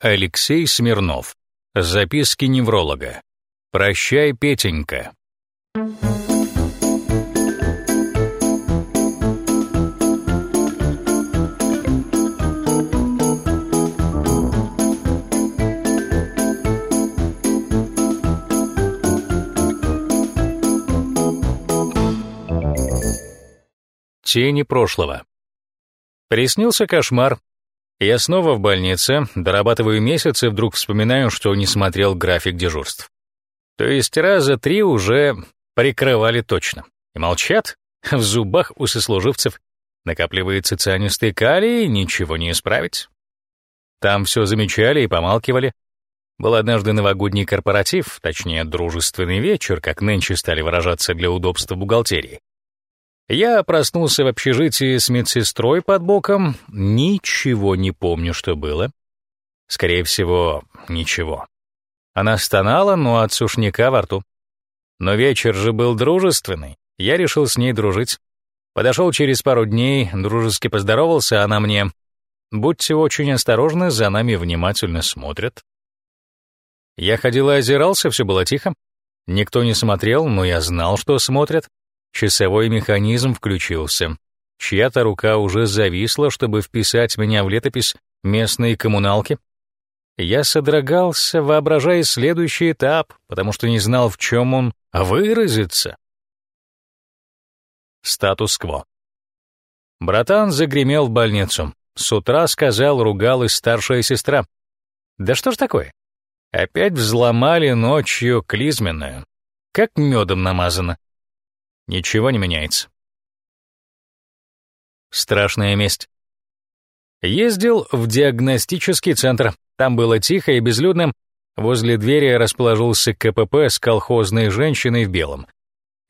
Алексей Смирнов. Записки невролога. Прощай, Петенька. Тени прошлого. Приснился кошмар. Я снова в больнице, дорабатываю месяц и вдруг вспоминаю, что не смотрел график дежурств. То есть раза три уже прикрывали точно. И молчат, в зубах у сослуживцев накапливается цианистый калий, ничего не исправить. Там все замечали и помалкивали. Был однажды новогодний корпоратив, точнее, дружественный вечер, как нынче стали выражаться для удобства бухгалтерии. Я проснулся в общежитии с медсестрой под боком, ничего не помню, что было. Скорее всего, ничего. Она стонала, но от сушняка во рту. Но вечер же был дружественный, я решил с ней дружить. Подошел через пару дней, дружески поздоровался, она мне «Будьте очень осторожны, за нами внимательно смотрят». Я ходил и озирался, все было тихо. Никто не смотрел, но я знал, что смотрят. Часовой механизм включился. Чья-то рука уже зависла, чтобы вписать меня в летопись местной коммуналки. Я содрогался, воображая следующий этап, потому что не знал, в чем он выразится. Статус-кво. Братан загремел в больницу. С утра сказал, ругалась старшая сестра. Да что ж такое? Опять взломали ночью клизменную. Как медом намазано. Ничего не меняется. Страшная месть. Ездил в диагностический центр. Там было тихо и безлюдно. Возле двери расположился КПП с колхозной женщиной в белом.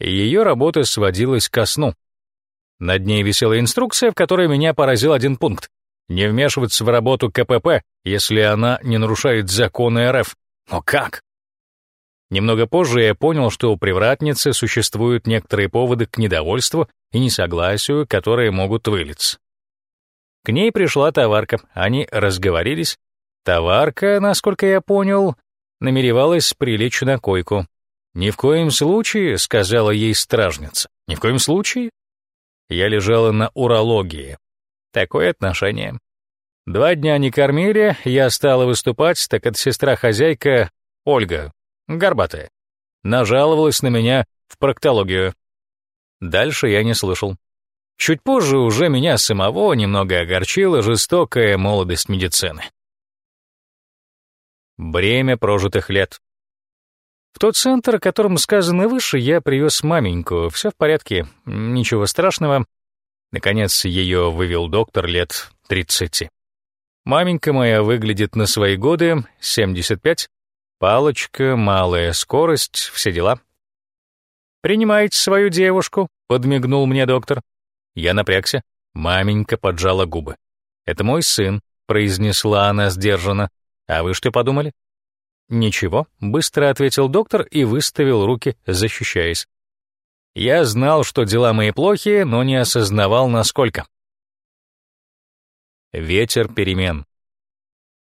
Ее работа сводилась ко сну. Над ней висела инструкция, в которой меня поразил один пункт. Не вмешиваться в работу КПП, если она не нарушает законы РФ. Но как? Немного позже я понял, что у привратницы существуют некоторые поводы к недовольству и несогласию, которые могут вылиться. К ней пришла товарка, они разговорились. Товарка, насколько я понял, намеревалась прилечь на койку. «Ни в коем случае», — сказала ей стражница. «Ни в коем случае?» Я лежала на урологии. Такое отношение. Два дня не кормили, я стала выступать, так эта сестра-хозяйка, Ольга, горбатая, нажаловалась на меня в проктологию. Дальше я не слышал. Чуть позже уже меня самого немного огорчила жестокая молодость медицины. Бремя прожитых лет. В тот центр, о котором сказано выше, я привез маменьку. Все в порядке, ничего страшного. Наконец, ее вывел доктор лет 30. Маменька моя выглядит на свои годы, 75, Палочка, малая скорость, все дела. «Принимайте свою девушку», — подмигнул мне доктор. Я напрягся. Маменька поджала губы. «Это мой сын», — произнесла она сдержанно. «А вы что подумали?» «Ничего», — быстро ответил доктор и выставил руки, защищаясь. Я знал, что дела мои плохие, но не осознавал, насколько. Ветер перемен.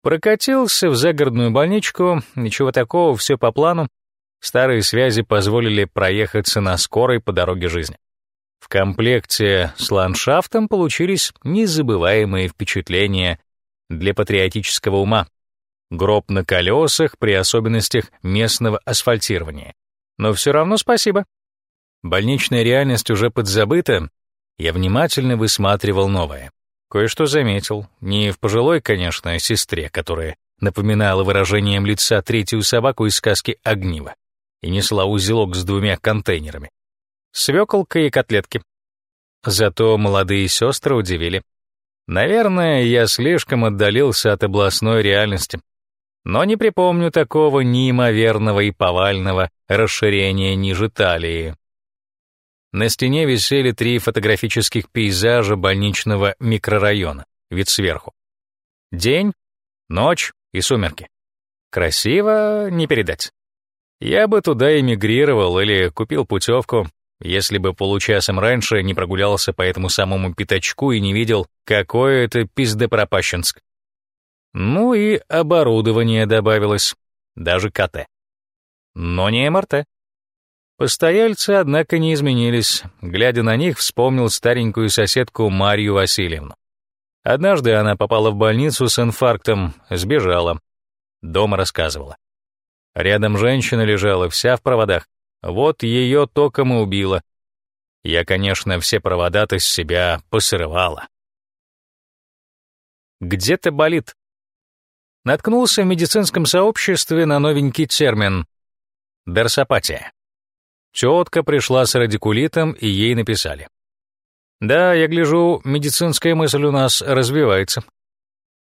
Прокатился в загородную больничку, ничего такого, все по плану. Старые связи позволили проехаться на скорой по дороге жизни. В комплекте с ландшафтом получились незабываемые впечатления для патриотического ума. Гроб на колесах при особенностях местного асфальтирования. Но все равно спасибо. Больничная реальность уже подзабыта, я внимательно высматривал новое. Кое-что заметил. Не в пожилой, конечно, а сестре, которая напоминала выражением лица третью собаку из сказки «Огниво» и несла узелок с двумя контейнерами. Свеколка и котлетки. Зато молодые сестры удивили. Наверное, я слишком отдалился от областной реальности. Но не припомню такого неимоверного и повального расширения ниже талии. На стене висели три фотографических пейзажа больничного микрорайона, вид сверху. День, ночь и сумерки. Красиво не передать. Я бы туда эмигрировал или купил путевку, если бы получасом раньше не прогулялся по этому самому пятачку и не видел, какой это пиздопропащенск. Ну и оборудование добавилось, даже КТ. Но не МРТ. Постояльцы, однако, не изменились. Глядя на них, вспомнил старенькую соседку Марию Васильевну. Однажды она попала в больницу с инфарктом, сбежала. Дома рассказывала. Рядом женщина лежала, вся в проводах. Вот ее током и убило. Я, конечно, все провода-то с себя посрывала. Где-то болит. Наткнулся в медицинском сообществе на новенький термин — дерсопатия. Тетка пришла с радикулитом, и ей написали. Да, я гляжу, медицинская мысль у нас развивается.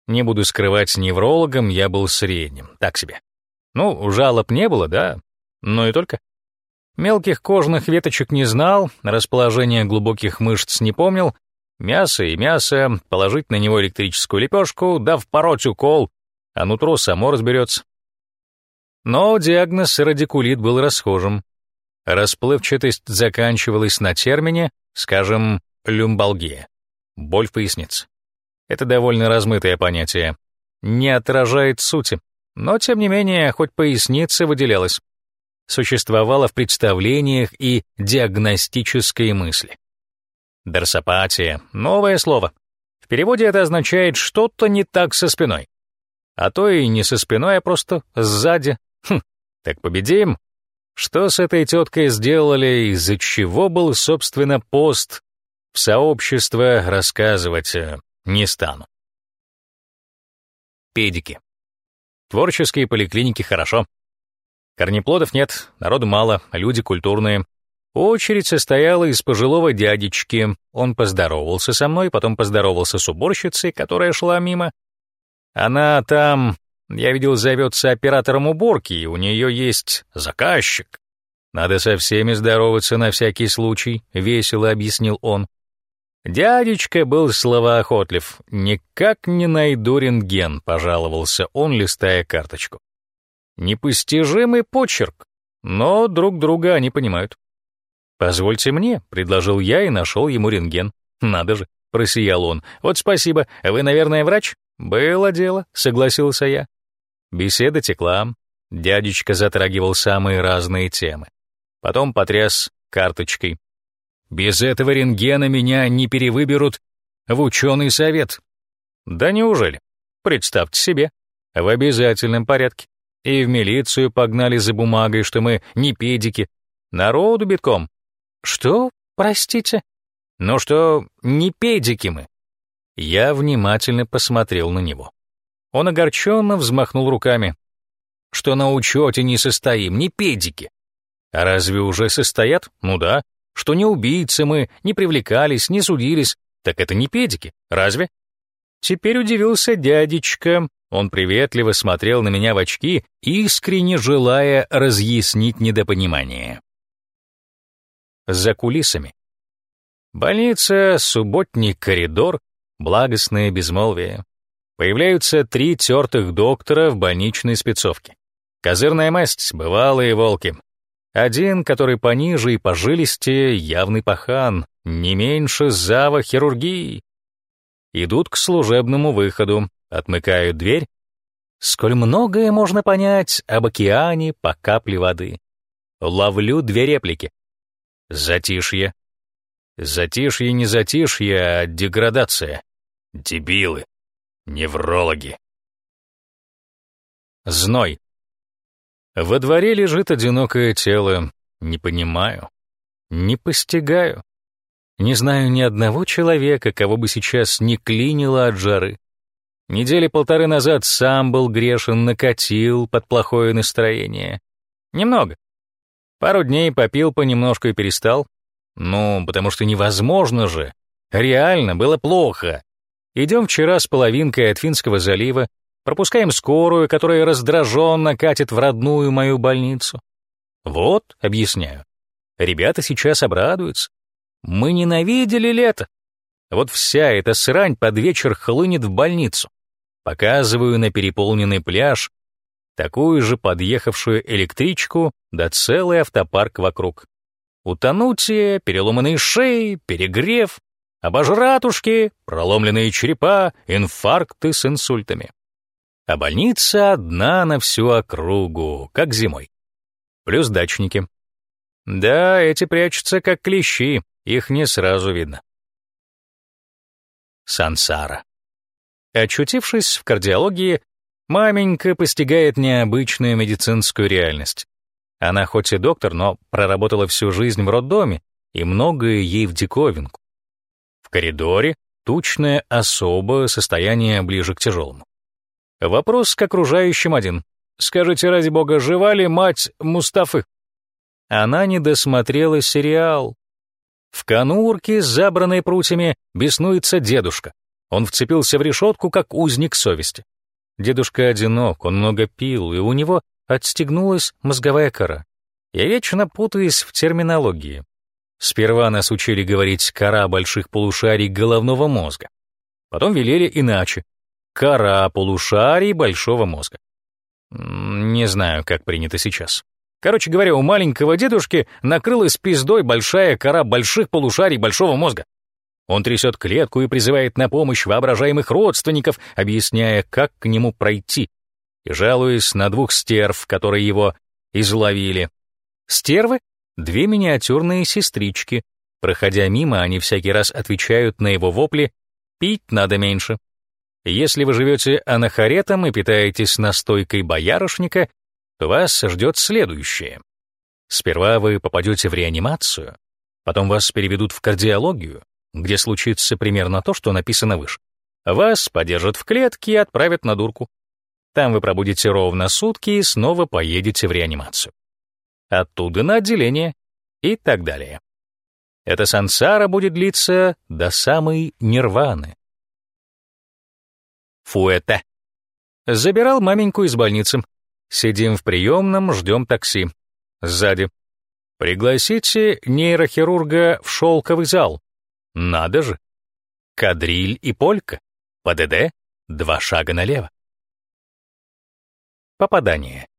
Не буду скрывать, неврологом я был средним, так себе. Ну, жалоб не было, да, но и только. Мелких кожных веточек не знал, расположение глубоких мышц не помнил, мясо и мясо, положить на него электрическую лепешку, да впороть укол, а нутро само разберется. Но диагноз радикулит был расхожим. Расплывчатость заканчивалась на термине, скажем, люмбалгия, боль в пояснице. Это довольно размытое понятие, не отражает сути, но тем не менее хоть поясница выделялась. Существовала в представлениях и диагностической мысли. Дорсопатия — новое слово. В переводе это означает «что-то не так со спиной». А то и не со спиной, а просто сзади. Хм, так победим. Что с этой теткой сделали, из-за чего был, собственно, пост в сообщество рассказывать э, не стану. Педики. Творческие поликлиники хорошо. Корнеплодов нет, народу мало, люди культурные. Очередь состояла из пожилого дядечки. Он поздоровался со мной, потом поздоровался с уборщицей, которая шла мимо. Она там, я видел, зовется оператором уборки, и у нее есть заказчик. Надо со всеми здороваться на всякий случай, весело объяснил он. Дядечка был словоохотлив. «Никак не найду рентген», — пожаловался он, листая карточку. Непостижимый почерк, но друг друга они понимают. «Позвольте мне», — предложил я и нашел ему рентген. «Надо же», — просиял он. «Вот спасибо. Вы, наверное, врач?» «Было дело», — согласился я. Беседа текла. Дядечка затрагивал самые разные темы. Потом потряс карточкой. Без этого рентгена меня не перевыберут в ученый совет. Да неужели? Представьте себе. В обязательном порядке. И в милицию погнали за бумагой, что мы не педики. Народу битком. Что, простите? Ну что, не педики мы. Я внимательно посмотрел на него. Он огорченно взмахнул руками. Что на учете не состоим, не педики. А разве уже состоят? Ну да что не убийцы мы, не привлекались, не судились, так это не педики, разве? Теперь удивился дядечка. Он приветливо смотрел на меня в очки, искренне желая разъяснить недопонимание. За кулисами. Больница, субботний коридор, благостное безмолвие. Появляются три тертых доктора в больничной спецовке. Козырная масть, бывалые волки. Один, который пониже и пожилистее, явный пахан, не меньше зава хирургии. Идут к служебному выходу, отмыкают дверь. Сколь многое можно понять об океане по капле воды. Ловлю две реплики. Затишье. Затишье не затишье, а деградация. Дебилы. Неврологи. Зной. Во дворе лежит одинокое тело. Не понимаю. Не постигаю. Не знаю ни одного человека, кого бы сейчас не клинило от жары. Недели полторы назад сам был грешен, накатил под плохое настроение. Немного. Пару дней попил понемножку и перестал. Ну, потому что невозможно же. Реально было плохо. Идем вчера с половинкой от Финского залива, Пропускаем скорую, которая раздраженно катит в родную мою больницу. Вот, объясняю. Ребята сейчас обрадуются. Мы ненавидели лето. Вот вся эта срань под вечер хлынет в больницу. Показываю на переполненный пляж, такую же подъехавшую электричку, да целый автопарк вокруг. Утонутие, переломанные шеи, перегрев, обожратушки, проломленные черепа, инфаркты с инсультами. А больница одна на всю округу, как зимой. Плюс дачники. Да, эти прячутся как клещи, их не сразу видно. Сансара. Очутившись в кардиологии, маменька постигает необычную медицинскую реальность. Она хоть и доктор, но проработала всю жизнь в роддоме, и многое ей в диковинку. Коридоре тучная особа, состояние ближе к тяжелому. Вопрос к окружающим один. Скажите, ради бога, жива ли мать Мустафы? Она не досмотрела сериал. В конурке, забранной прутьями, беснуется дедушка. Он вцепился в решетку, как узник совести. Дедушка одинок, он много пил, и у него отстегнулась мозговая кора. Я вечно путаюсь в терминологии. Сперва нас учили говорить «кора больших полушарий головного мозга». Потом велели иначе — «кора полушарий большого мозга». Не знаю, как принято сейчас. Короче говоря, у маленького дедушки накрылась пиздой большая кора больших полушарий большого мозга. Он трясет клетку и призывает на помощь воображаемых родственников, объясняя, как к нему пройти, и жалуясь на двух стерв, которые его изловили. Стервы — две миниатюрные сестрички. Проходя мимо, они всякий раз отвечают на его вопли «пить надо меньше». Если вы живете анахаретом и питаетесь настойкой боярышника, то вас ждет следующее. Сперва вы попадете в реанимацию, потом вас переведут в кардиологию, где случится примерно то, что написано выше. Вас подержат в клетке и отправят на дурку. Там вы пробудете ровно сутки и снова поедете в реанимацию. Оттуда на отделение и так далее. Эта сансара будет длиться до самой нирваны. Фуэте. Забирал маменьку из больницы. Сидим в приемном, ждем такси. Сзади. Пригласите нейрохирурга в шелковый зал. Надо же. Кадриль и полька. ПДД. Два шага налево. Попадание.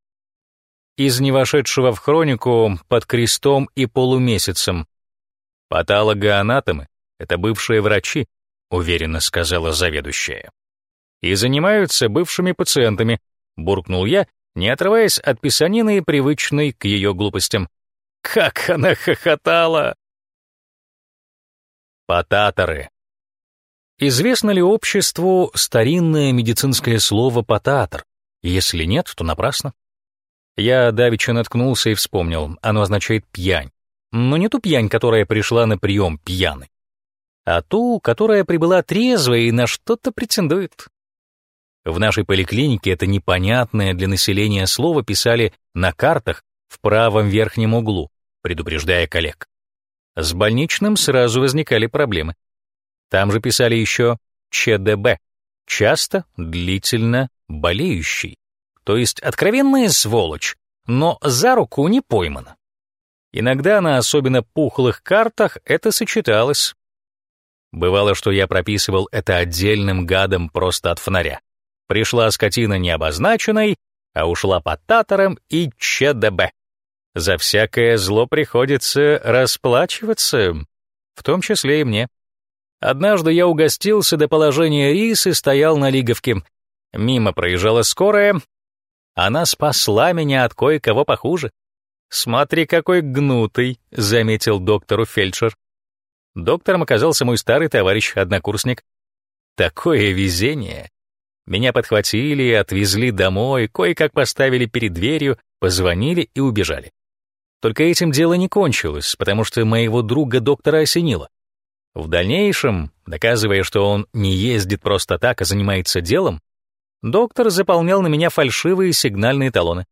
Из не вошедшего в хронику под крестом и полумесяцем. Патологоанатомы — это бывшие врачи, уверенно сказала заведующая и занимаются бывшими пациентами», — буркнул я, не отрываясь от писанины, привычной к ее глупостям. «Как она хохотала!» Потаторы. Известно ли обществу старинное медицинское слово «потатор»? Если нет, то напрасно. Я давеча наткнулся и вспомнил, оно означает «пьянь». Но не ту пьянь, которая пришла на прием пьяной, а ту, которая прибыла трезвой и на что-то претендует. В нашей поликлинике это непонятное для населения слово писали на картах в правом верхнем углу, предупреждая коллег. С больничным сразу возникали проблемы. Там же писали еще ЧДБ, часто, длительно, болеющий. То есть откровенная сволочь, но за руку не поймана. Иногда на особенно пухлых картах это сочеталось. Бывало, что я прописывал это отдельным гадом просто от фонаря. Пришла скотина необозначенной, а ушла по татарам и ЧДБ. За всякое зло приходится расплачиваться, в том числе и мне. Однажды я угостился до положения рис и стоял на лиговке. Мимо проезжала скорая. Она спасла меня от кое-кого похуже. «Смотри, какой гнутый», — заметил доктору фельдшер. Доктором оказался мой старый товарищ-однокурсник. Такое везение! Меня подхватили, и отвезли домой, кое-как поставили перед дверью, позвонили и убежали. Только этим дело не кончилось, потому что моего друга доктора осенило. В дальнейшем, доказывая, что он не ездит просто так, а занимается делом, доктор заполнял на меня фальшивые сигнальные талоны.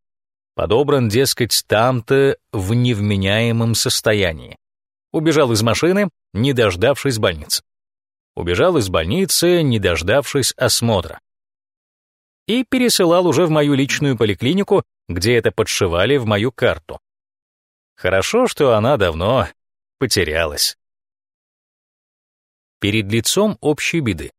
Подобран, дескать, там-то в невменяемом состоянии. Убежал из машины, не дождавшись больницы. Убежал из больницы, не дождавшись осмотра и пересылал уже в мою личную поликлинику, где это подшивали в мою карту. Хорошо, что она давно потерялась. Перед лицом общей беды.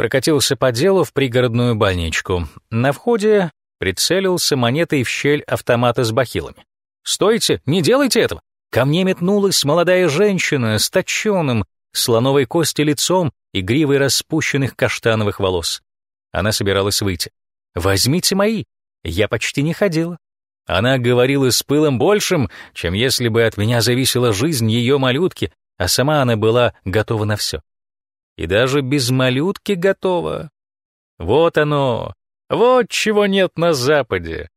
Прокатился по делу в пригородную больничку. На входе прицелился монетой в щель автомата с бахилами. «Стойте! Не делайте этого!» Ко мне метнулась молодая женщина с точеным, слоновой кости лицом и гривой распущенных каштановых волос. Она собиралась выйти. Возьмите мои. Я почти не ходила. Она говорила с пылом большим, чем если бы от меня зависела жизнь ее малютки, а сама она была готова на все. И даже без малютки готова. Вот оно, вот чего нет на Западе.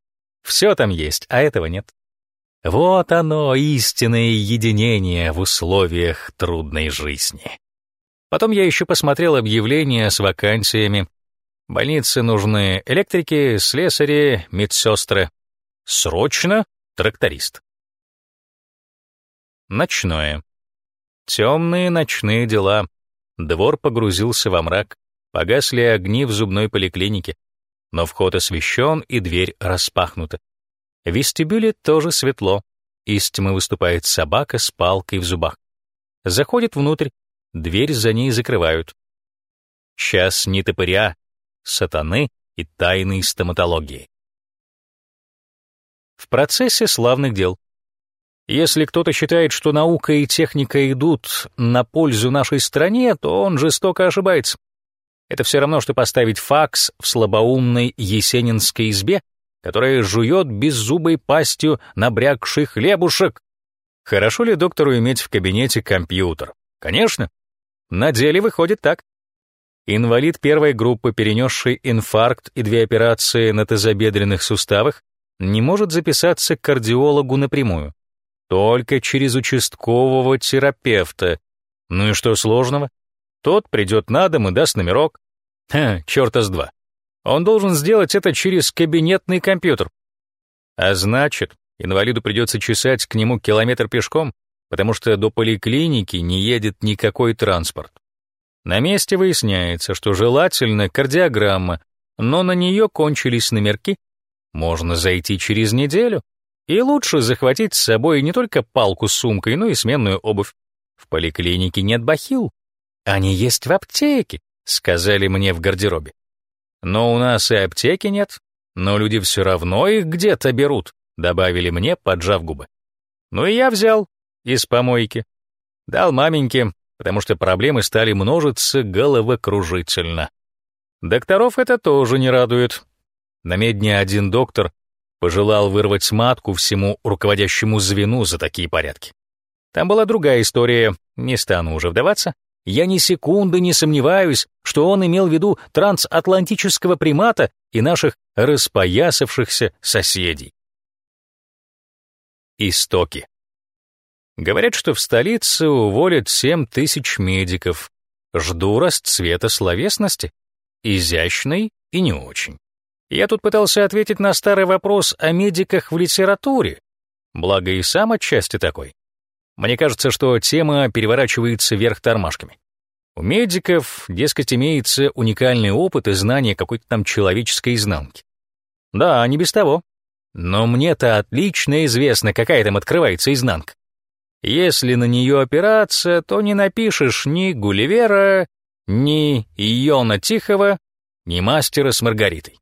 Все там есть, а этого нет. Вот оно, истинное единение в условиях трудной жизни. Потом я еще посмотрел объявления с вакансиями. Больнице нужны электрики, слесари, медсестры. Срочно тракторист. Ночное. Темные ночные дела. Двор погрузился во мрак. Погасли огни в зубной поликлинике. Но вход освещен и дверь распахнута. В вестибюле тоже светло. Из тьмы выступает собака с палкой в зубах. Заходит внутрь, дверь за ней закрывают. Час нетопыря, сатаны и тайной стоматологии в процессе славных дел. Если кто-то считает, что наука и техника идут на пользу нашей стране, то он жестоко ошибается. Это все равно, что поставить факс в слабоумной есенинской избе, которая жует беззубой пастью набрякший хлебушек. Хорошо ли доктору иметь в кабинете компьютер? Конечно. На деле выходит так. Инвалид первой группы, перенесший инфаркт и две операции на тазобедренных суставах, не может записаться к кардиологу напрямую, только через участкового терапевта. Ну и что сложного? Тот придет на дом и даст номерок. Ха, черта с два. Он должен сделать это через кабинетный компьютер. А значит, инвалиду придется чесать к нему километр пешком, потому что до поликлиники не едет никакой транспорт. На месте выясняется, что желательно кардиограмма, но на нее кончились номерки, можно зайти через неделю. И лучше захватить с собой не только палку с сумкой, но и сменную обувь. В поликлинике нет бахил. Они есть в аптеке, сказали мне в гардеробе. Но у нас и аптеки нет, но люди все равно их где-то берут, добавили мне, поджав губы. Ну и я взял из помойки. Дал маменьке, потому что проблемы стали множиться головокружительно. Докторов это тоже не радует. На медне один доктор пожелал вырвать матку всему руководящему звену за такие порядки. Там была другая история, не стану уже вдаваться. Я ни секунды не сомневаюсь, что он имел в виду трансатлантического примата и наших распоясавшихся соседей. Истоки. Говорят, что в столице уволят 7 тысяч медиков. Жду расцвета словесности. Изящный и не очень. Я тут пытался ответить на старый вопрос о медиках в литературе, благо и сам отчасти такой. Мне кажется, что тема переворачивается вверх тормашками. У медиков, дескать, имеется уникальный опыт и знание какой-то там человеческой изнанки. Да, не без того. Но мне-то отлично известно, какая там открывается изнанка. Если на нее опираться, то не напишешь ни Гулливера, ни Иона Тихого, ни Мастера с Маргаритой.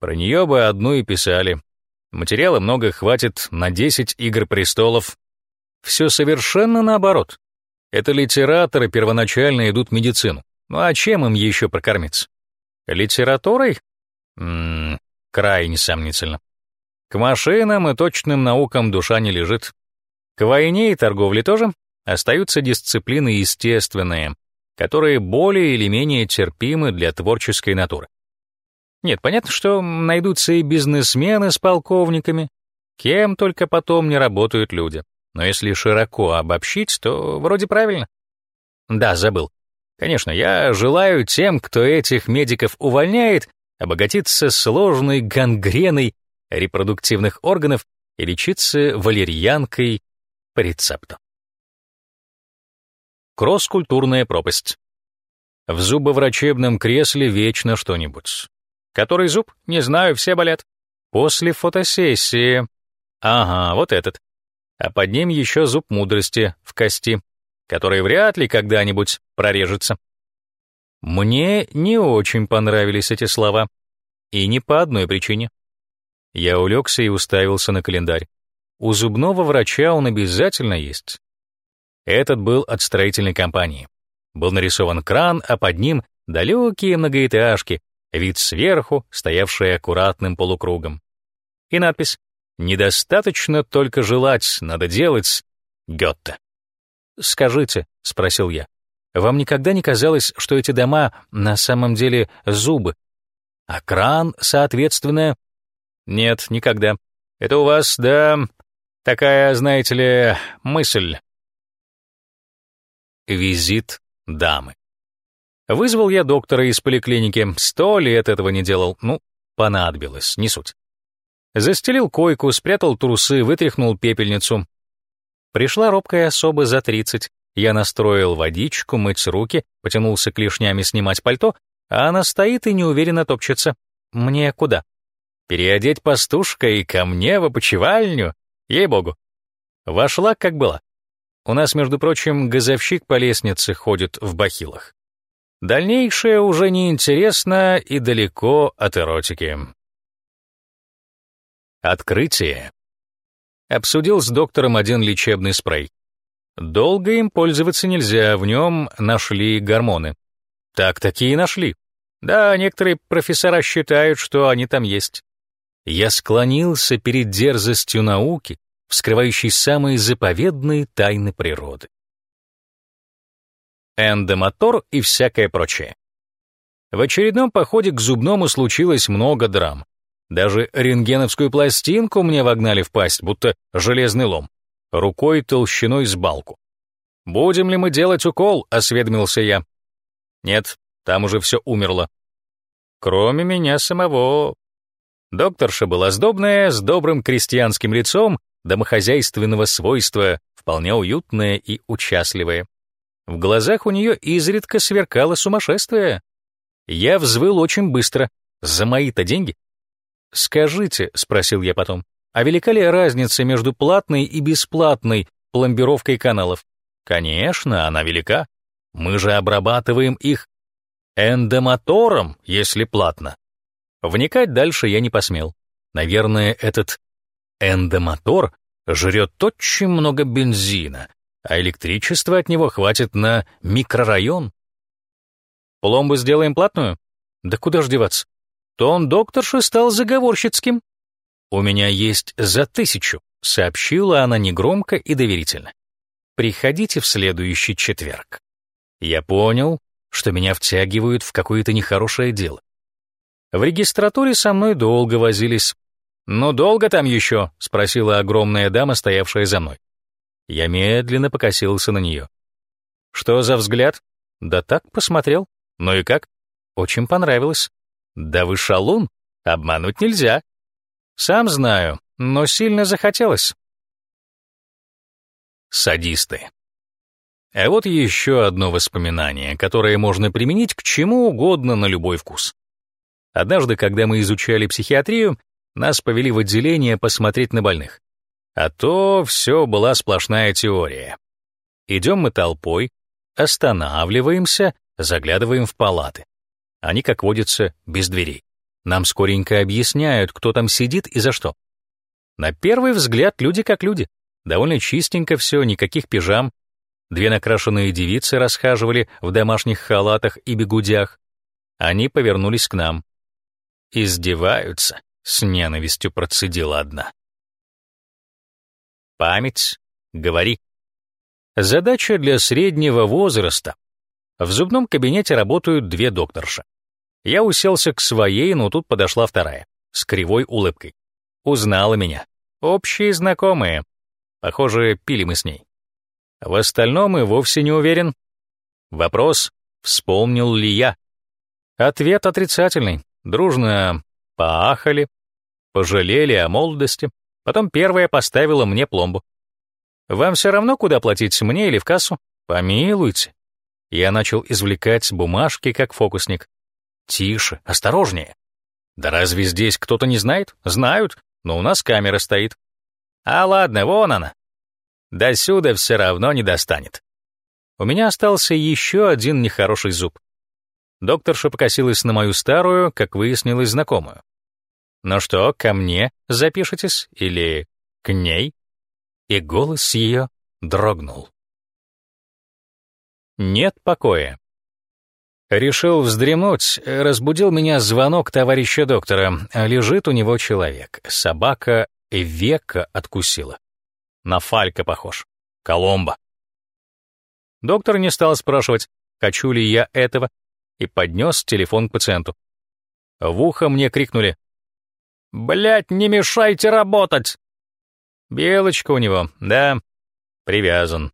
Про нее бы одну и писали. Материала много хватит на 10 игр престолов. Все совершенно наоборот. Это литераторы первоначально идут в медицину. Ну а чем им еще прокормиться? Литературой? Ммм, крайне сомнительно. К машинам и точным наукам душа не лежит. К войне и торговле тоже остаются дисциплины естественные, которые более или менее терпимы для творческой натуры. Нет, понятно, что найдутся и бизнесмены с полковниками, кем только потом не работают люди. Но если широко обобщить, то вроде правильно. Да, забыл. Конечно, я желаю тем, кто этих медиков увольняет, обогатиться сложной гангреной репродуктивных органов и лечиться валерьянкой по рецепту. Кросс-культурная пропасть. В зубоврачебном кресле вечно что-нибудь. Который зуб? Не знаю, все болят. После фотосессии. Ага, вот этот. А под ним еще зуб мудрости в кости, который вряд ли когда-нибудь прорежется. Мне не очень понравились эти слова. И не по одной причине. Я улегся и уставился на календарь. У зубного врача он обязательно есть. Этот был от строительной компании. Был нарисован кран, а под ним далекие многоэтажки, вид сверху, стоявший аккуратным полукругом. И надпись «Недостаточно только желать, надо делать» Гетте. «Скажите», — спросил я, — «вам никогда не казалось, что эти дома на самом деле зубы? А кран, соответственно...» «Нет, никогда. Это у вас, да, такая, знаете ли, мысль». Визит дамы. Вызвал я доктора из поликлиники. Сто лет этого не делал. Ну, понадобилось, не суть. Застелил койку, спрятал трусы, вытряхнул пепельницу. Пришла робкая особа за тридцать. Я настроил водичку, мыть руки, потянулся клешнями снимать пальто, а она стоит и неуверенно топчется. Мне куда? Переодеть пастушкой ко мне в опочивальню? Ей-богу. Вошла, как была. У нас, между прочим, газовщик по лестнице ходит в бахилах. Дальнейшее уже не интересно и далеко от эротики. Открытие. Обсудил с доктором один лечебный спрей. Долго им пользоваться нельзя, в нем нашли гормоны. Так такие нашли. Да, некоторые профессора считают, что они там есть. Я склонился перед дерзостью науки, вскрывающей самые заповедные тайны природы эндомотор и всякое прочее. В очередном походе к зубному случилось много драм. Даже рентгеновскую пластинку мне вогнали в пасть, будто железный лом, рукой толщиной с балку. «Будем ли мы делать укол?» — осведомился я. «Нет, там уже все умерло». Кроме меня самого. Докторша была сдобная, с добрым крестьянским лицом, домохозяйственного свойства, вполне уютная и участливая. В глазах у нее изредка сверкало сумасшествие. Я взвыл очень быстро. За мои-то деньги. «Скажите», — спросил я потом, «а велика ли разница между платной и бесплатной пломбировкой каналов?» «Конечно, она велика. Мы же обрабатываем их эндомотором, если платно». Вникать дальше я не посмел. Наверное, этот эндомотор жрет очень много бензина, а электричества от него хватит на микрорайон. Пломбу сделаем платную? Да куда ж деваться? Тон докторши стал заговорщицким. У меня есть за тысячу, сообщила она негромко и доверительно. Приходите в следующий четверг. Я понял, что меня втягивают в какое-то нехорошее дело. В регистратуре со мной долго возились. «Ну, долго там еще?» — спросила огромная дама, стоявшая за мной. Я медленно покосился на нее. Что за взгляд? Да так посмотрел. Ну и как? Очень понравилось. Да вы шалун, обмануть нельзя. Сам знаю, но сильно захотелось. Садисты. А вот еще одно воспоминание, которое можно применить к чему угодно на любой вкус. Однажды, когда мы изучали психиатрию, нас повели в отделение посмотреть на больных. А то все была сплошная теория. Идем мы толпой, останавливаемся, заглядываем в палаты. Они, как водится, без дверей. Нам скоренько объясняют, кто там сидит и за что. На первый взгляд люди как люди. Довольно чистенько все, никаких пижам. Две накрашенные девицы расхаживали в домашних халатах и бегудях. Они повернулись к нам. «Издеваются», — с ненавистью процедила одна. Память. Говори. Задача для среднего возраста. В зубном кабинете работают две докторши. Я уселся к своей, но тут подошла вторая, с кривой улыбкой. Узнала меня. Общие знакомые. Похоже, пили мы с ней. В остальном и вовсе не уверен. Вопрос, вспомнил ли я? Ответ отрицательный. Дружно поахали, пожалели о молодости. Потом первая поставила мне пломбу. «Вам все равно, куда платить, мне или в кассу? Помилуйте». Я начал извлекать бумажки, как фокусник. «Тише, осторожнее». «Да разве здесь кто-то не знает?» «Знают, но у нас камера стоит». «А ладно, вон она». До сюда все равно не достанет. У меня остался еще один нехороший зуб. Докторша покосилась на мою старую, как выяснилось, знакомую. «Ну что, ко мне запишетесь или к ней?» И голос ее дрогнул. Нет покоя. Решил вздремнуть, разбудил меня звонок товарища доктора. Лежит у него человек. Собака века откусила. На Фалька похож. Коломба. Доктор не стал спрашивать, хочу ли я этого, и поднес телефон к пациенту. В ухо мне крикнули «Блядь, не мешайте работать!» Белочка у него, да, привязан.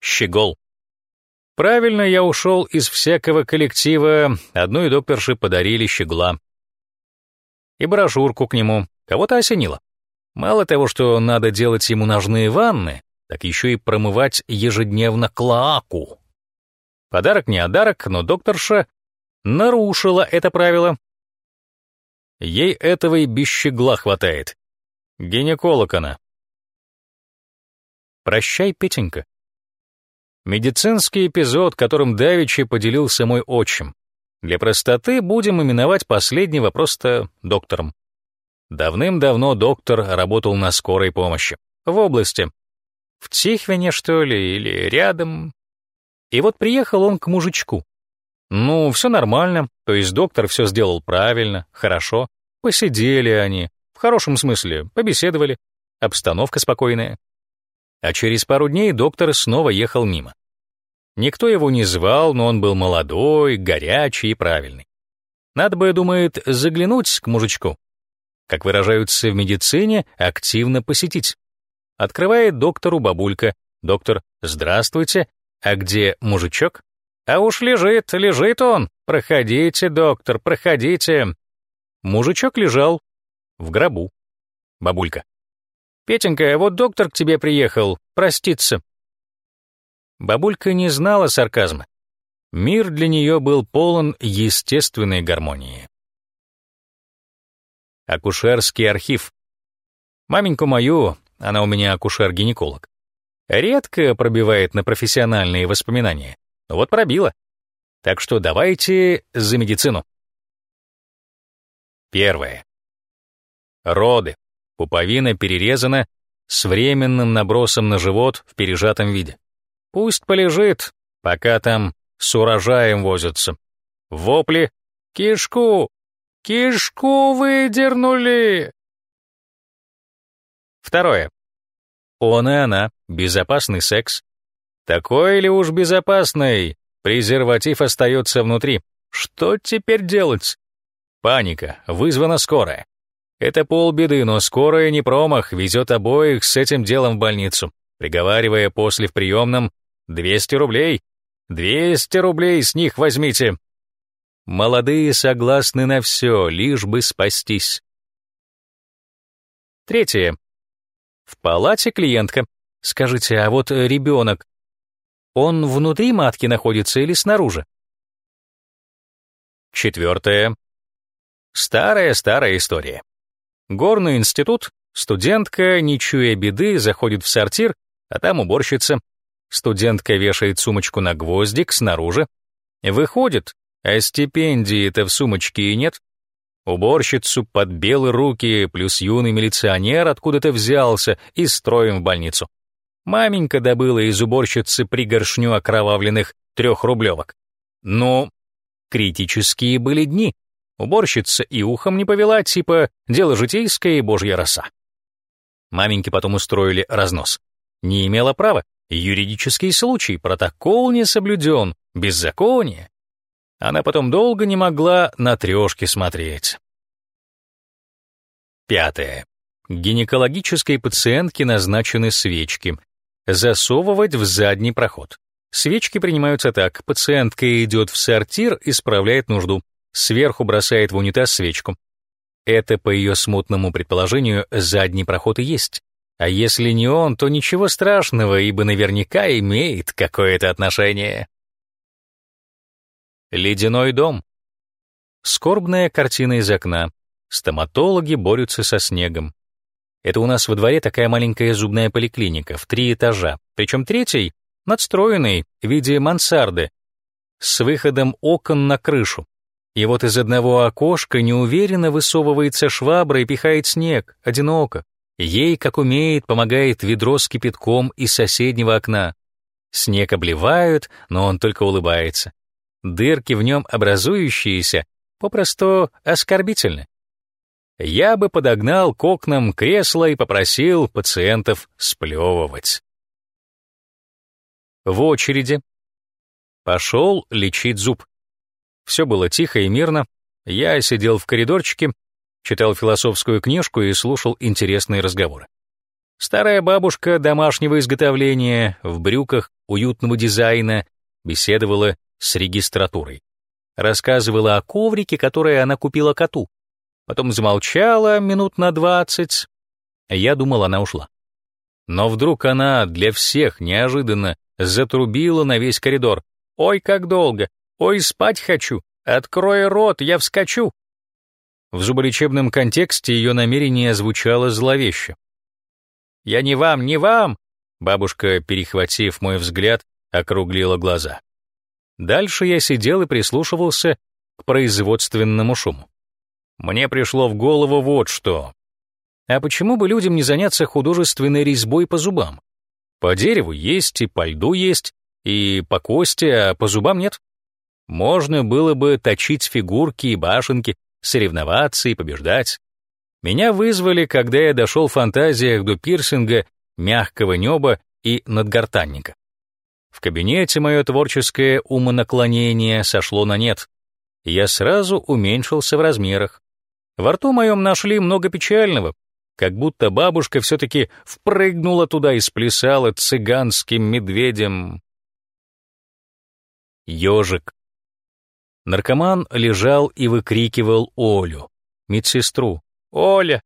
Щегол. Правильно я ушел из всякого коллектива, одной докторши подарили щегла. И брошюрку к нему, кого-то осенило. Мало того, что надо делать ему ножные ванны, так еще и промывать ежедневно клоаку. Подарок не одарок, но докторша нарушила это правило. Ей этого и без щегла хватает. Гинеколог она. Прощай, Петенька. Медицинский эпизод, которым Давичи поделился мой отчим. Для простоты будем именовать последнего просто доктором. Давным-давно доктор работал на скорой помощи. В области. В Тихвине, что ли, или рядом. И вот приехал он к мужичку. Ну, все нормально, то есть доктор все сделал правильно, хорошо. Посидели они, в хорошем смысле, побеседовали. Обстановка спокойная. А через пару дней доктор снова ехал мимо. Никто его не звал, но он был молодой, горячий и правильный. Надо бы, думает, заглянуть к мужичку. Как выражаются в медицине, активно посетить. Открывает доктору бабулька. Доктор, здравствуйте. А где мужичок? А уж лежит, лежит он. Проходите, доктор, проходите. Мужичок лежал в гробу. Бабулька. Петенька, вот доктор к тебе приехал, проститься. Бабулька не знала сарказма. Мир для нее был полон естественной гармонии. Акушерский архив. Маменьку мою, она у меня акушер-гинеколог, редко пробивает на профессиональные воспоминания. Вот пробила. Так что давайте за медицину. Первое. Роды. Пуповина перерезана с временным набросом на живот в пережатом виде. Пусть полежит, пока там с урожаем возятся. Вопли «Кишку! Кишку выдернули!» Второе. Он и она. Безопасный секс. Такой ли уж безопасный? Презерватив остается внутри. Что теперь делать? Паника. Вызвана скорая. Это полбеды, но скорая не промах, везет обоих с этим делом в больницу, приговаривая после в приемном Двести рублей! Двести рублей с них возьмите!» Молодые согласны на все, лишь бы спастись. Третье. В палате клиентка. Скажите, а вот ребенок, он внутри матки находится или снаружи? Четвертое. Старая-старая история. Горный институт, студентка, не чуя беды, заходит в сортир, а там уборщица, Студентка вешает сумочку на гвоздик снаружи. Выходит, а стипендии-то в сумочке и нет. Уборщицу под белые руки, плюс юный милиционер откуда-то взялся и строим в больницу. Маменька добыла из уборщицы пригоршню окровавленных трехрублевок. Но критические были дни. Уборщица и ухом не повела, типа «дело житейское и божья роса». Маменьке потом устроили разнос. Не имела права, Юридический случай, протокол не соблюден, беззаконие. Она потом долго не могла на трешки смотреть. Пятое. Гинекологической пациентке назначены свечки. Засовывать в задний проход. Свечки принимаются так. Пациентка идет в сортир, исправляет нужду. Сверху бросает в унитаз свечку. Это, по ее смутному предположению, задний проход и есть. А если не он, то ничего страшного, ибо наверняка имеет какое-то отношение. Ледяной дом. Скорбная картина из окна. Стоматологи борются со снегом. Это у нас во дворе такая маленькая зубная поликлиника в три этажа, причем третий — надстроенный в виде мансарды, с выходом окон на крышу. И вот из одного окошка неуверенно высовывается швабра и пихает снег, одиноко. Ей, как умеет, помогает ведро с кипятком из соседнего окна. Снег обливают, но он только улыбается. Дырки в нем образующиеся попросту оскорбительны. Я бы подогнал к окнам кресло и попросил пациентов сплевывать. В очереди. Пошел лечить зуб. Все было тихо и мирно. Я сидел в коридорчике, читал философскую книжку и слушал интересные разговоры. Старая бабушка домашнего изготовления в брюках уютного дизайна беседовала с регистратурой. Рассказывала о коврике, который она купила коту. Потом замолчала минут на двадцать. Я думал, она ушла. Но вдруг она для всех неожиданно затрубила на весь коридор. «Ой, как долго! Ой, спать хочу! Открой рот, я вскочу!» В зуболечебном контексте ее намерение звучало зловеще. «Я не вам, не вам!» Бабушка, перехватив мой взгляд, округлила глаза. Дальше я сидел и прислушивался к производственному шуму. Мне пришло в голову вот что. А почему бы людям не заняться художественной резьбой по зубам? По дереву есть, и по льду есть, и по кости, а по зубам нет. Можно было бы точить фигурки и башенки, соревноваться и побеждать. Меня вызвали, когда я дошел в фантазиях до пирсинга, мягкого неба и надгортанника. В кабинете мое творческое умонаклонение сошло на нет. Я сразу уменьшился в размерах. Во рту моем нашли много печального, как будто бабушка все-таки впрыгнула туда и сплясала цыганским медведем. Ежик. Наркоман лежал и выкрикивал Олю, медсестру. «Оля!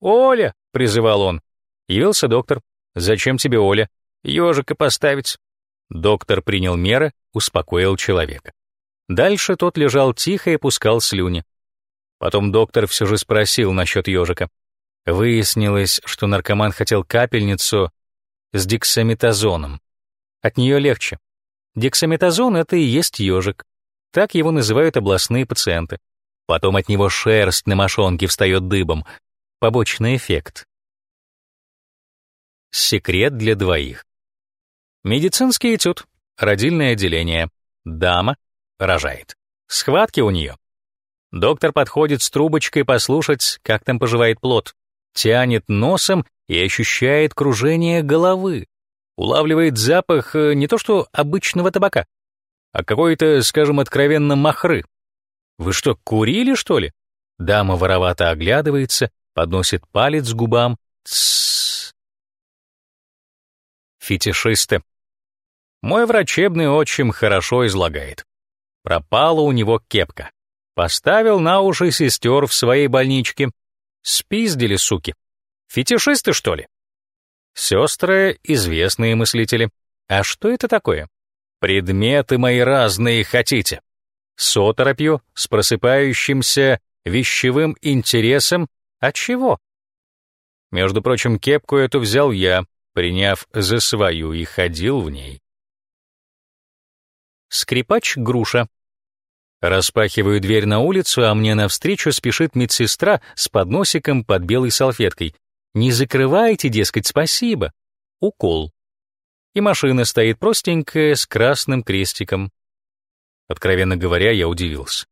Оля!» — призывал он. Явился доктор. «Зачем тебе Оля? Ежика поставить. Доктор принял меры, успокоил человека. Дальше тот лежал тихо и пускал слюни. Потом доктор все же спросил насчет ежика. Выяснилось, что наркоман хотел капельницу с дексаметазоном. От нее легче. Дексаметазон — это и есть ежик. Так его называют областные пациенты. Потом от него шерсть на мошонке встает дыбом. Побочный эффект. Секрет для двоих. Медицинский этюд, родильное отделение. Дама рожает. Схватки у нее. Доктор подходит с трубочкой послушать, как там поживает плод. Тянет носом и ощущает кружение головы. Улавливает запах э, не то что обычного табака, а какой-то, скажем, откровенно махры. Вы что, курили, что ли? Дама воровато оглядывается, подносит палец к губам. Тссс. Фетишисты. Мой врачебный отчим хорошо излагает. Пропала у него кепка. Поставил на уши сестер в своей больничке. Спиздили, суки. Фетишисты, что ли? Сестры — известные мыслители. А что это такое? Предметы мои разные хотите. Сотерапью с просыпающимся вещевым интересом. От чего? Между прочим, кепку эту взял я, приняв за свою, и ходил в ней. Скрипач Груша. Распахиваю дверь на улицу, а мне навстречу спешит медсестра с подносиком под белой салфеткой. «Не закрывайте, дескать, спасибо». Укол. И машина стоит простенькая, с красным крестиком. Откровенно говоря, я удивился.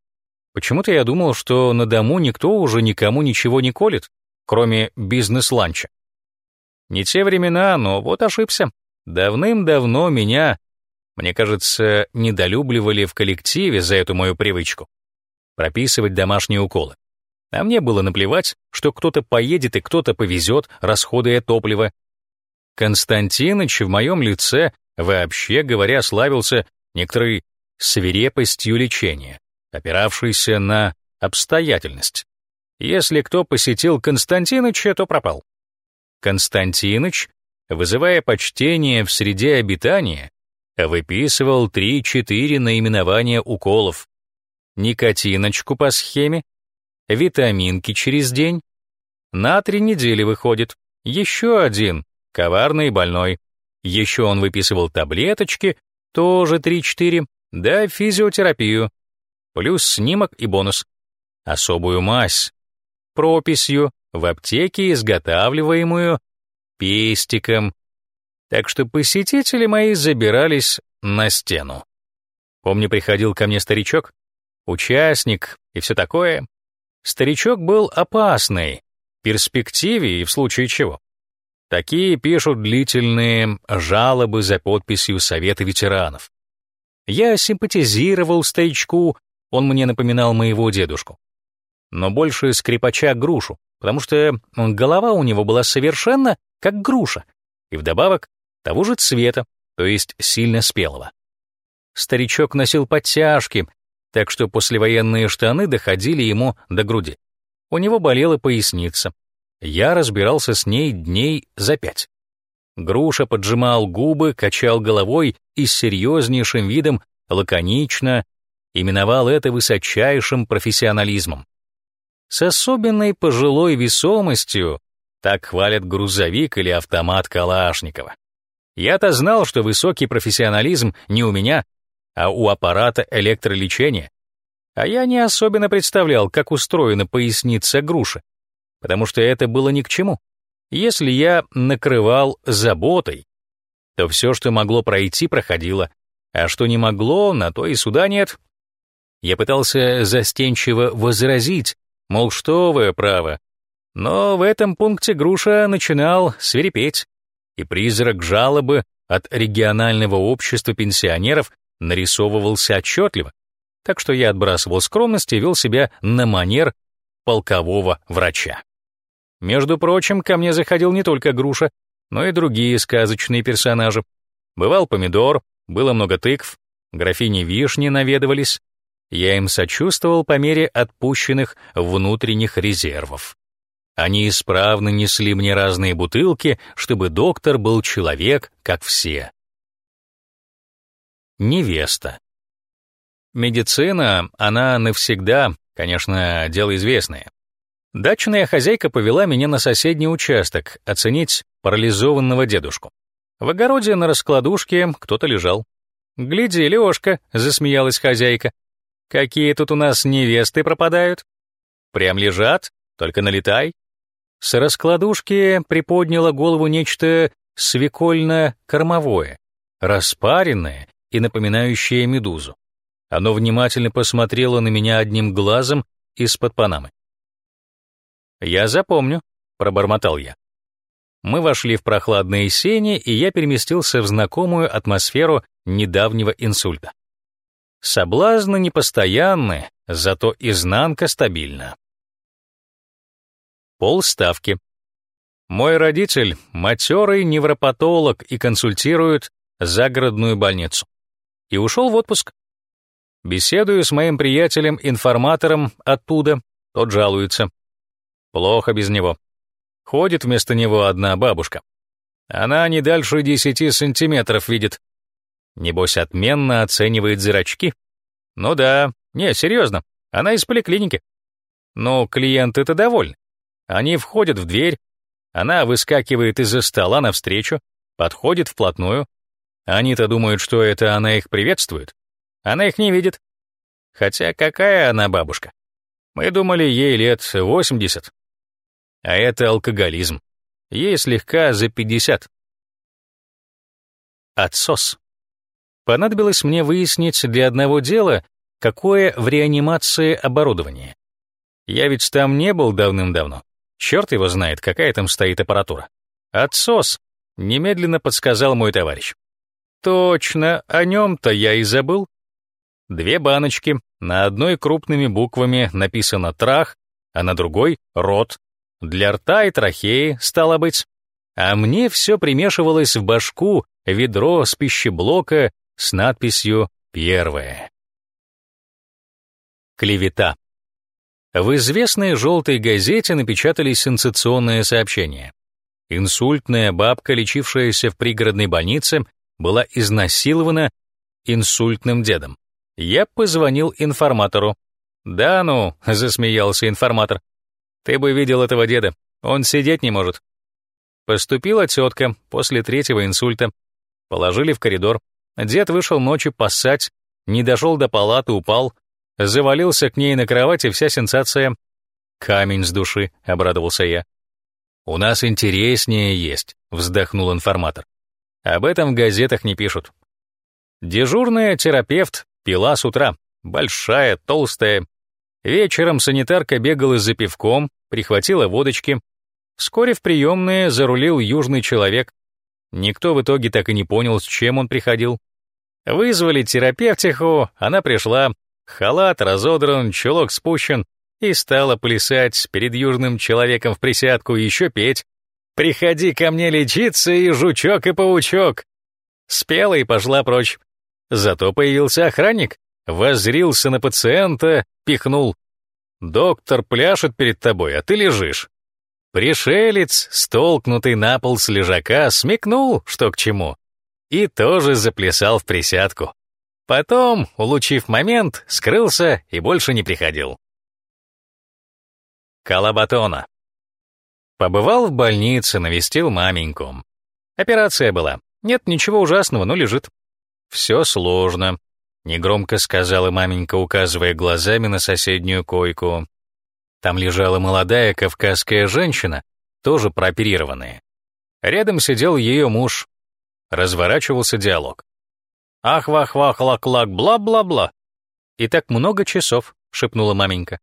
Почему-то я думал, что на дому никто уже никому ничего не колет, кроме бизнес-ланча. Не те времена, но вот ошибся. Давным-давно меня мне кажется, недолюбливали в коллективе за эту мою привычку. Прописывать домашние уколы. А мне было наплевать, что кто-то поедет и кто-то повезет, расходуя топливо. Константиныч в моем лице, вообще говоря, славился некоторой свирепостью лечения, опиравшейся на обстоятельность. Если кто посетил Константиныча, то пропал. Константиныч, вызывая почтение в среде обитания, выписывал 3-4 наименования уколов. Никотиночку по схеме, витаминки через день. На три недели выходит. Еще один, коварный больной. Еще он выписывал таблеточки, тоже 3-4, да физиотерапию. Плюс снимок и бонус. Особую мазь. Прописью в аптеке, изготавливаемую пестиком. Так что посетители мои забирались на стену. Помню, приходил ко мне старичок, участник и все такое. Старичок был опасный, в перспективе и в случае чего. Такие пишут длительные жалобы за подписью Совета ветеранов. Я симпатизировал старичку, он мне напоминал моего дедушку. Но больше скрипача грушу, потому что голова у него была совершенно как груша, и вдобавок того же цвета, то есть сильно спелого. Старичок носил подтяжки, так что послевоенные штаны доходили ему до груди. У него болела поясница. Я разбирался с ней дней за пять. Груша поджимал губы, качал головой и с серьезнейшим видом лаконично именовал это высочайшим профессионализмом. С особенной пожилой весомостью так хвалят грузовик или автомат Калашникова. Я-то знал, что высокий профессионализм не у меня, а у аппарата электролечения. А я не особенно представлял, как устроена поясница груши, потому что это было ни к чему. Если я накрывал заботой, то все, что могло пройти, проходило, а что не могло, на то и суда нет. Я пытался застенчиво возразить, мол, что вы, право. Но в этом пункте Груша начинал свирепеть, и призрак жалобы от регионального общества пенсионеров нарисовывался отчетливо, так что я отбрасывал скромность и вел себя на манер полкового врача. Между прочим, ко мне заходил не только груша, но и другие сказочные персонажи. Бывал помидор, было много тыкв, графини вишни наведывались. Я им сочувствовал по мере отпущенных внутренних резервов. Они исправно несли мне разные бутылки, чтобы доктор был человек, как все. Невеста. Медицина, она навсегда, конечно, дело известное. Дачная хозяйка повела меня на соседний участок оценить парализованного дедушку. В огороде на раскладушке кто-то лежал. «Гляди, Лёшка», — засмеялась хозяйка, — «какие тут у нас невесты пропадают? Прям лежат, только налетай». С раскладушки приподняло голову нечто свекольно-кормовое, распаренное и напоминающее медузу. Оно внимательно посмотрело на меня одним глазом из-под панамы. «Я запомню», — пробормотал я. Мы вошли в прохладные сени, и я переместился в знакомую атмосферу недавнего инсульта. Соблазны непостоянны, зато изнанка стабильна. Полставки. Мой родитель — матерый невропатолог и консультирует загородную больницу и ушел в отпуск. Беседую с моим приятелем-информатором оттуда, тот жалуется. Плохо без него. Ходит вместо него одна бабушка. Она не дальше десяти сантиметров видит. Небось, отменно оценивает зрачки. Ну да, не, серьезно, она из поликлиники. Но клиенты-то довольны. Они входят в дверь, она выскакивает из-за стола навстречу, подходит вплотную, они-то думают, что это она их приветствует. Она их не видит. Хотя какая она бабушка? Мы думали, ей лет 80. А это алкоголизм. Ей слегка за 50. Отсос. Понадобилось мне выяснить для одного дела, какое в реанимации оборудование. Я ведь там не был давным-давно. Черт его знает, какая там стоит аппаратура. Отсос, немедленно подсказал мой товарищ. Точно, о нем-то я и забыл. Две баночки, на одной крупными буквами написано «трах», а на другой — «рот». Для рта и трахеи, стало быть. А мне все примешивалось в башку ведро с пищеблока с надписью «Первое». Клевета. В известной желтой газете напечатали сенсационное сообщение. Инсультная бабка, лечившаяся в пригородной больнице, была изнасилована инсультным дедом. Я позвонил информатору. «Да ну», — засмеялся информатор. «Ты бы видел этого деда, он сидеть не может». Поступила тетка после третьего инсульта. Положили в коридор. Дед вышел ночью поссать, не дошел до палаты, упал, завалился к ней на кровати, вся сенсация. «Камень с души», — обрадовался я. «У нас интереснее есть», — вздохнул информатор. Об этом в газетах не пишут. Дежурная терапевт пила с утра, большая, толстая. Вечером санитарка бегала за пивком, прихватила водочки. Вскоре в приемные зарулил южный человек. Никто в итоге так и не понял, с чем он приходил. Вызвали терапевтиху, она пришла, халат разодран, чулок спущен, и стала плясать перед южным человеком в присядку и еще петь. «Приходи ко мне лечиться, и жучок, и паучок!» Спела и пошла прочь. Зато появился охранник, воззрился на пациента, пихнул. «Доктор пляшет перед тобой, а ты лежишь». Пришелец, столкнутый на пол с лежака, смекнул, что к чему и тоже заплясал в присядку. Потом, улучив момент, скрылся и больше не приходил. Калабатона. Побывал в больнице, навестил маменьку. Операция была. Нет ничего ужасного, но лежит. Все сложно, негромко сказала маменька, указывая глазами на соседнюю койку. Там лежала молодая кавказская женщина, тоже прооперированная. Рядом сидел ее муж, разворачивался диалог. «Ах-вах-вах-лак-лак, бла-бла-бла!» «И так много часов», — шепнула маменька.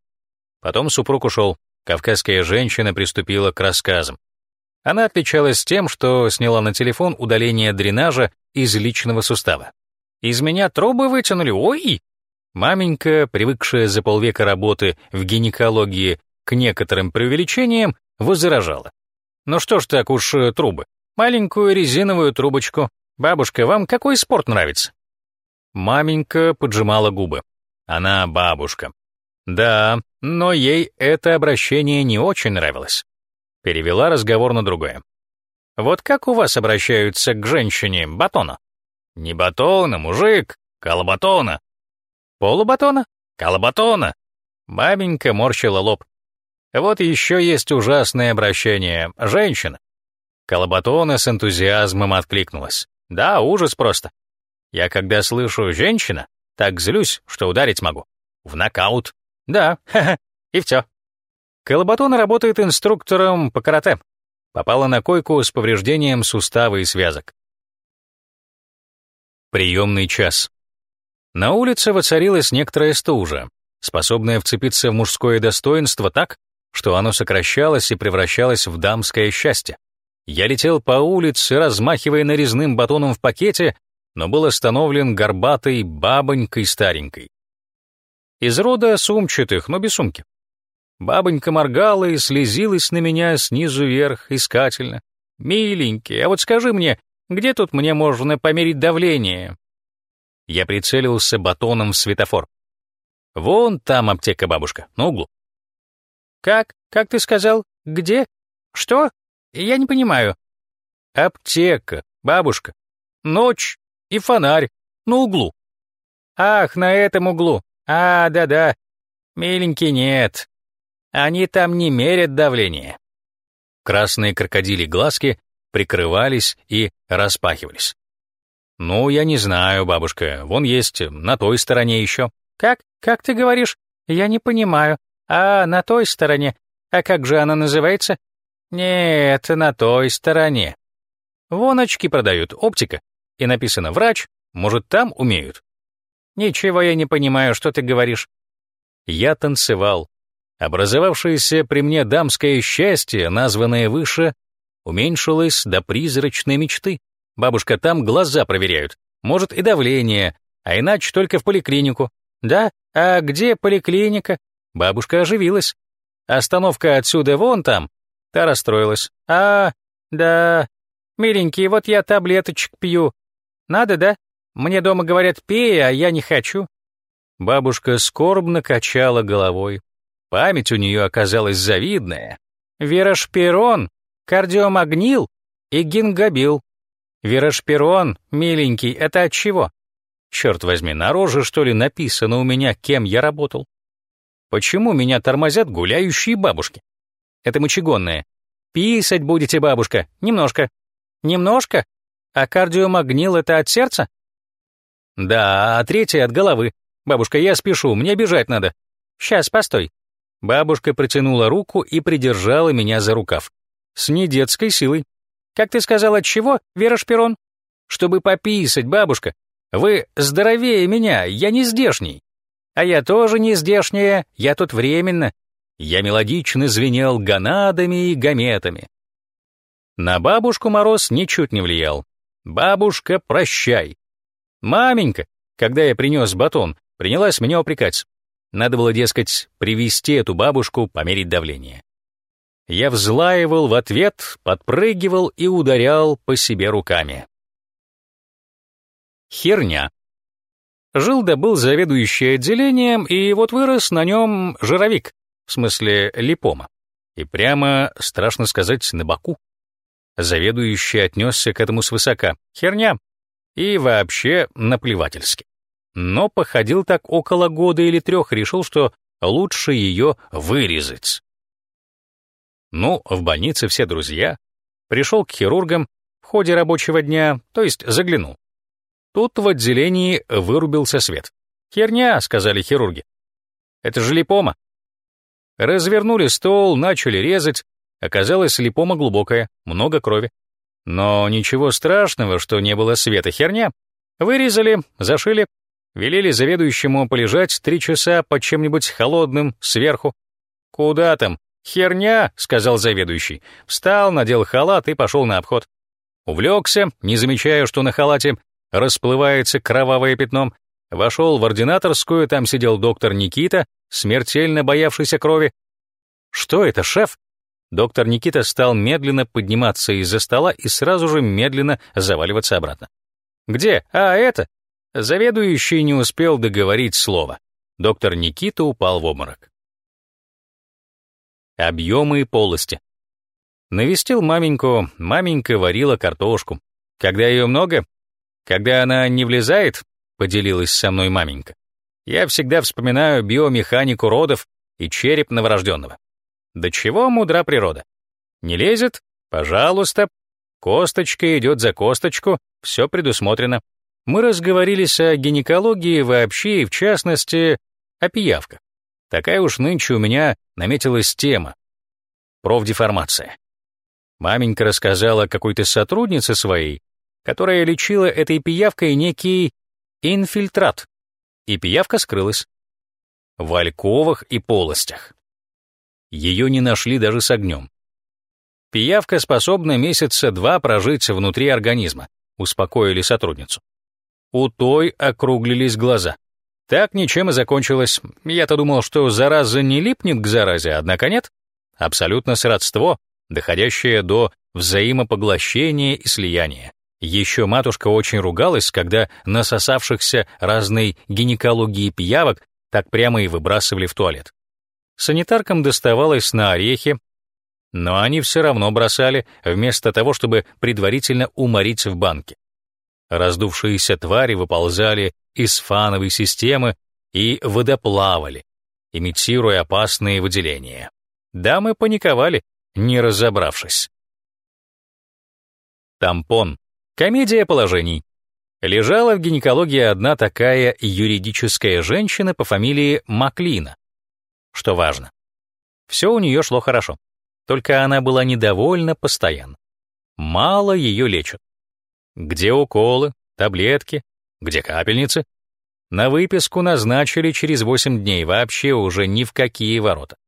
Потом супруг ушел. Кавказская женщина приступила к рассказам. Она отличалась тем, что сняла на телефон удаление дренажа из личного сустава. «Из меня трубы вытянули, ой!» Маменька, привыкшая за полвека работы в гинекологии к некоторым преувеличениям, возражала. «Ну что ж так уж э, трубы? маленькую резиновую трубочку. Бабушка, вам какой спорт нравится? Маменька поджимала губы. Она бабушка. Да, но ей это обращение не очень нравилось. Перевела разговор на другое. Вот как у вас обращаются к женщине батона? Не батона, мужик, колобатона. Полубатона? Колобатона. Бабенька морщила лоб. Вот еще есть ужасное обращение. Женщина. Колоботона с энтузиазмом откликнулась. «Да, ужас просто. Я когда слышу «женщина», так злюсь, что ударить могу. В нокаут. Да, ха-ха, и все. Колоботона работает инструктором по карате. Попала на койку с повреждением сустава и связок. Приемный час. На улице воцарилась некоторая стужа, способная вцепиться в мужское достоинство так, что оно сокращалось и превращалось в дамское счастье. Я летел по улице, размахивая нарезным батоном в пакете, но был остановлен горбатой бабонькой старенькой. Из рода сумчатых, но без сумки. Бабонька моргала и слезилась на меня снизу вверх, искательно. «Миленький, а вот скажи мне, где тут мне можно померить давление?» Я прицелился батоном в светофор. «Вон там аптека, бабушка, на углу». «Как? Как ты сказал? Где? Что?» Я не понимаю. Аптека, бабушка. Ночь и фонарь на углу. Ах, на этом углу. А, да-да. Миленький, нет. Они там не мерят давление. Красные крокодили глазки прикрывались и распахивались. «Ну, я не знаю, бабушка, вон есть, на той стороне еще». «Как? Как ты говоришь? Я не понимаю. А, на той стороне. А как же она называется? Нет, на той стороне. Вон очки продают, оптика. И написано «врач», может, там умеют? Ничего я не понимаю, что ты говоришь. Я танцевал. Образовавшееся при мне дамское счастье, названное выше, уменьшилось до призрачной мечты. Бабушка, там глаза проверяют. Может, и давление, а иначе только в поликлинику. Да? А где поликлиника? Бабушка оживилась. Остановка отсюда вон там, Та расстроилась. «А, да, миленький, вот я таблеточек пью. Надо, да? Мне дома говорят, пей, а я не хочу». Бабушка скорбно качала головой. Память у нее оказалась завидная. Верошпирон, кардиомагнил и гингабил. Верошпирон, миленький, это от чего? Черт возьми, на роже, что ли, написано у меня, кем я работал? Почему меня тормозят гуляющие бабушки? Это мочегонное. Писать будете, бабушка, немножко. Немножко? А кардиомагнил — это от сердца? Да, а третье — от головы. Бабушка, я спешу, мне бежать надо. Сейчас, постой. Бабушка протянула руку и придержала меня за рукав. С недетской силой. Как ты сказал, от чего, Вера Шпирон? Чтобы пописать, бабушка. Вы здоровее меня, я не здешний. А я тоже не здешняя, я тут временно. Я мелодично звенел гонадами и гаметами. На бабушку мороз ничуть не влиял. «Бабушка, прощай!» Маменька, когда я принес батон, принялась меня упрекать. Надо было, дескать, привести эту бабушку, померить давление. Я взлаивал в ответ, подпрыгивал и ударял по себе руками. Херня. Жил да был заведующий отделением, и вот вырос на нем жировик, в смысле липома. И прямо, страшно сказать, на боку. Заведующий отнесся к этому свысока. Херня. И вообще наплевательски. Но походил так около года или трех, решил, что лучше ее вырезать. Ну, в больнице все друзья. Пришел к хирургам в ходе рабочего дня, то есть заглянул. Тут в отделении вырубился свет. «Херня», — сказали хирурги. «Это же липома». Развернули стол, начали резать. Оказалось, липома глубокая, много крови. Но ничего страшного, что не было света, херня. Вырезали, зашили, велели заведующему полежать три часа под чем-нибудь холодным сверху. «Куда там? Херня», — сказал заведующий. Встал, надел халат и пошел на обход. Увлекся, не замечая, что на халате расплывается кровавое пятно. Вошел в ординаторскую, там сидел доктор Никита, смертельно боявшийся крови. «Что это, шеф?» Доктор Никита стал медленно подниматься из-за стола и сразу же медленно заваливаться обратно. «Где? А, это?» Заведующий не успел договорить слово. Доктор Никита упал в обморок. Объемы и полости. Навестил маменьку, маменька варила картошку. Когда ее много, когда она не влезает, поделилась со мной маменька, я всегда вспоминаю биомеханику родов и череп новорожденного. До чего мудра природа? Не лезет? Пожалуйста. Косточка идет за косточку, все предусмотрено. Мы разговорились о гинекологии вообще и, в частности, о пиявках. Такая уж нынче у меня наметилась тема. Профдеформация. Маменька рассказала какой-то сотруднице своей, которая лечила этой пиявкой некий инфильтрат, и пиявка скрылась. В альковах и полостях. Ее не нашли даже с огнем. Пиявка способна месяца два прожить внутри организма, успокоили сотрудницу. У той округлились глаза. Так ничем и закончилось. Я-то думал, что зараза не липнет к заразе, однако нет. Абсолютно сродство, доходящее до взаимопоглощения и слияния. Еще матушка очень ругалась, когда насосавшихся разной гинекологии пиявок так прямо и выбрасывали в туалет. Санитаркам доставалось на орехи, но они все равно бросали, вместо того, чтобы предварительно уморить в банке. Раздувшиеся твари выползали из фановой системы и водоплавали, имитируя опасные выделения. Дамы паниковали, не разобравшись. Тампон. Комедия положений. Лежала в гинекологии одна такая юридическая женщина по фамилии Маклина. Что важно. Все у нее шло хорошо. Только она была недовольна постоянно. Мало ее лечат. Где уколы, таблетки, где капельницы? На выписку назначили через 8 дней, вообще уже ни в какие ворота.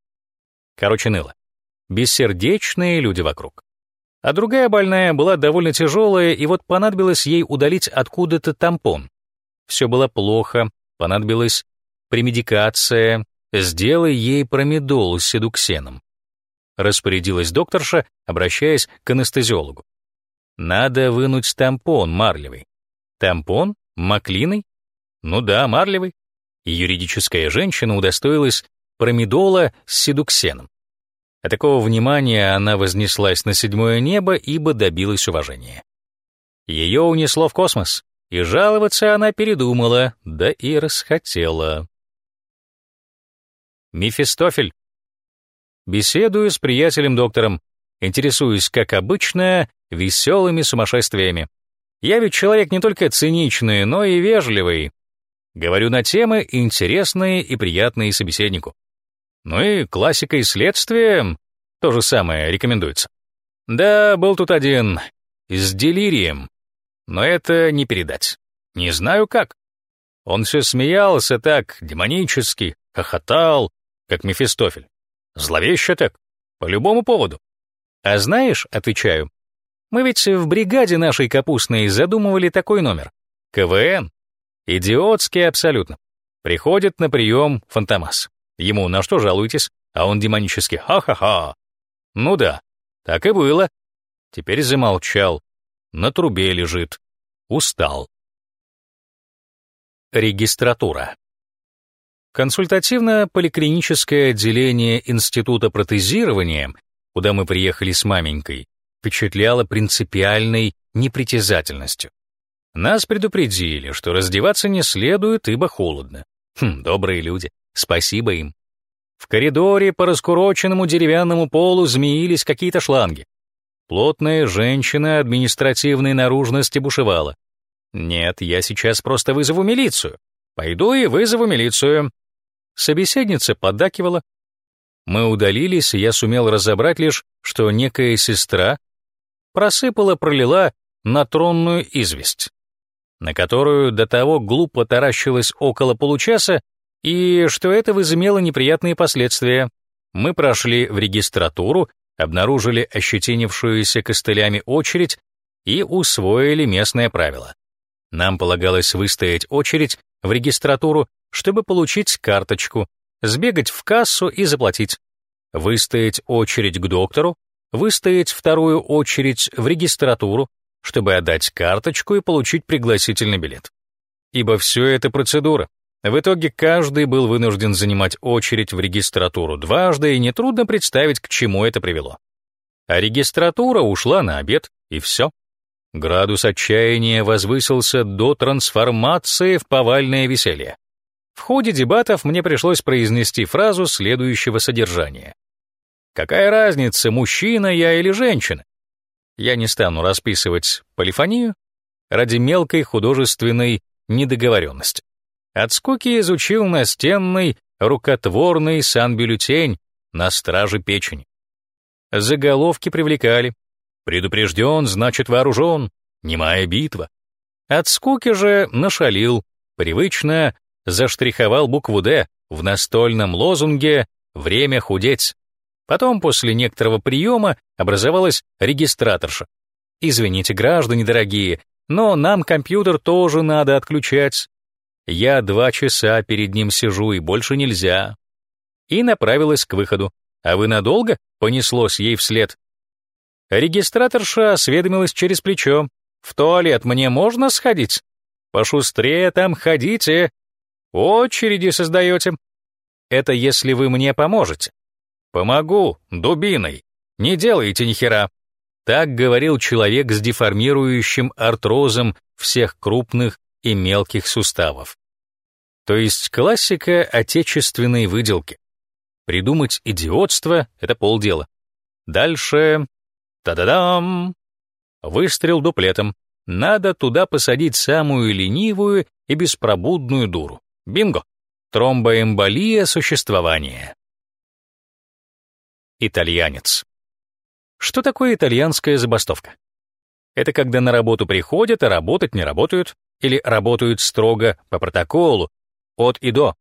Короче, ныло. Бессердечные люди вокруг. А другая больная была довольно тяжелая, и вот понадобилось ей удалить откуда-то тампон. Все было плохо, понадобилась премедикация, сделай ей промедол с седуксеном. Распорядилась докторша, обращаясь к анестезиологу. Надо вынуть тампон марлевый. Тампон? Маклиной? Ну да, марлевый. И юридическая женщина удостоилась промедола с седуксеном. От такого внимания она вознеслась на седьмое небо, ибо добилась уважения. Ее унесло в космос, и жаловаться она передумала, да и расхотела. Мефистофель. Беседую с приятелем-доктором, интересуюсь, как обычно, веселыми сумасшествиями. Я ведь человек не только циничный, но и вежливый. Говорю на темы, интересные и приятные собеседнику. Ну и классика и следствие то же самое рекомендуется. Да, был тут один с делирием. но это не передать. Не знаю как. Он все смеялся так, демонически, хохотал, как Мефистофель. Зловеще так, по любому поводу. А знаешь, отвечаю, мы ведь в бригаде нашей капустной задумывали такой номер. КВН. Идиотский абсолютно. Приходит на прием Фантомас. Ему на что жалуетесь? А он демонически «ха-ха-ха». Ну да, так и было. Теперь замолчал. На трубе лежит. Устал. Регистратура. Консультативно-поликлиническое отделение Института протезирования, куда мы приехали с маменькой, впечатляло принципиальной непритязательностью. Нас предупредили, что раздеваться не следует, ибо холодно. Хм, добрые люди, спасибо им. В коридоре по раскуроченному деревянному полу змеились какие-то шланги. Плотная женщина административной наружности бушевала. «Нет, я сейчас просто вызову милицию. Пойду и вызову милицию». Собеседница поддакивала. Мы удалились, и я сумел разобрать лишь, что некая сестра просыпала-пролила на тронную известь, на которую до того глупо таращилась около получаса, и что это возымело неприятные последствия. Мы прошли в регистратуру, обнаружили ощетинившуюся костылями очередь и усвоили местное правило. Нам полагалось выстоять очередь в регистратуру, чтобы получить карточку, сбегать в кассу и заплатить, выстоять очередь к доктору, выстоять вторую очередь в регистратуру, чтобы отдать карточку и получить пригласительный билет. Ибо все это процедура. В итоге каждый был вынужден занимать очередь в регистратуру дважды, и нетрудно представить, к чему это привело. А регистратура ушла на обед, и все. Градус отчаяния возвысился до трансформации в повальное веселье. В ходе дебатов мне пришлось произнести фразу следующего содержания. «Какая разница, мужчина я или женщина?» Я не стану расписывать полифонию ради мелкой художественной недоговоренности. От скуки изучил настенный, рукотворный санбюллетень на страже печени. Заголовки привлекали. Предупрежден, значит вооружен. Немая битва. От скуки же нашалил. Привычно заштриховал букву «Д» в настольном лозунге «Время худеть». Потом, после некоторого приема, образовалась регистраторша. «Извините, граждане дорогие, но нам компьютер тоже надо отключать. Я два часа перед ним сижу, и больше нельзя». И направилась к выходу. «А вы надолго?» — понеслось ей вслед. Регистраторша осведомилась через плечо. «В туалет мне можно сходить? Пошустрее там ходите. Очереди создаете. Это если вы мне поможете. Помогу, дубиной. Не делайте ни хера». Так говорил человек с деформирующим артрозом всех крупных и мелких суставов. То есть классика отечественной выделки. Придумать идиотство — это полдела. Дальше... Та-да-дам! Выстрел дуплетом. Надо туда посадить самую ленивую и беспробудную дуру. Бинго! Тромбоэмболия существования. Итальянец. Что такое итальянская забастовка? Это когда на работу приходят, а работать не работают, или работают строго по протоколу, от и до,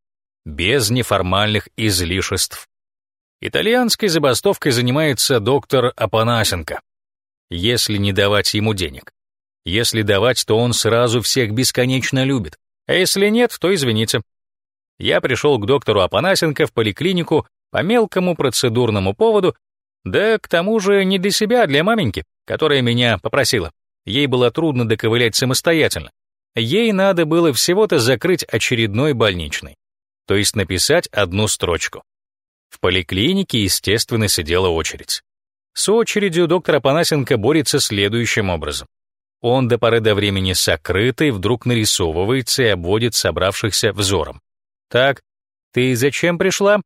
без неформальных излишеств. Итальянской забастовкой занимается доктор Апанасенко. Если не давать ему денег. Если давать, то он сразу всех бесконечно любит. А если нет, то извините. Я пришел к доктору Апанасенко в поликлинику по мелкому процедурному поводу, да к тому же не для себя, а для маменьки, которая меня попросила. Ей было трудно доковылять самостоятельно. Ей надо было всего-то закрыть очередной больничный, то есть написать одну строчку. В поликлинике, естественно, сидела очередь. С очередью доктор Апанасенко борется следующим образом. Он до поры до времени сокрытый вдруг нарисовывается и обводит собравшихся взором. «Так, ты зачем пришла?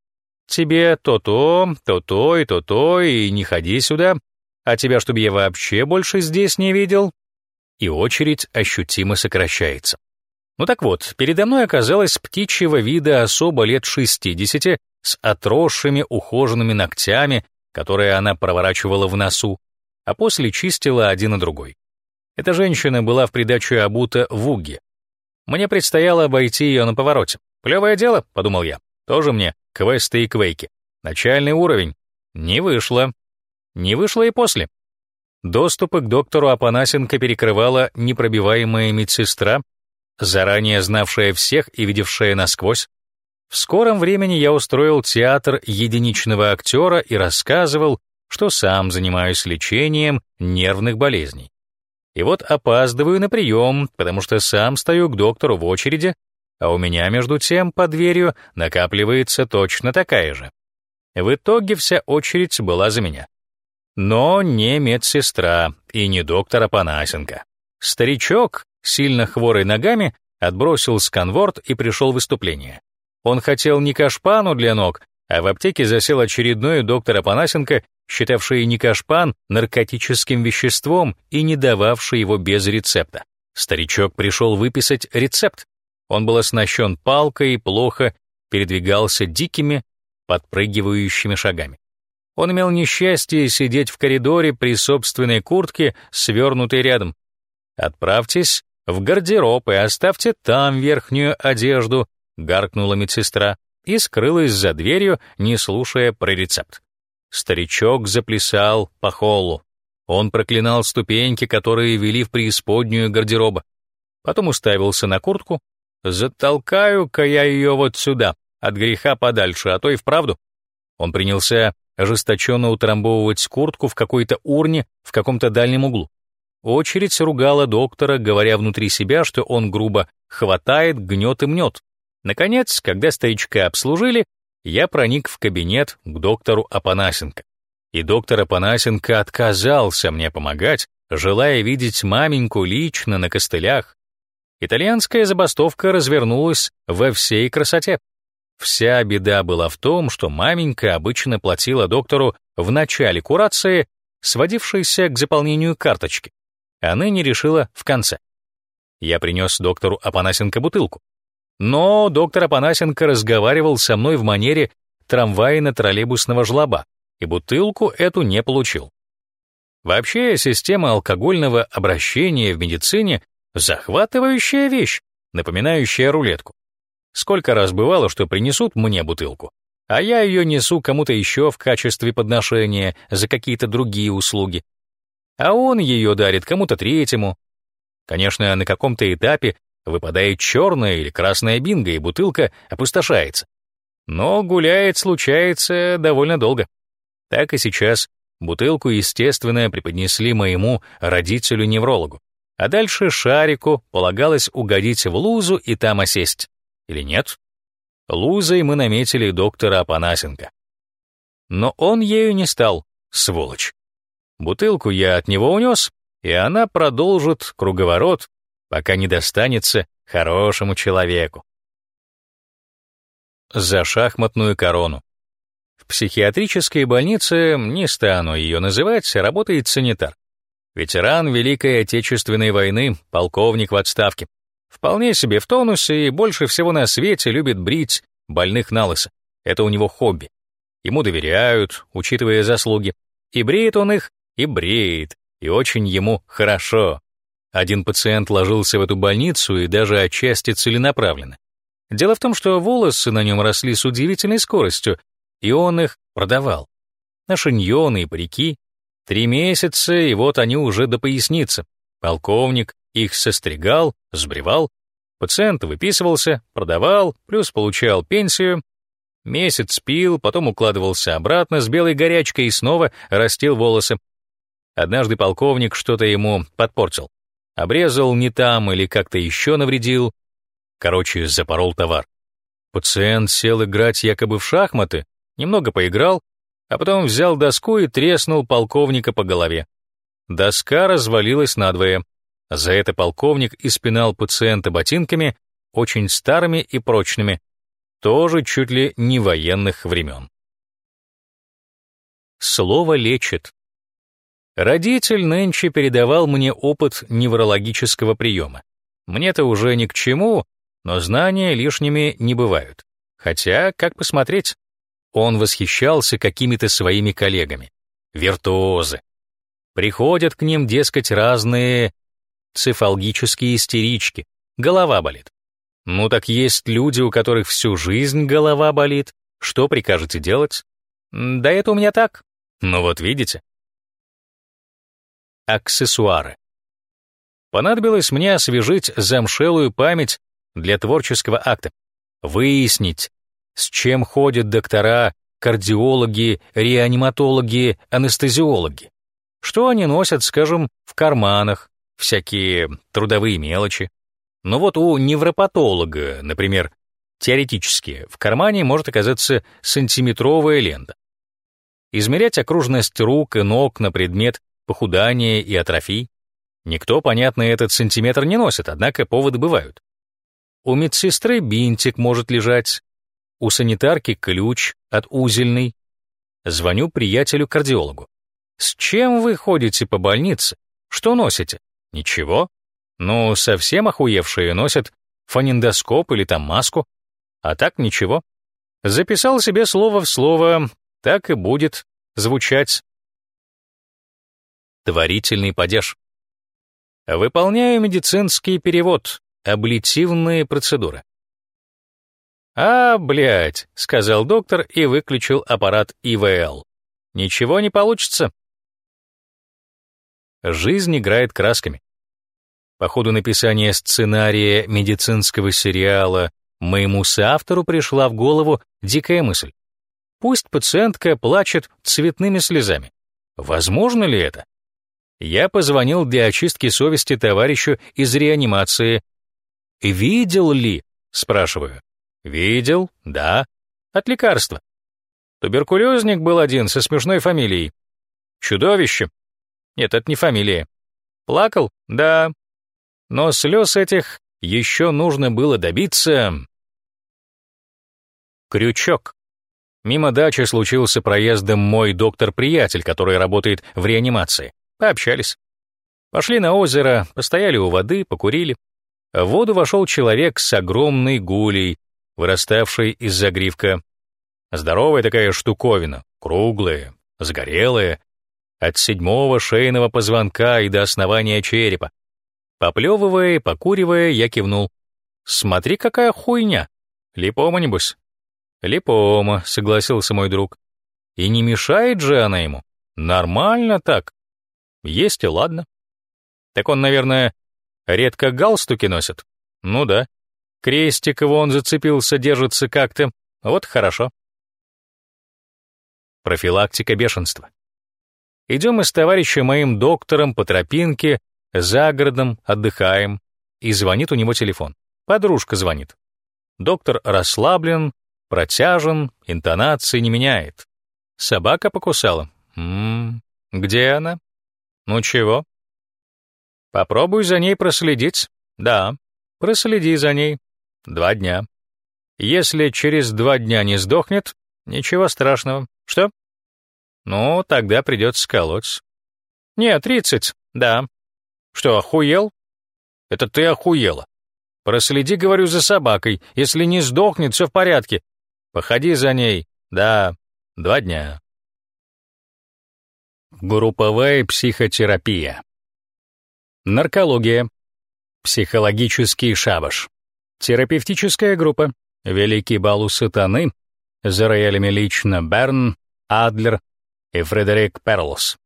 Тебе то-то, то-то и то-то, и не ходи сюда. А тебя, чтобы я вообще больше здесь не видел?» и очередь ощутимо сокращается. Ну так вот, передо мной оказалась птичьего вида особо лет 60 с отросшими ухоженными ногтями, которые она проворачивала в носу, а после чистила один и другой. Эта женщина была в придачу обута в уге. Мне предстояло обойти ее на повороте. Плевое дело, подумал я. Тоже мне квесты и квейки. Начальный уровень. Не вышло. Не вышло и после. Доступы к доктору Апанасенко перекрывала непробиваемая медсестра, заранее знавшая всех и видевшая насквозь. В скором времени я устроил театр единичного актера и рассказывал, что сам занимаюсь лечением нервных болезней. И вот опаздываю на прием, потому что сам стою к доктору в очереди, а у меня между тем под дверью накапливается точно такая же. В итоге вся очередь была за меня. Но не медсестра и не доктор Апанасенко. Старичок, сильно хворый ногами, отбросил сканворд и пришел в выступление. Он хотел не кашпану для ног, а в аптеке засел очередной доктор Апанасенко считавший никашпан наркотическим веществом и не дававший его без рецепта. Старичок пришел выписать рецепт. Он был оснащен палкой и плохо передвигался дикими, подпрыгивающими шагами. Он имел несчастье сидеть в коридоре при собственной куртке, свернутой рядом. «Отправьтесь в гардероб и оставьте там верхнюю одежду», — гаркнула медсестра и скрылась за дверью, не слушая про рецепт. Старичок заплясал по холлу. Он проклинал ступеньки, которые вели в преисподнюю гардероба. Потом уставился на куртку. «Затолкаю-ка я ее вот сюда, от греха подальше, а то и вправду». Он принялся ожесточенно утрамбовывать куртку в какой-то урне в каком-то дальнем углу. Очередь ругала доктора, говоря внутри себя, что он грубо хватает, гнет и мнет. Наконец, когда старичка обслужили, я проник в кабинет к доктору Апанасенко. И доктор Апанасенко отказался мне помогать, желая видеть маменьку лично на костылях. Итальянская забастовка развернулась во всей красоте. Вся беда была в том, что маменька обычно платила доктору в начале курации, сводившейся к заполнению карточки, а ныне решила в конце. Я принес доктору Апанасенко бутылку. Но доктор Апанасенко разговаривал со мной в манере трамвайно-троллейбусного жлоба, и бутылку эту не получил. Вообще, система алкогольного обращения в медицине — захватывающая вещь, напоминающая рулетку. Сколько раз бывало, что принесут мне бутылку, а я ее несу кому-то еще в качестве подношения за какие-то другие услуги. А он ее дарит кому-то третьему. Конечно, на каком-то этапе Выпадает черная или красная бинго, и бутылка опустошается. Но гуляет, случается, довольно долго. Так и сейчас бутылку, естественно, преподнесли моему родителю-неврологу. А дальше Шарику полагалось угодить в лузу и там осесть. Или нет? Лузой мы наметили доктора Апанасенко. Но он ею не стал, сволочь. Бутылку я от него унес, и она продолжит круговорот пока не достанется хорошему человеку. За шахматную корону. В психиатрической больнице, не стану ее называть, работает санитар. Ветеран Великой Отечественной войны, полковник в отставке. Вполне себе в тонусе и больше всего на свете любит брить больных на лысо. Это у него хобби. Ему доверяют, учитывая заслуги. И бреет он их, и бреет, и очень ему хорошо. Один пациент ложился в эту больницу и даже отчасти целенаправленно. Дело в том, что волосы на нем росли с удивительной скоростью, и он их продавал. На шиньоны и парики. Три месяца, и вот они уже до поясницы. Полковник их состригал, сбривал. Пациент выписывался, продавал, плюс получал пенсию. Месяц пил, потом укладывался обратно с белой горячкой и снова растил волосы. Однажды полковник что-то ему подпортил. Обрезал не там или как-то еще навредил. Короче, запорол товар. Пациент сел играть якобы в шахматы, немного поиграл, а потом взял доску и треснул полковника по голове. Доска развалилась надвое. За это полковник испинал пациента ботинками, очень старыми и прочными, тоже чуть ли не военных времен. Слово лечит. Родитель нынче передавал мне опыт неврологического приема. Мне-то уже ни к чему, но знания лишними не бывают. Хотя, как посмотреть, он восхищался какими-то своими коллегами. Виртуозы. Приходят к ним, дескать, разные цефалгические истерички, голова болит. Ну так есть люди, у которых всю жизнь голова болит. Что прикажете делать? Да это у меня так. Ну вот видите. Аксессуары. Понадобилось мне освежить замшелую память для творческого акта, выяснить, с чем ходят доктора, кардиологи, реаниматологи, анестезиологи. Что они носят, скажем, в карманах, всякие трудовые мелочи. Но вот у невропатолога, например, теоретически, в кармане может оказаться сантиметровая лента. Измерять окружность рук и ног на предмет похудания и атрофий. Никто, понятно, этот сантиметр не носит, однако поводы бывают. У медсестры бинтик может лежать, у санитарки ключ от узельной. Звоню приятелю-кардиологу. С чем вы ходите по больнице? Что носите? Ничего. Ну, совсем охуевшие носят фонендоскоп или там маску. А так ничего. Записал себе слово в слово, так и будет звучать. Творительный падеж. Выполняю медицинский перевод, аблитивные процедуры. «А, блядь», — сказал доктор и выключил аппарат ИВЛ. «Ничего не получится». Жизнь играет красками. По ходу написания сценария медицинского сериала моему соавтору пришла в голову дикая мысль. Пусть пациентка плачет цветными слезами. Возможно ли это? Я позвонил для очистки совести товарищу из реанимации. «Видел ли?» — спрашиваю. «Видел, да. От лекарства. Туберкулезник был один со смешной фамилией. Чудовище. Нет, это не фамилия. Плакал? Да. Но слез этих еще нужно было добиться. Крючок. Мимо дачи случился проездом мой доктор-приятель, который работает в реанимации. Пообщались. Пошли на озеро, постояли у воды, покурили. В воду вошел человек с огромной гулей, выраставшей из загривка. Здоровая такая штуковина, круглая, сгорелая, от седьмого шейного позвонка и до основания черепа. Поплевывая и покуривая, я кивнул. «Смотри, какая хуйня! Липома, небось?» «Липома», — согласился мой друг. «И не мешает же она ему? Нормально так. Есть и ладно». «Так он, наверное, редко галстуки носит?» «Ну да. Крестик вон зацепился, держится как-то. Вот хорошо». Профилактика бешенства. Идем мы с товарищем моим доктором по тропинке, за городом, отдыхаем, и звонит у него телефон. Подружка звонит. Доктор расслаблен, протяжен, интонации не меняет. Собака покусала. Ммм, где она? Ну чего? Попробуй за ней проследить. Да, проследи за ней. Два дня. Если через два дня не сдохнет, ничего страшного. Что? Ну, тогда придется колоть. Нет, тридцать, да. Что, охуел? Это ты охуела. Проследи, говорю, за собакой. Если не сдохнет, все в порядке. Походи за ней. Да, два дня. Групповая психотерапия. Наркология. Психологический шабаш. Терапевтическая группа. Великий бал у сатаны. За роялями лично Берн, Адлер, и Фредерик Перлс.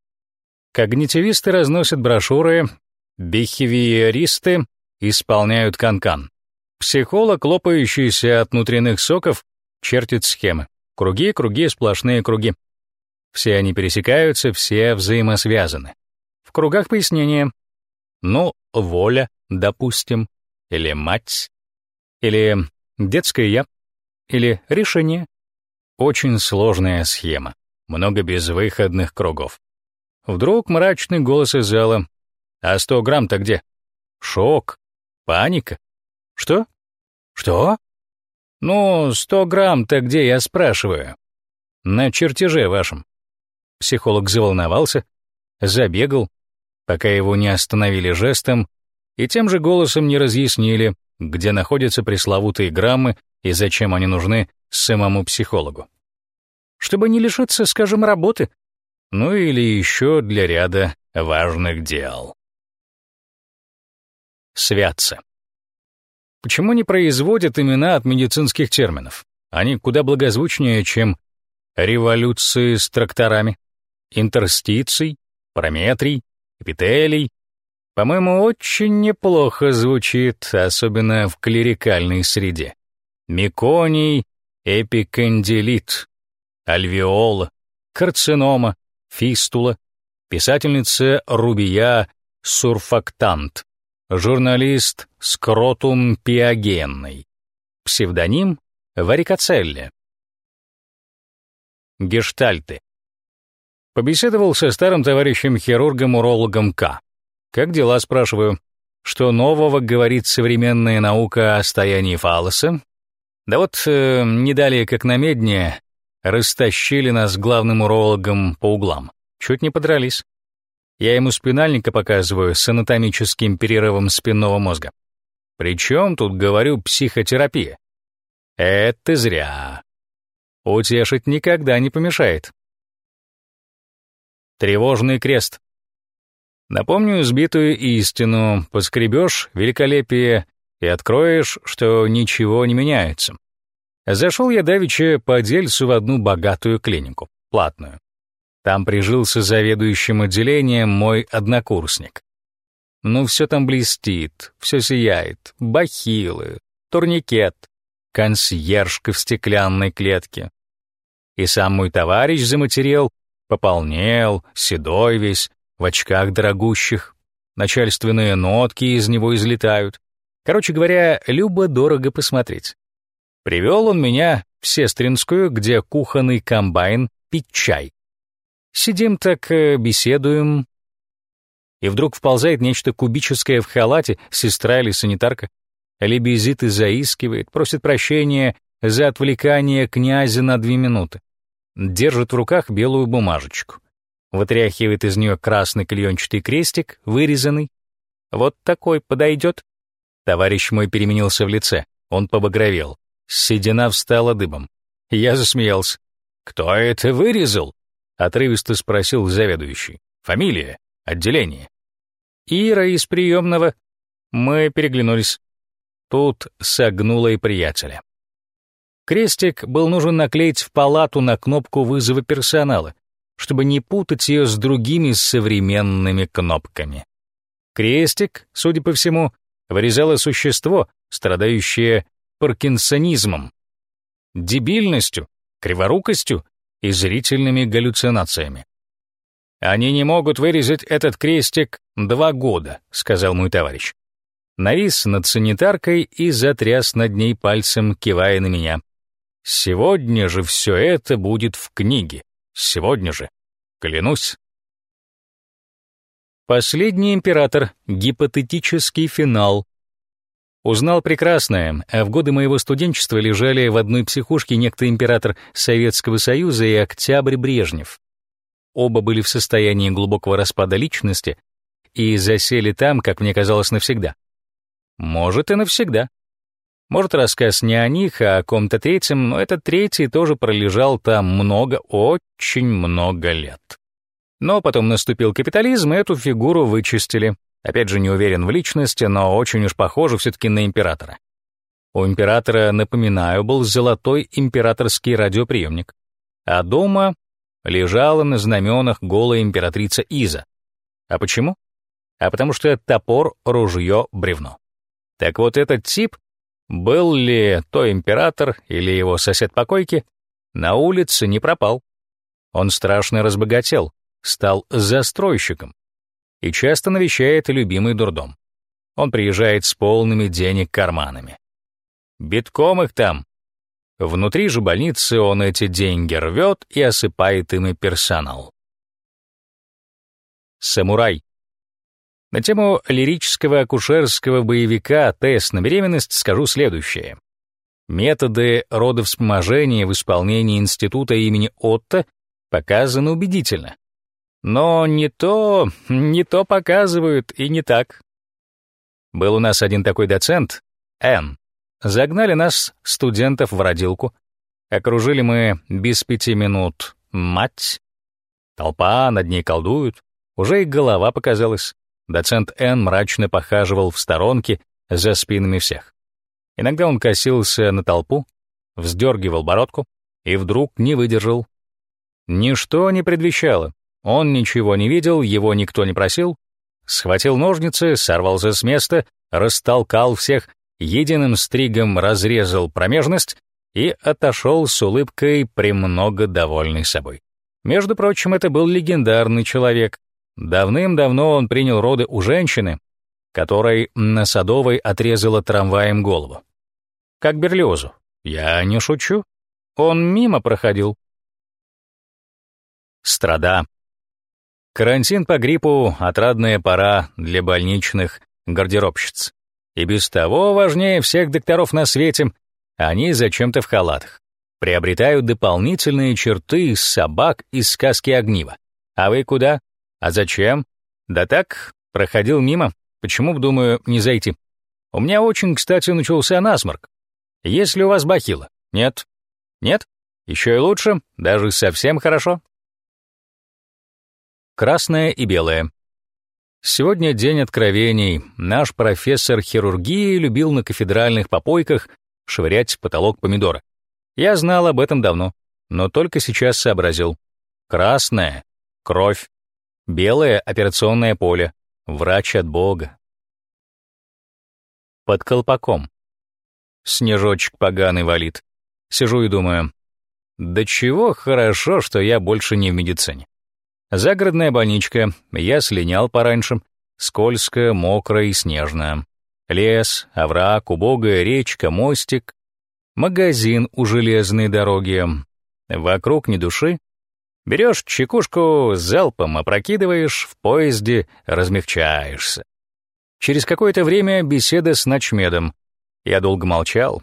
Когнитивисты разносят брошюры, бихевиористы исполняют канкан. -кан. Психолог, лопающийся от внутренних соков, чертит схемы. Круги, круги, сплошные круги. Все они пересекаются, все взаимосвязаны. В кругах пояснения. Ну, воля, допустим, или мать, или детское «я», или решение. Очень сложная схема много безвыходных кругов. Вдруг мрачный голос из зала. «А сто грамм-то где?» Шок. Паника. «Что? Что?» «Ну, сто грамм-то где, я спрашиваю?» «На чертеже вашем». Психолог заволновался, забегал, пока его не остановили жестом и тем же голосом не разъяснили, где находятся пресловутые граммы и зачем они нужны самому психологу чтобы не лишиться, скажем, работы, ну или еще для ряда важных дел. святцы. Почему не производят имена от медицинских терминов? Они куда благозвучнее, чем революции с тракторами, интерстиций, прометрий, эпителий. По-моему, очень неплохо звучит, особенно в клерикальной среде. Меконий, эпикандилит, альвеола, карцинома, фистула, писательница Рубия Сурфактант, журналист Скротум Пиогенный, псевдоним Варикоцелли. Гештальты. Побеседовал со старым товарищем-хирургом-урологом К. «Как дела?» — спрашиваю. «Что нового говорит современная наука о стоянии фалоса?» Да вот, э, не далее, как на медне, растащили нас главным урологом по углам. Чуть не подрались. Я ему спинальника показываю с анатомическим перерывом спинного мозга. Причем тут, говорю, психотерапия. Это зря. Утешить никогда не помешает. Тревожный крест. Напомню сбитую истину, поскребешь великолепие и откроешь, что ничего не меняется. Зашел я давеча по дельцу в одну богатую клинику, платную. Там прижился заведующим отделением мой однокурсник. Ну, все там блестит, все сияет, бахилы, турникет, консьержка в стеклянной клетке. И сам мой товарищ заматерел, пополнел, седой весь, в очках дорогущих, начальственные нотки из него излетают. Короче говоря, любо-дорого посмотреть. Привел он меня в Сестринскую, где кухонный комбайн пить чай. Сидим так, э, беседуем. И вдруг вползает нечто кубическое в халате, сестра или санитарка. Лебезит и заискивает, просит прощения за отвлекание князя на две минуты. Держит в руках белую бумажечку. Вытряхивает из нее красный клеенчатый крестик, вырезанный. Вот такой подойдет. Товарищ мой переменился в лице. Он побагровел. Седина встала дыбом. Я засмеялся. «Кто это вырезал?» Отрывисто спросил заведующий. «Фамилия? Отделение?» «Ира из приемного». Мы переглянулись. Тут согнула и приятеля. Крестик был нужен наклеить в палату на кнопку вызова персонала, чтобы не путать ее с другими современными кнопками. Крестик, судя по всему, вырезало существо, страдающее паркинсонизмом, дебильностью, криворукостью и зрительными галлюцинациями. «Они не могут вырезать этот крестик два года», — сказал мой товарищ. Навис над санитаркой и затряс над ней пальцем, кивая на меня. «Сегодня же все это будет в книге. Сегодня же. Клянусь». Последний император. Гипотетический финал. Узнал прекрасное, а в годы моего студенчества лежали в одной психушке некто император Советского Союза и Октябрь Брежнев. Оба были в состоянии глубокого распада личности и засели там, как мне казалось, навсегда. Может, и навсегда. Может, рассказ не о них, а о ком-то третьем, но этот третий тоже пролежал там много, очень много лет. Но потом наступил капитализм, и эту фигуру вычистили. Опять же, не уверен в личности, но очень уж похоже все-таки на императора. У императора, напоминаю, был золотой императорский радиоприемник. А дома лежала на знаменах голая императрица Иза. А почему? А потому что топор, ружье, бревно. Так вот этот тип, был ли то император или его сосед по койке, на улице не пропал. Он страшно разбогател, стал застройщиком, и часто навещает любимый дурдом. Он приезжает с полными денег карманами. Битком их там. Внутри же больницы он эти деньги рвет и осыпает ими персонал. Самурай. На тему лирического акушерского боевика «Тест на беременность» скажу следующее. Методы родовспоможения в исполнении института имени Отто показаны убедительно. Но не то, не то показывают и не так. Был у нас один такой доцент, Н. Загнали нас, студентов, в родилку. Окружили мы без пяти минут мать. Толпа над ней колдует. Уже и голова показалась. Доцент Н мрачно похаживал в сторонке за спинами всех. Иногда он косился на толпу, вздергивал бородку и вдруг не выдержал. Ничто не предвещало. Он ничего не видел, его никто не просил. Схватил ножницы, сорвался с места, растолкал всех, единым стригом разрезал промежность и отошел с улыбкой, премного довольный собой. Между прочим, это был легендарный человек. Давным-давно он принял роды у женщины, которой на Садовой отрезала трамваем голову. Как Берлиозу. Я не шучу. Он мимо проходил. Страда. Карантин по гриппу — отрадная пора для больничных гардеробщиц. И без того важнее всех докторов на свете, они зачем-то в халатах. Приобретают дополнительные черты собак из сказки Огнива. А вы куда? А зачем? Да так, проходил мимо. Почему, думаю, не зайти? У меня очень, кстати, начался насморк. Есть ли у вас бахила? Нет? Нет? Еще и лучше, даже совсем хорошо. Красное и белое. Сегодня день откровений. Наш профессор хирургии любил на кафедральных попойках швырять потолок помидоры. Я знал об этом давно, но только сейчас сообразил. Красное — кровь. Белое — операционное поле. Врач от Бога. Под колпаком. Снежочек поганый валит. Сижу и думаю, да чего хорошо, что я больше не в медицине. Загородная больничка, я слинял пораньше, скользкая, мокрая и снежная. Лес, овраг, убогая речка, мостик, магазин у железной дороги. Вокруг ни души. Берешь чекушку, залпом опрокидываешь, в поезде размягчаешься. Через какое-то время беседа с ночмедом. Я долго молчал.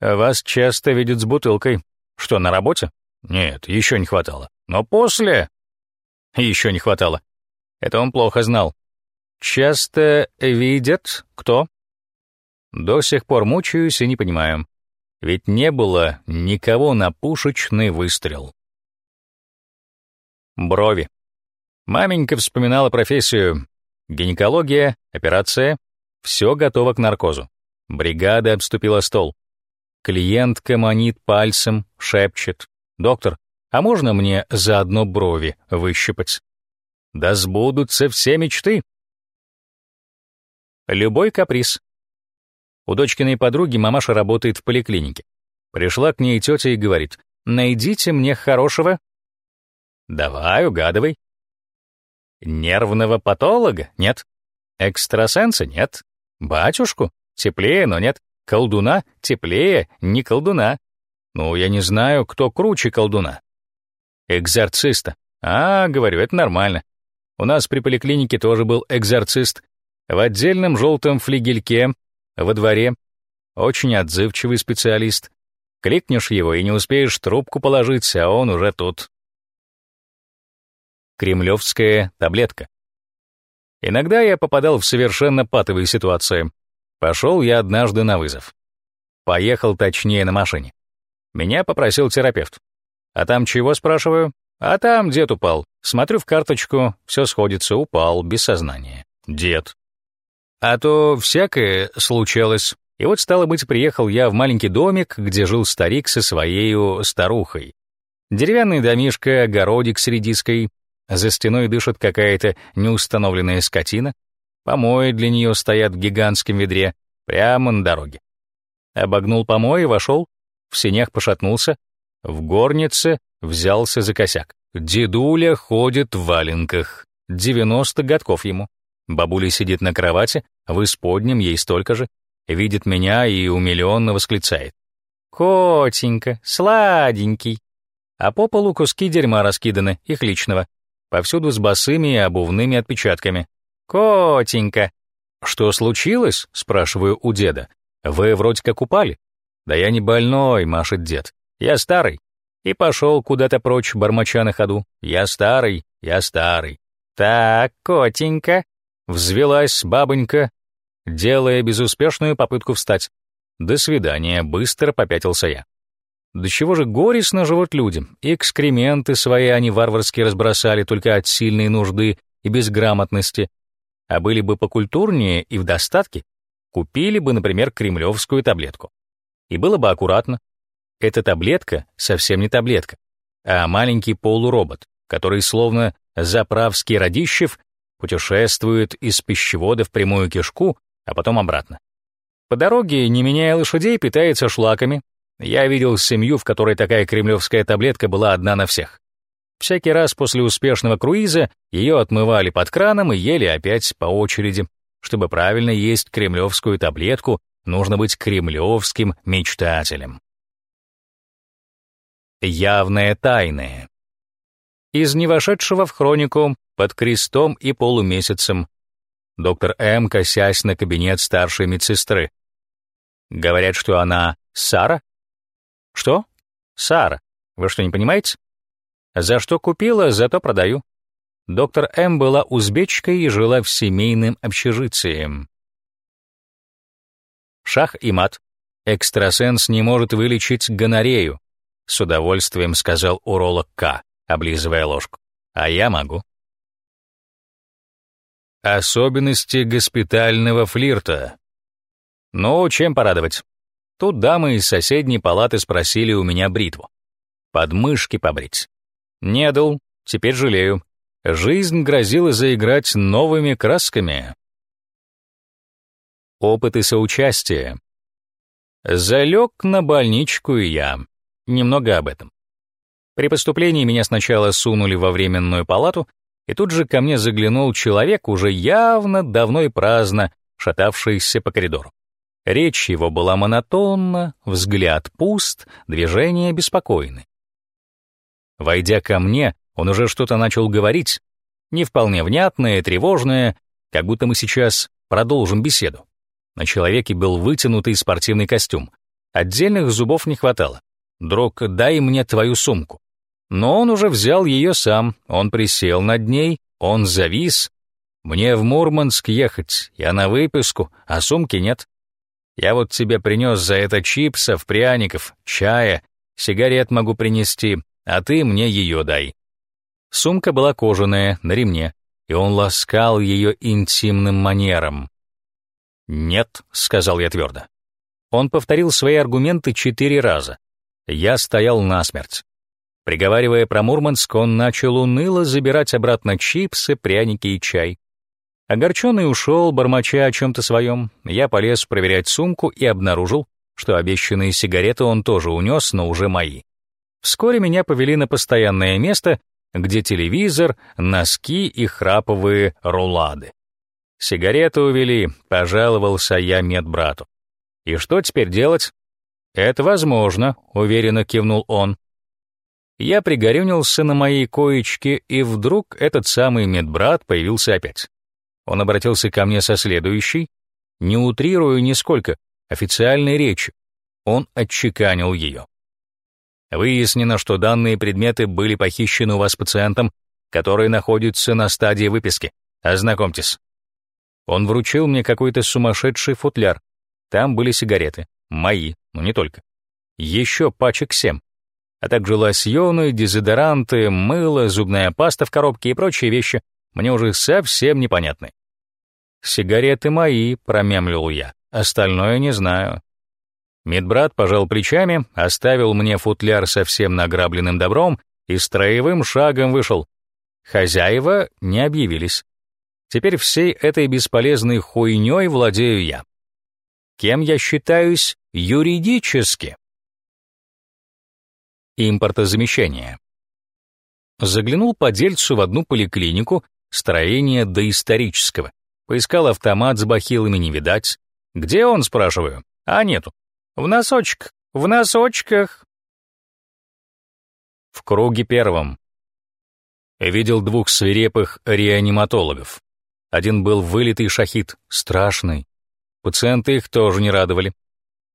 «Вас часто видят с бутылкой. Что, на работе?» «Нет, еще не хватало. Но после...» «Еще не хватало. Это он плохо знал. Часто видят кто?» До сих пор мучаюсь и не понимаю. Ведь не было никого на пушечный выстрел. Брови. Маменька вспоминала профессию. Гинекология, операция. Все готово к наркозу. Бригада обступила стол. Клиентка манит пальцем, шепчет. «Доктор, а можно мне заодно брови выщипать?» «Да сбудутся все мечты!» Любой каприз. У дочкиной подруги мамаша работает в поликлинике. Пришла к ней тетя и говорит, «Найдите мне хорошего...» «Давай, угадывай». «Нервного патолога? Нет. Экстрасенса? Нет. Батюшку? Теплее, но нет. Колдуна? Теплее, не колдуна. Ну, я не знаю, кто круче колдуна. Экзорциста. А, говорю, это нормально. У нас при поликлинике тоже был экзорцист. В отдельном желтом флигельке, во дворе. Очень отзывчивый специалист. Кликнешь его и не успеешь трубку положить, а он уже тут. Кремлевская таблетка. Иногда я попадал в совершенно патовые ситуации. Пошел я однажды на вызов. Поехал точнее на машине. Меня попросил терапевт. А там чего, спрашиваю? А там дед упал. Смотрю в карточку, все сходится, упал, без сознания. Дед. А то всякое случалось. И вот, стало быть, приехал я в маленький домик, где жил старик со своей старухой. Деревянный домишко, огородик с редиской. За стеной дышит какая-то неустановленная скотина. Помои для нее стоят в гигантском ведре, прямо на дороге. Обогнул помой и вошел, в сенях пошатнулся, в горнице взялся за косяк. Дедуля ходит в валенках, 90 годков ему. Бабуля сидит на кровати, в исподнем ей столько же, видит меня и умилённо восклицает. «Котенька, сладенький!» А по полу куски дерьма раскиданы, их личного, повсюду с босыми и обувными отпечатками. «Котенька!» «Что случилось?» — спрашиваю у деда. «Вы вроде как упали». «Да я не больной», — машет дед. «Я старый». И пошел куда-то прочь, бормоча на ходу. «Я старый, я старый». «Так, котенька», — взвелась бабонька, делая безуспешную попытку встать. «До свидания», — быстро попятился я. До чего же горестно живут люди. Экскременты свои они варварски разбросали только от сильной нужды и безграмотности, а были бы покультурнее и в достатке, купили бы, например, кремлевскую таблетку. И было бы аккуратно. Эта таблетка совсем не таблетка, а маленький полуробот, который словно заправский Радищев путешествует из пищевода в прямую кишку, а потом обратно. По дороге, не меняя лошадей, питается шлаками. Я видел семью, в которой такая кремлевская таблетка была одна на всех. Всякий раз после успешного круиза ее отмывали под краном и ели опять по очереди. Чтобы правильно есть кремлевскую таблетку, нужно быть кремлевским мечтателем. Явное тайное. Из невошедшего в хронику под крестом и полумесяцем. Доктор М, косясь на кабинет старшей медсестры. Говорят, что она Сара? Что? Сара. Вы что, не понимаете? За что купила, зато продаю. Доктор М была узбечкой и жила в семейном общежитии. Шах и мат. Экстрасенс не может вылечить гонорею, с удовольствием сказал уролог К, облизывая ложку. А я могу. Особенности госпитального флирта. Ну, чем порадовать? Тут дамы из соседней палаты спросили у меня бритву. Подмышки побрить. Не дал, теперь жалею. Жизнь грозила заиграть новыми красками. Опыт и соучастие. Залег на больничку и я. Немного об этом. При поступлении меня сначала сунули во временную палату, и тут же ко мне заглянул человек, уже явно давно и праздно шатавшийся по коридору. Речь его была монотонна, взгляд пуст, движения беспокойны. Войдя ко мне, он уже что-то начал говорить, не вполне внятное, тревожное, как будто мы сейчас продолжим беседу. На человеке был вытянутый спортивный костюм. Отдельных зубов не хватало. «Друг, дай мне твою сумку». Но он уже взял ее сам, он присел над ней, он завис. «Мне в Мурманск ехать, я на выписку, а сумки нет. Я вот тебе принес за это чипсов, пряников, чая, сигарет могу принести, а ты мне ее дай». Сумка была кожаная, на ремне, и он ласкал ее интимным манером. «Нет», — сказал я твердо. Он повторил свои аргументы четыре раза. Я стоял насмерть. Приговаривая про Мурманск, он начал уныло забирать обратно чипсы, пряники и чай. Огорченный ушел, бормоча о чем-то своем. Я полез проверять сумку и обнаружил, что обещанные сигареты он тоже унес, но уже мои. Вскоре меня повели на постоянное место, где телевизор, носки и храповые рулады. Сигареты увели, пожаловался я медбрату. И что теперь делать? Это возможно, уверенно кивнул он. Я пригорюнился на моей коечке, и вдруг этот самый медбрат появился опять. Он обратился ко мне со следующей, не утрируя нисколько, официальной речью. Он отчеканил ее. Выяснено, что данные предметы были похищены у вас пациентом, который находится на стадии выписки. Ознакомьтесь. Он вручил мне какой-то сумасшедший футляр. Там были сигареты. Мои, но не только. Еще пачек семь. А также лосьоны, дезодоранты, мыло, зубная паста в коробке и прочие вещи мне уже совсем непонятны. «Сигареты мои», — промямлил я. «Остальное не знаю». Медбрат пожал плечами, оставил мне футляр со всем награбленным добром и строевым шагом вышел. Хозяева не объявились. Теперь всей этой бесполезной хуйней владею я. Кем я считаюсь юридически? Импортозамещение. Заглянул по дельцу в одну поликлинику, строение доисторического. Поискал автомат с бахилами не видать. Где он, спрашиваю? А нету. В носочках, в носочках. В круге первом. Видел двух свирепых реаниматологов. Один был вылитый шахид, страшный. Пациенты их тоже не радовали.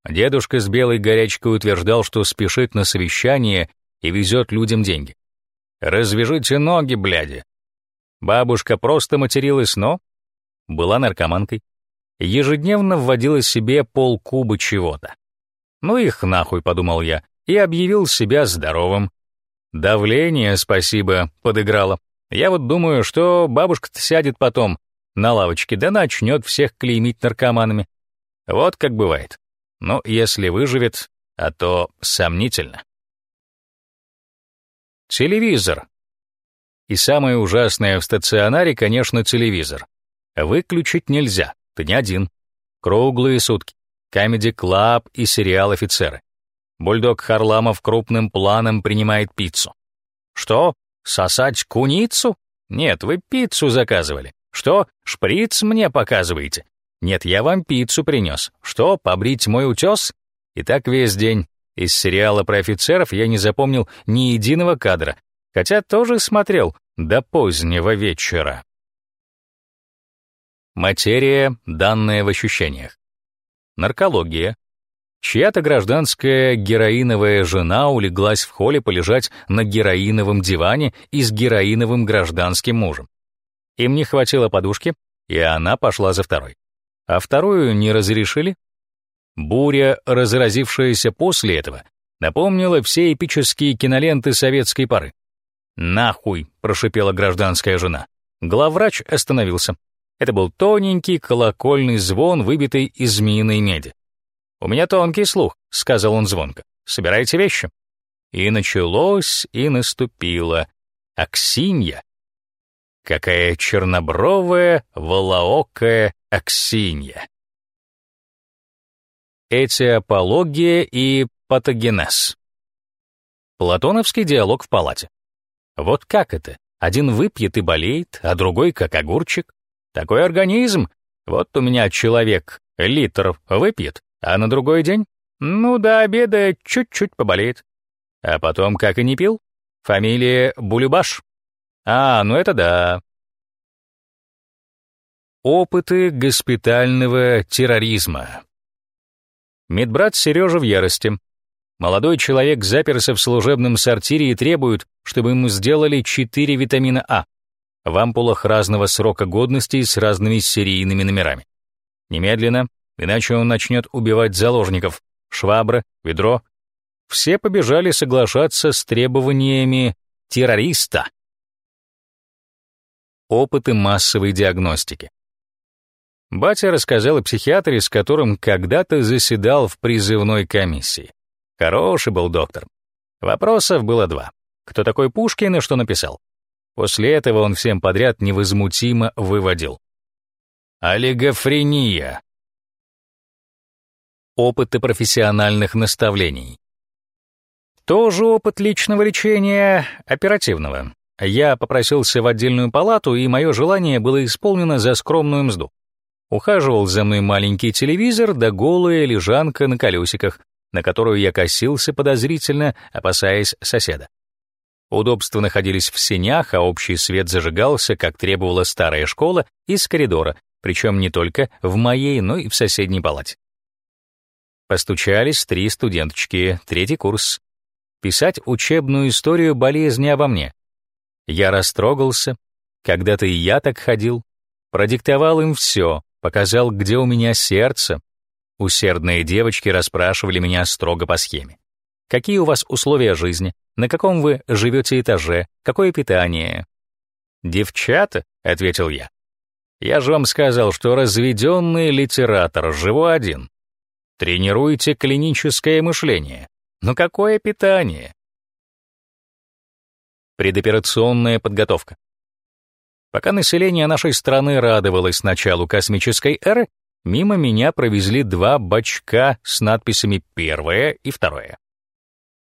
Дедушка с белой горячкой утверждал, что спешит на совещание и везет людям деньги. «Развяжите ноги, бляди!» Бабушка просто материлась, но была наркоманкой. Ежедневно вводила себе полкуба чего-то. «Ну их нахуй», — подумал я, и объявил себя здоровым. «Давление, спасибо», — подыграло. Я вот думаю, что бабушка-то сядет потом, на лавочке, да начнет всех клеймить наркоманами. Вот как бывает. Ну, если выживет, а то сомнительно. Телевизор. И самое ужасное в стационаре, конечно, телевизор. Выключить нельзя, ты не один. Круглые сутки. Comedy Club и сериал «Офицеры». Бульдог Харламов крупным планом принимает пиццу. Что? Сосать куницу? Нет, вы пиццу заказывали. Что? Шприц мне показываете? Нет, я вам пиццу принес. Что, побрить мой утес? И так весь день. Из сериала про офицеров я не запомнил ни единого кадра, хотя тоже смотрел до позднего вечера. Материя, данная в ощущениях. Наркология. Чья-то гражданская героиновая жена улеглась в холле полежать на героиновом диване и с героиновым гражданским мужем. Им не хватило подушки, и она пошла за второй. А вторую не разрешили. Буря, разразившаяся после этого, напомнила все эпические киноленты советской поры. «Нахуй!» — прошипела гражданская жена. Главврач остановился. Это был тоненький колокольный звон, выбитый из змеиной меди. «У меня тонкий слух», — сказал он звонко. «Собирайте вещи». И началось, и наступило. Аксинья. Какая чернобровая, волоокая Аксинья. Этиопология и патогенез. Платоновский диалог в палате. Вот как это? Один выпьет и болеет, а другой как огурчик. Такой организм. Вот у меня человек литр выпьет, а на другой день, ну, до обеда чуть-чуть поболеет. А потом, как и не пил, фамилия Булюбаш. А, ну это да. Опыты госпитального терроризма. Медбрат Сережа в ярости. Молодой человек заперся в служебном сортире и требует, чтобы ему сделали 4 витамина А в ампулах разного срока годности с разными серийными номерами. Немедленно, иначе он начнет убивать заложников. Швабра, ведро. Все побежали соглашаться с требованиями террориста. Опыты массовой диагностики. Батя рассказал о психиатре, с которым когда-то заседал в призывной комиссии. Хороший был доктор. Вопросов было два. Кто такой Пушкин и что написал? После этого он всем подряд невозмутимо выводил. Олигофрения. Опыты профессиональных наставлений. Тоже опыт личного лечения, оперативного. Я попросился в отдельную палату, и мое желание было исполнено за скромную мзду. Ухаживал за мной маленький телевизор да голая лежанка на колесиках, на которую я косился подозрительно, опасаясь соседа. Удобства находились в сенях, а общий свет зажигался, как требовала старая школа, из коридора, причем не только в моей, но и в соседней палате. Постучались три студенточки, третий курс. Писать учебную историю болезни обо мне. Я растрогался, когда-то и я так ходил, продиктовал им все, показал, где у меня сердце. Усердные девочки расспрашивали меня строго по схеме. Какие у вас условия жизни? На каком вы живете этаже? Какое питание? Девчата, ответил я. Я же вам сказал, что разведенный литератор, живу один. Тренируйте клиническое мышление. Но какое питание? Предоперационная подготовка. Пока население нашей страны радовалось началу космической эры, мимо меня провезли два бачка с надписями «Первое» и «Второе».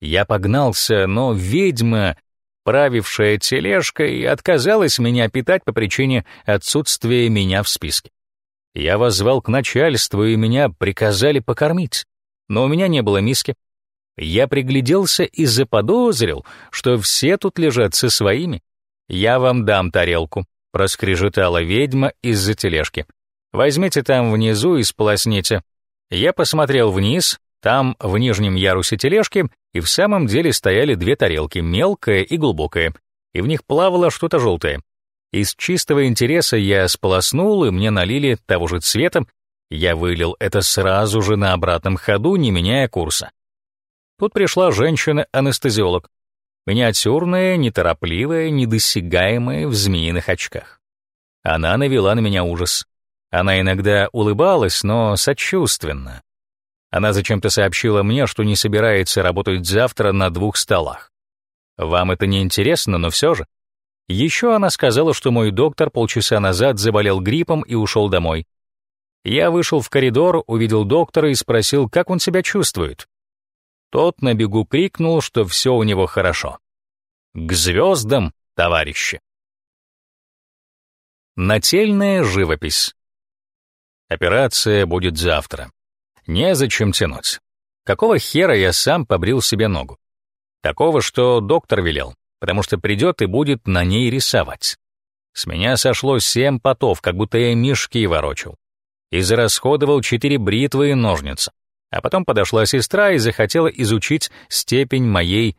Я погнался, но ведьма, правившая тележкой, отказалась меня питать по причине отсутствия меня в списке. Я воззвал к начальству, и меня приказали покормить, но у меня не было миски. Я пригляделся и заподозрил, что все тут лежат со своими. «Я вам дам тарелку», — проскрежетала ведьма из-за тележки. «Возьмите там внизу и сполосните». Я посмотрел вниз, там, в нижнем ярусе тележки, и в самом деле стояли две тарелки, мелкая и глубокая, и в них плавало что-то желтое. Из чистого интереса я сполоснул, и мне налили того же цвета. Я вылил это сразу же на обратном ходу, не меняя курса. Тут пришла женщина-анестезиолог миниатюрная, неторопливая, недосягаемая в змеиных очках. Она навела на меня ужас. Она иногда улыбалась, но сочувственно. Она зачем-то сообщила мне, что не собирается работать завтра на двух столах. Вам это не интересно, но все же. Еще она сказала, что мой доктор полчаса назад заболел гриппом и ушел домой. Я вышел в коридор, увидел доктора и спросил, как он себя чувствует. Тот на бегу крикнул, что все у него хорошо. К звездам, товарищи. Нательная живопись. Операция будет завтра. Незачем тянуть. Какого хера я сам побрил себе ногу? Такого, что доктор велел, потому что придет и будет на ней рисовать. С меня сошло семь потов, как будто я мешки ворочил. И зарасходовал четыре бритвы и ножницы. А потом подошла сестра и захотела изучить степень моей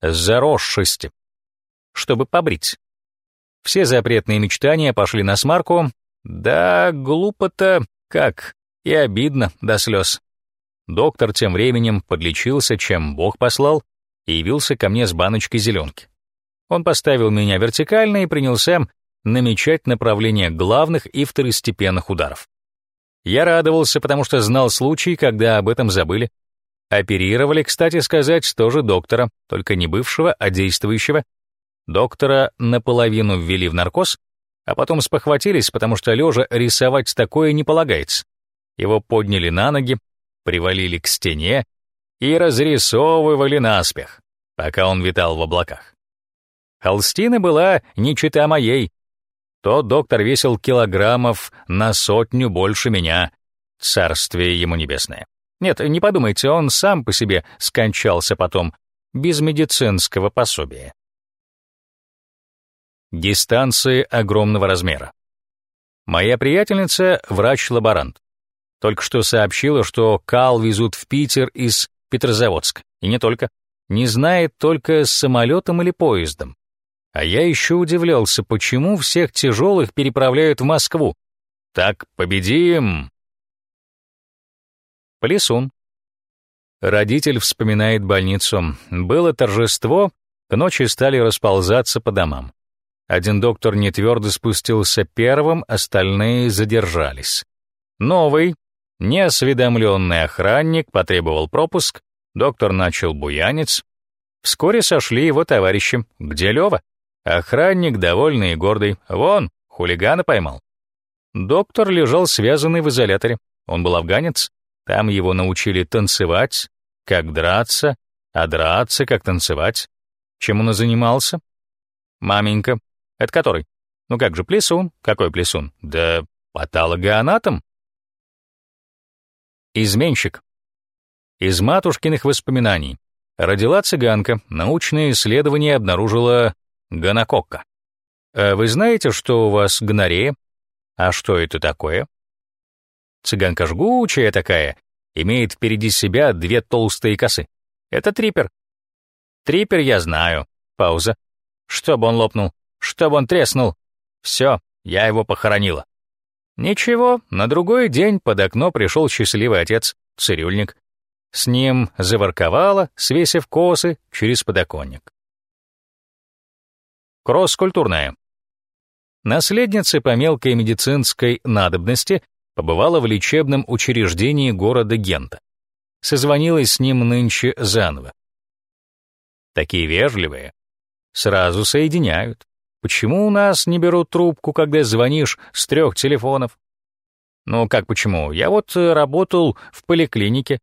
заросшести, чтобы побрить. Все запретные мечтания пошли на смарку. Да, глупо-то как, и обидно до слез. Доктор тем временем подлечился, чем Бог послал, и явился ко мне с баночкой зеленки. Он поставил меня вертикально и принялся намечать направление главных и второстепенных ударов. Я радовался, потому что знал случай, когда об этом забыли. Оперировали, кстати сказать, тоже доктора, только не бывшего, а действующего. Доктора наполовину ввели в наркоз, а потом спохватились, потому что лежа рисовать такое не полагается. Его подняли на ноги, привалили к стене и разрисовывали наспех, пока он витал в облаках. Холстина была не чита моей, тот доктор весил килограммов на сотню больше меня. Царствие ему небесное. Нет, не подумайте, он сам по себе скончался потом, без медицинского пособия. Дистанции огромного размера. Моя приятельница — врач-лаборант. Только что сообщила, что Кал везут в Питер из Петрозаводска. И не только. Не знает только с самолетом или поездом. А я еще удивлялся, почему всех тяжелых переправляют в Москву. Так победим! Плесун. Родитель вспоминает больницу. Было торжество, к ночи стали расползаться по домам. Один доктор не твердо спустился первым, остальные задержались. Новый, неосведомленный охранник потребовал пропуск, доктор начал буянец. Вскоре сошли его товарищи. Где Лева? Охранник, довольный и гордый. Вон, хулигана поймал. Доктор лежал связанный в изоляторе. Он был афганец. Там его научили танцевать, как драться, а драться, как танцевать. Чем он и занимался? Маменька. Это который? Ну как же, плесун? Какой плесун? Да патологоанатом. Изменщик. Из матушкиных воспоминаний. Родила цыганка, научное исследование обнаружило Гонококка. А вы знаете, что у вас гонорея? А что это такое? Цыганка жгучая такая, имеет впереди себя две толстые косы. Это трипер. Трипер я знаю. Пауза. Чтобы он лопнул, чтобы он треснул. Все, я его похоронила. Ничего, на другой день под окно пришел счастливый отец, цирюльник. С ним заворковала, свесив косы через подоконник. Кросс-культурная. Наследница по мелкой медицинской надобности побывала в лечебном учреждении города Гента. Созвонилась с ним нынче заново. Такие вежливые. Сразу соединяют. Почему у нас не берут трубку, когда звонишь с трех телефонов? Ну как почему? Я вот э, работал в поликлинике.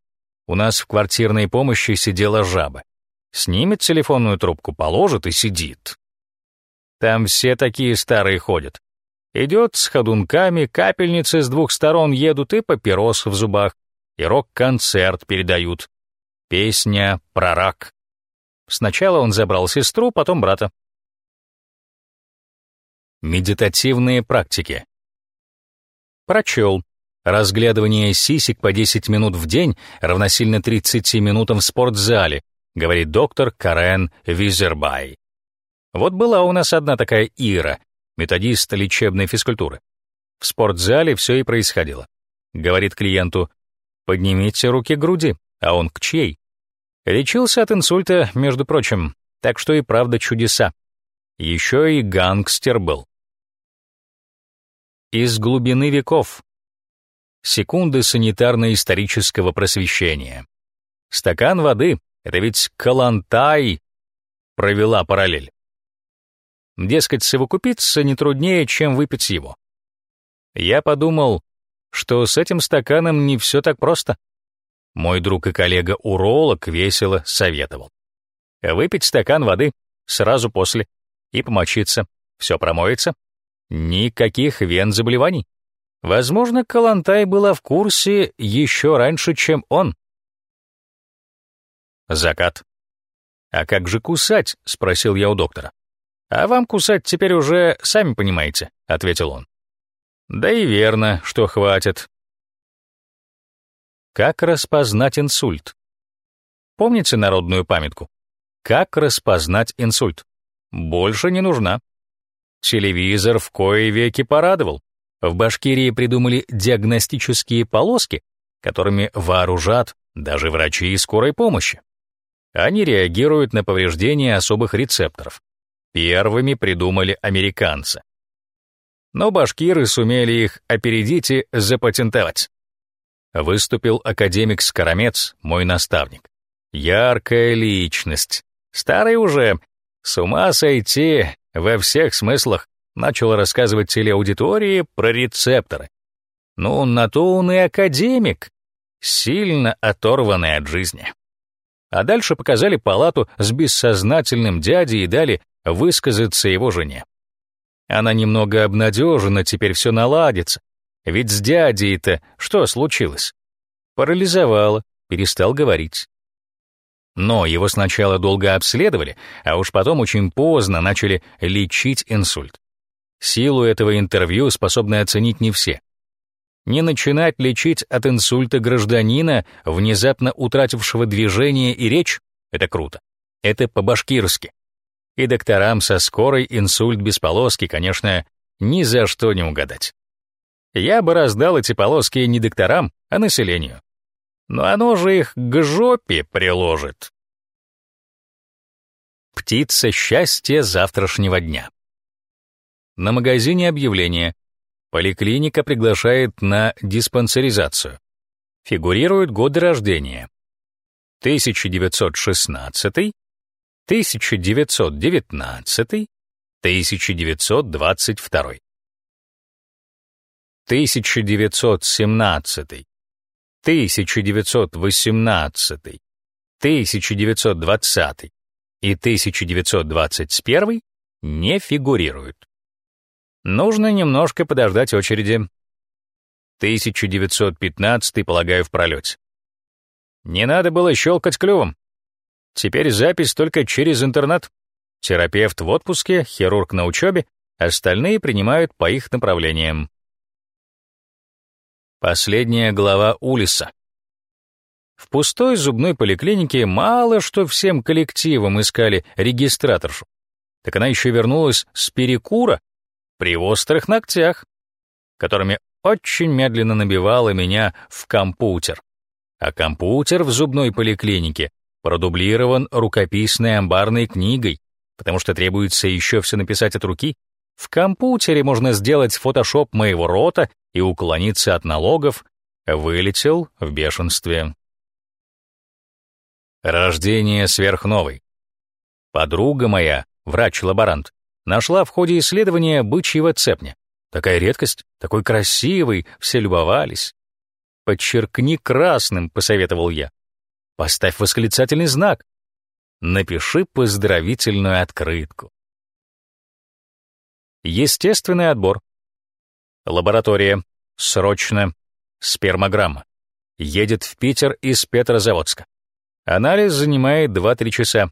У нас в квартирной помощи сидела жаба. Снимет телефонную трубку, положит и сидит. Там все такие старые ходят. Идет с ходунками, капельницы с двух сторон едут и папирос в зубах, и рок-концерт передают. Песня про рак. Сначала он забрал сестру, потом брата. Медитативные практики. Прочел. Разглядывание сисек по 10 минут в день равносильно 30 минутам в спортзале, говорит доктор Карен Визербай. Вот была у нас одна такая Ира, методист лечебной физкультуры. В спортзале все и происходило. Говорит клиенту, поднимите руки к груди, а он к чьей? Лечился от инсульта, между прочим, так что и правда чудеса. Еще и гангстер был. Из глубины веков. Секунды санитарно-исторического просвещения. Стакан воды — это ведь Калантай провела параллель. Дескать, совокупиться не труднее, чем выпить его. Я подумал, что с этим стаканом не все так просто. Мой друг и коллега-уролог весело советовал. Выпить стакан воды сразу после и помочиться. Все промоется. Никаких вен заболеваний. Возможно, Калантай была в курсе еще раньше, чем он. Закат. «А как же кусать?» — спросил я у доктора. «А вам кусать теперь уже, сами понимаете», — ответил он. «Да и верно, что хватит». Как распознать инсульт? Помните народную памятку? Как распознать инсульт? Больше не нужна. Телевизор в кои веки порадовал. В Башкирии придумали диагностические полоски, которыми вооружат даже врачи и скорой помощи. Они реагируют на повреждения особых рецепторов. Первыми придумали американцы. Но башкиры сумели их опередить и запатентовать. Выступил академик Скоромец, мой наставник. Яркая личность. Старый уже. С ума сойти во всех смыслах. Начал рассказывать телеаудитории про рецепторы. Ну, на то он и академик. Сильно оторванный от жизни. А дальше показали палату с бессознательным дядей и дали высказаться его жене. Она немного обнадежена, теперь все наладится. Ведь с дядей-то что случилось? Парализовало, перестал говорить. Но его сначала долго обследовали, а уж потом очень поздно начали лечить инсульт. Силу этого интервью способны оценить не все. Не начинать лечить от инсульта гражданина, внезапно утратившего движение и речь, это круто. Это по-башкирски. И докторам со скорой инсульт без полоски, конечно, ни за что не угадать. Я бы раздал эти полоски не докторам, а населению. Но оно же их к жопе приложит. Птица счастья завтрашнего дня. На магазине объявление Поликлиника приглашает на диспансеризацию. Фигурируют годы рождения. 1916, 1919, 1922. 1917, 1918, 1920 и 1921 не фигурируют. Нужно немножко подождать очереди. 1915, полагаю, в пролете. Не надо было щелкать клювом. Теперь запись только через интернет. Терапевт в отпуске, хирург на учебе, остальные принимают по их направлениям. Последняя глава Улиса. В пустой зубной поликлинике мало что всем коллективам искали регистраторшу. Так она еще вернулась с перекура при острых ногтях, которыми очень медленно набивала меня в компьютер. А компьютер в зубной поликлинике продублирован рукописной амбарной книгой, потому что требуется еще все написать от руки. В компьютере можно сделать фотошоп моего рота и уклониться от налогов. Вылетел в бешенстве. Рождение сверхновой. Подруга моя, врач-лаборант, нашла в ходе исследования бычьего цепня. Такая редкость, такой красивый, все любовались. «Подчеркни красным», — посоветовал я. «Поставь восклицательный знак. Напиши поздравительную открытку». Естественный отбор. Лаборатория. Срочно. Спермограмма. Едет в Питер из Петрозаводска. Анализ занимает 2-3 часа.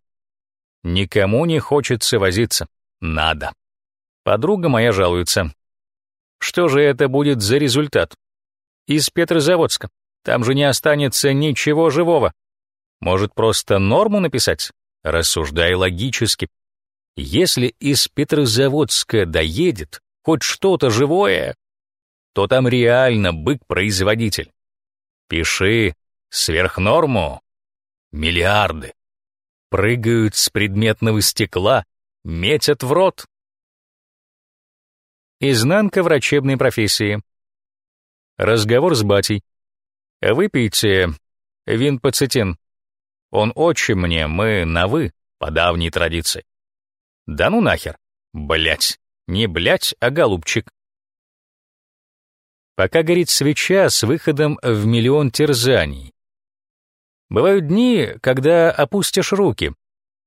Никому не хочется возиться надо. Подруга моя жалуется. Что же это будет за результат? Из Петрозаводска. Там же не останется ничего живого. Может, просто норму написать? Рассуждай логически. Если из Петрозаводска доедет хоть что-то живое, то там реально бык-производитель. Пиши сверхнорму. Миллиарды. Прыгают с предметного стекла метят в рот. Изнанка врачебной профессии. Разговор с батей. Выпейте винпоцетин. Он отчим мне, мы на «вы», по давней традиции. Да ну нахер. Блять. Не блять, а голубчик. Пока горит свеча с выходом в миллион терзаний. Бывают дни, когда опустишь руки.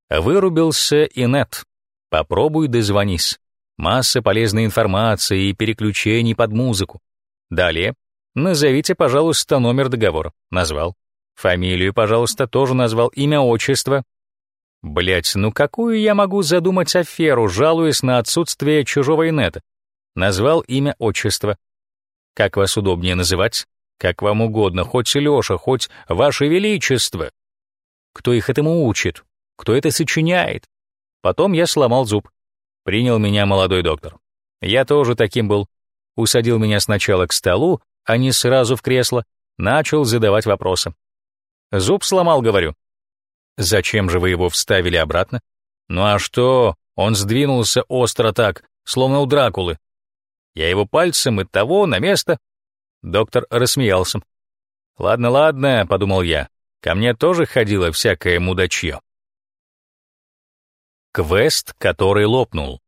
Вырубился и нет. Попробуй дозвонись. Масса полезной информации и переключений под музыку. Далее. Назовите, пожалуйста, номер договора. Назвал. Фамилию, пожалуйста, тоже назвал. Имя, отчество. Блять, ну какую я могу задумать аферу, жалуясь на отсутствие чужого инета? Назвал имя, отчество. Как вас удобнее называть? Как вам угодно, хоть Лёша, хоть Ваше Величество. Кто их этому учит? Кто это сочиняет? Потом я сломал зуб. Принял меня молодой доктор. Я тоже таким был. Усадил меня сначала к столу, а не сразу в кресло. Начал задавать вопросы. Зуб сломал, говорю. Зачем же вы его вставили обратно? Ну а что? Он сдвинулся остро так, словно у Дракулы. Я его пальцем и того на место. Доктор рассмеялся. Ладно, ладно, подумал я. Ко мне тоже ходило всякое мудачье. Квест, который лопнул.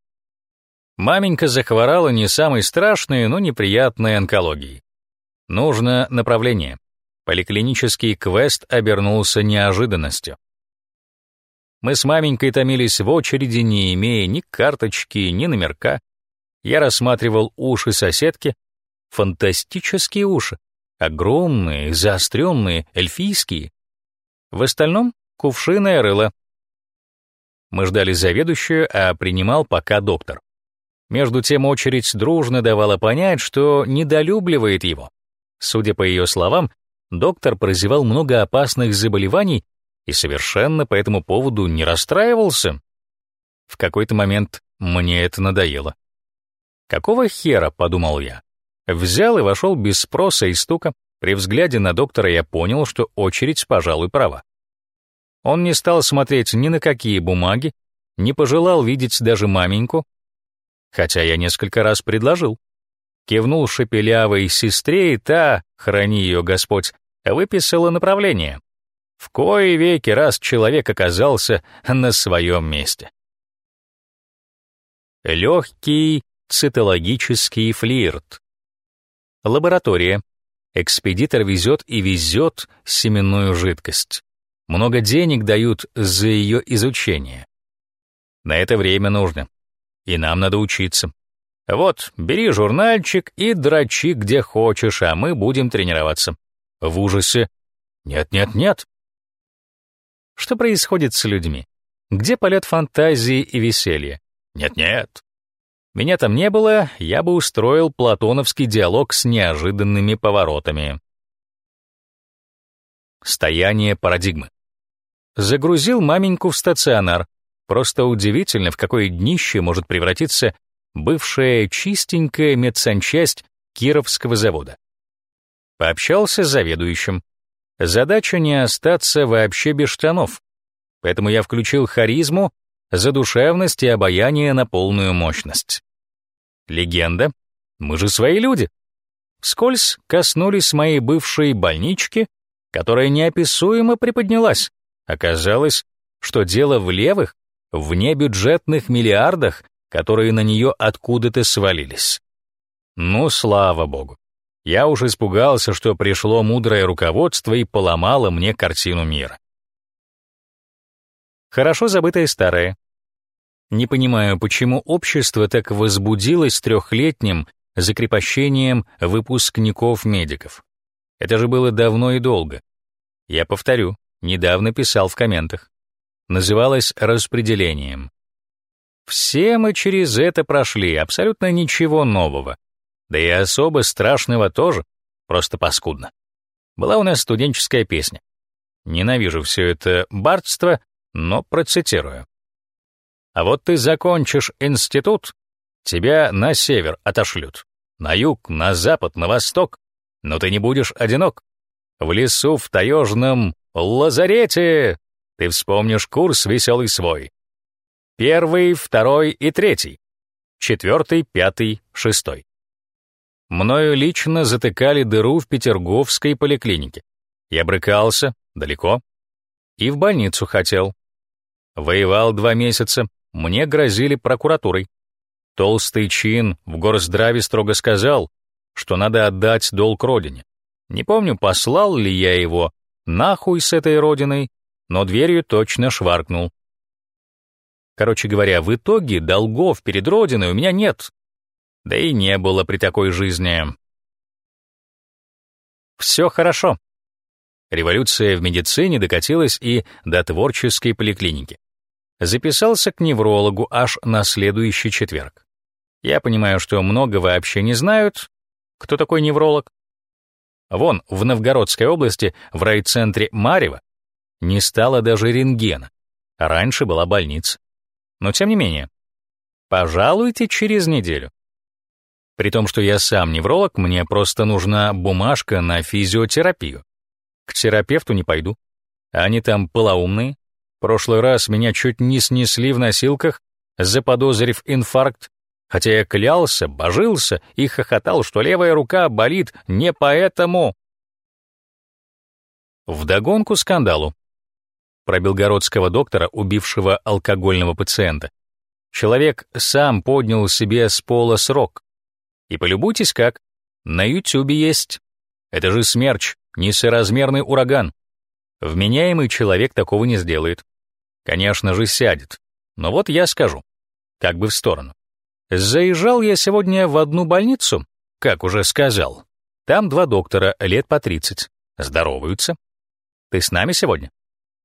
Маменька захворала не самой страшной, но неприятной онкологией. Нужно направление. Поликлинический квест обернулся неожиданностью. Мы с маменькой томились в очереди, не имея ни карточки, ни номерка. Я рассматривал уши соседки. Фантастические уши. Огромные, заостренные, эльфийские. В остальном — кувшиное рыло, мы ждали заведующую, а принимал пока доктор. Между тем очередь дружно давала понять, что недолюбливает его. Судя по ее словам, доктор прозевал много опасных заболеваний и совершенно по этому поводу не расстраивался. В какой-то момент мне это надоело. «Какого хера?» — подумал я. Взял и вошел без спроса и стука. При взгляде на доктора я понял, что очередь, пожалуй, права. Он не стал смотреть ни на какие бумаги, не пожелал видеть даже маменьку, хотя я несколько раз предложил. Кивнул шепелявой сестре, и та, храни ее Господь, выписала направление. В кои веки раз человек оказался на своем месте. Легкий цитологический флирт. Лаборатория. Экспедитор везет и везет семенную жидкость. Много денег дают за ее изучение. На это время нужно. И нам надо учиться. Вот, бери журнальчик и дрочи где хочешь, а мы будем тренироваться. В ужасе. Нет, нет, нет. Что происходит с людьми? Где полет фантазии и веселья? Нет-нет. Меня там не было, я бы устроил платоновский диалог с неожиданными поворотами. Стояние парадигмы. Загрузил маменьку в стационар. Просто удивительно, в какое днище может превратиться бывшая чистенькая медсанчасть Кировского завода. Пообщался с заведующим. Задача не остаться вообще без штанов. Поэтому я включил харизму, задушевность и обаяние на полную мощность. Легенда. Мы же свои люди. Скользь коснулись моей бывшей больнички, которая неописуемо приподнялась. Оказалось, что дело в левых, внебюджетных миллиардах, которые на нее откуда-то свалились. Ну, слава богу. Я уж испугался, что пришло мудрое руководство и поломало мне картину мира. Хорошо забытое старое. Не понимаю, почему общество так возбудилось трехлетним закрепощением выпускников-медиков. Это же было давно и долго. Я повторю, недавно писал в комментах. Называлось распределением. Все мы через это прошли, абсолютно ничего нового. Да и особо страшного тоже, просто паскудно. Была у нас студенческая песня. Ненавижу все это бардство, но процитирую. А вот ты закончишь институт, тебя на север отошлют, на юг, на запад, на восток, но ты не будешь одинок. В лесу в таежном лазарете ты вспомнишь курс веселый свой. Первый, второй и третий. четвертый, пятый, шестой. Мною лично затыкали дыру в Петерговской поликлинике. Я брыкался, далеко, и в больницу хотел. Воевал два месяца, мне грозили прокуратурой. Толстый чин в горздраве строго сказал, что надо отдать долг родине. Не помню, послал ли я его нахуй с этой родиной, но дверью точно шваркнул. Короче говоря, в итоге долгов перед родиной у меня нет. Да и не было при такой жизни. Все хорошо. Революция в медицине докатилась и до творческой поликлиники. Записался к неврологу аж на следующий четверг. Я понимаю, что много вообще не знают, кто такой невролог. Вон, в Новгородской области, в райцентре Марева, не стало даже рентгена. Раньше была больница. Но тем не менее, пожалуйте через неделю. При том, что я сам невролог, мне просто нужна бумажка на физиотерапию. К терапевту не пойду. Они там полоумные. Прошлый раз меня чуть не снесли в носилках, заподозрив инфаркт, хотя я клялся, божился и хохотал, что левая рука болит не поэтому. Вдогонку скандалу. Про белгородского доктора, убившего алкогольного пациента. Человек сам поднял себе с пола срок. И полюбуйтесь как. На ютюбе есть. Это же смерч, несоразмерный ураган. Вменяемый человек такого не сделает. Конечно же, сядет. Но вот я скажу, как бы в сторону. Заезжал я сегодня в одну больницу, как уже сказал. Там два доктора, лет по 30. Здороваются. Ты с нами сегодня?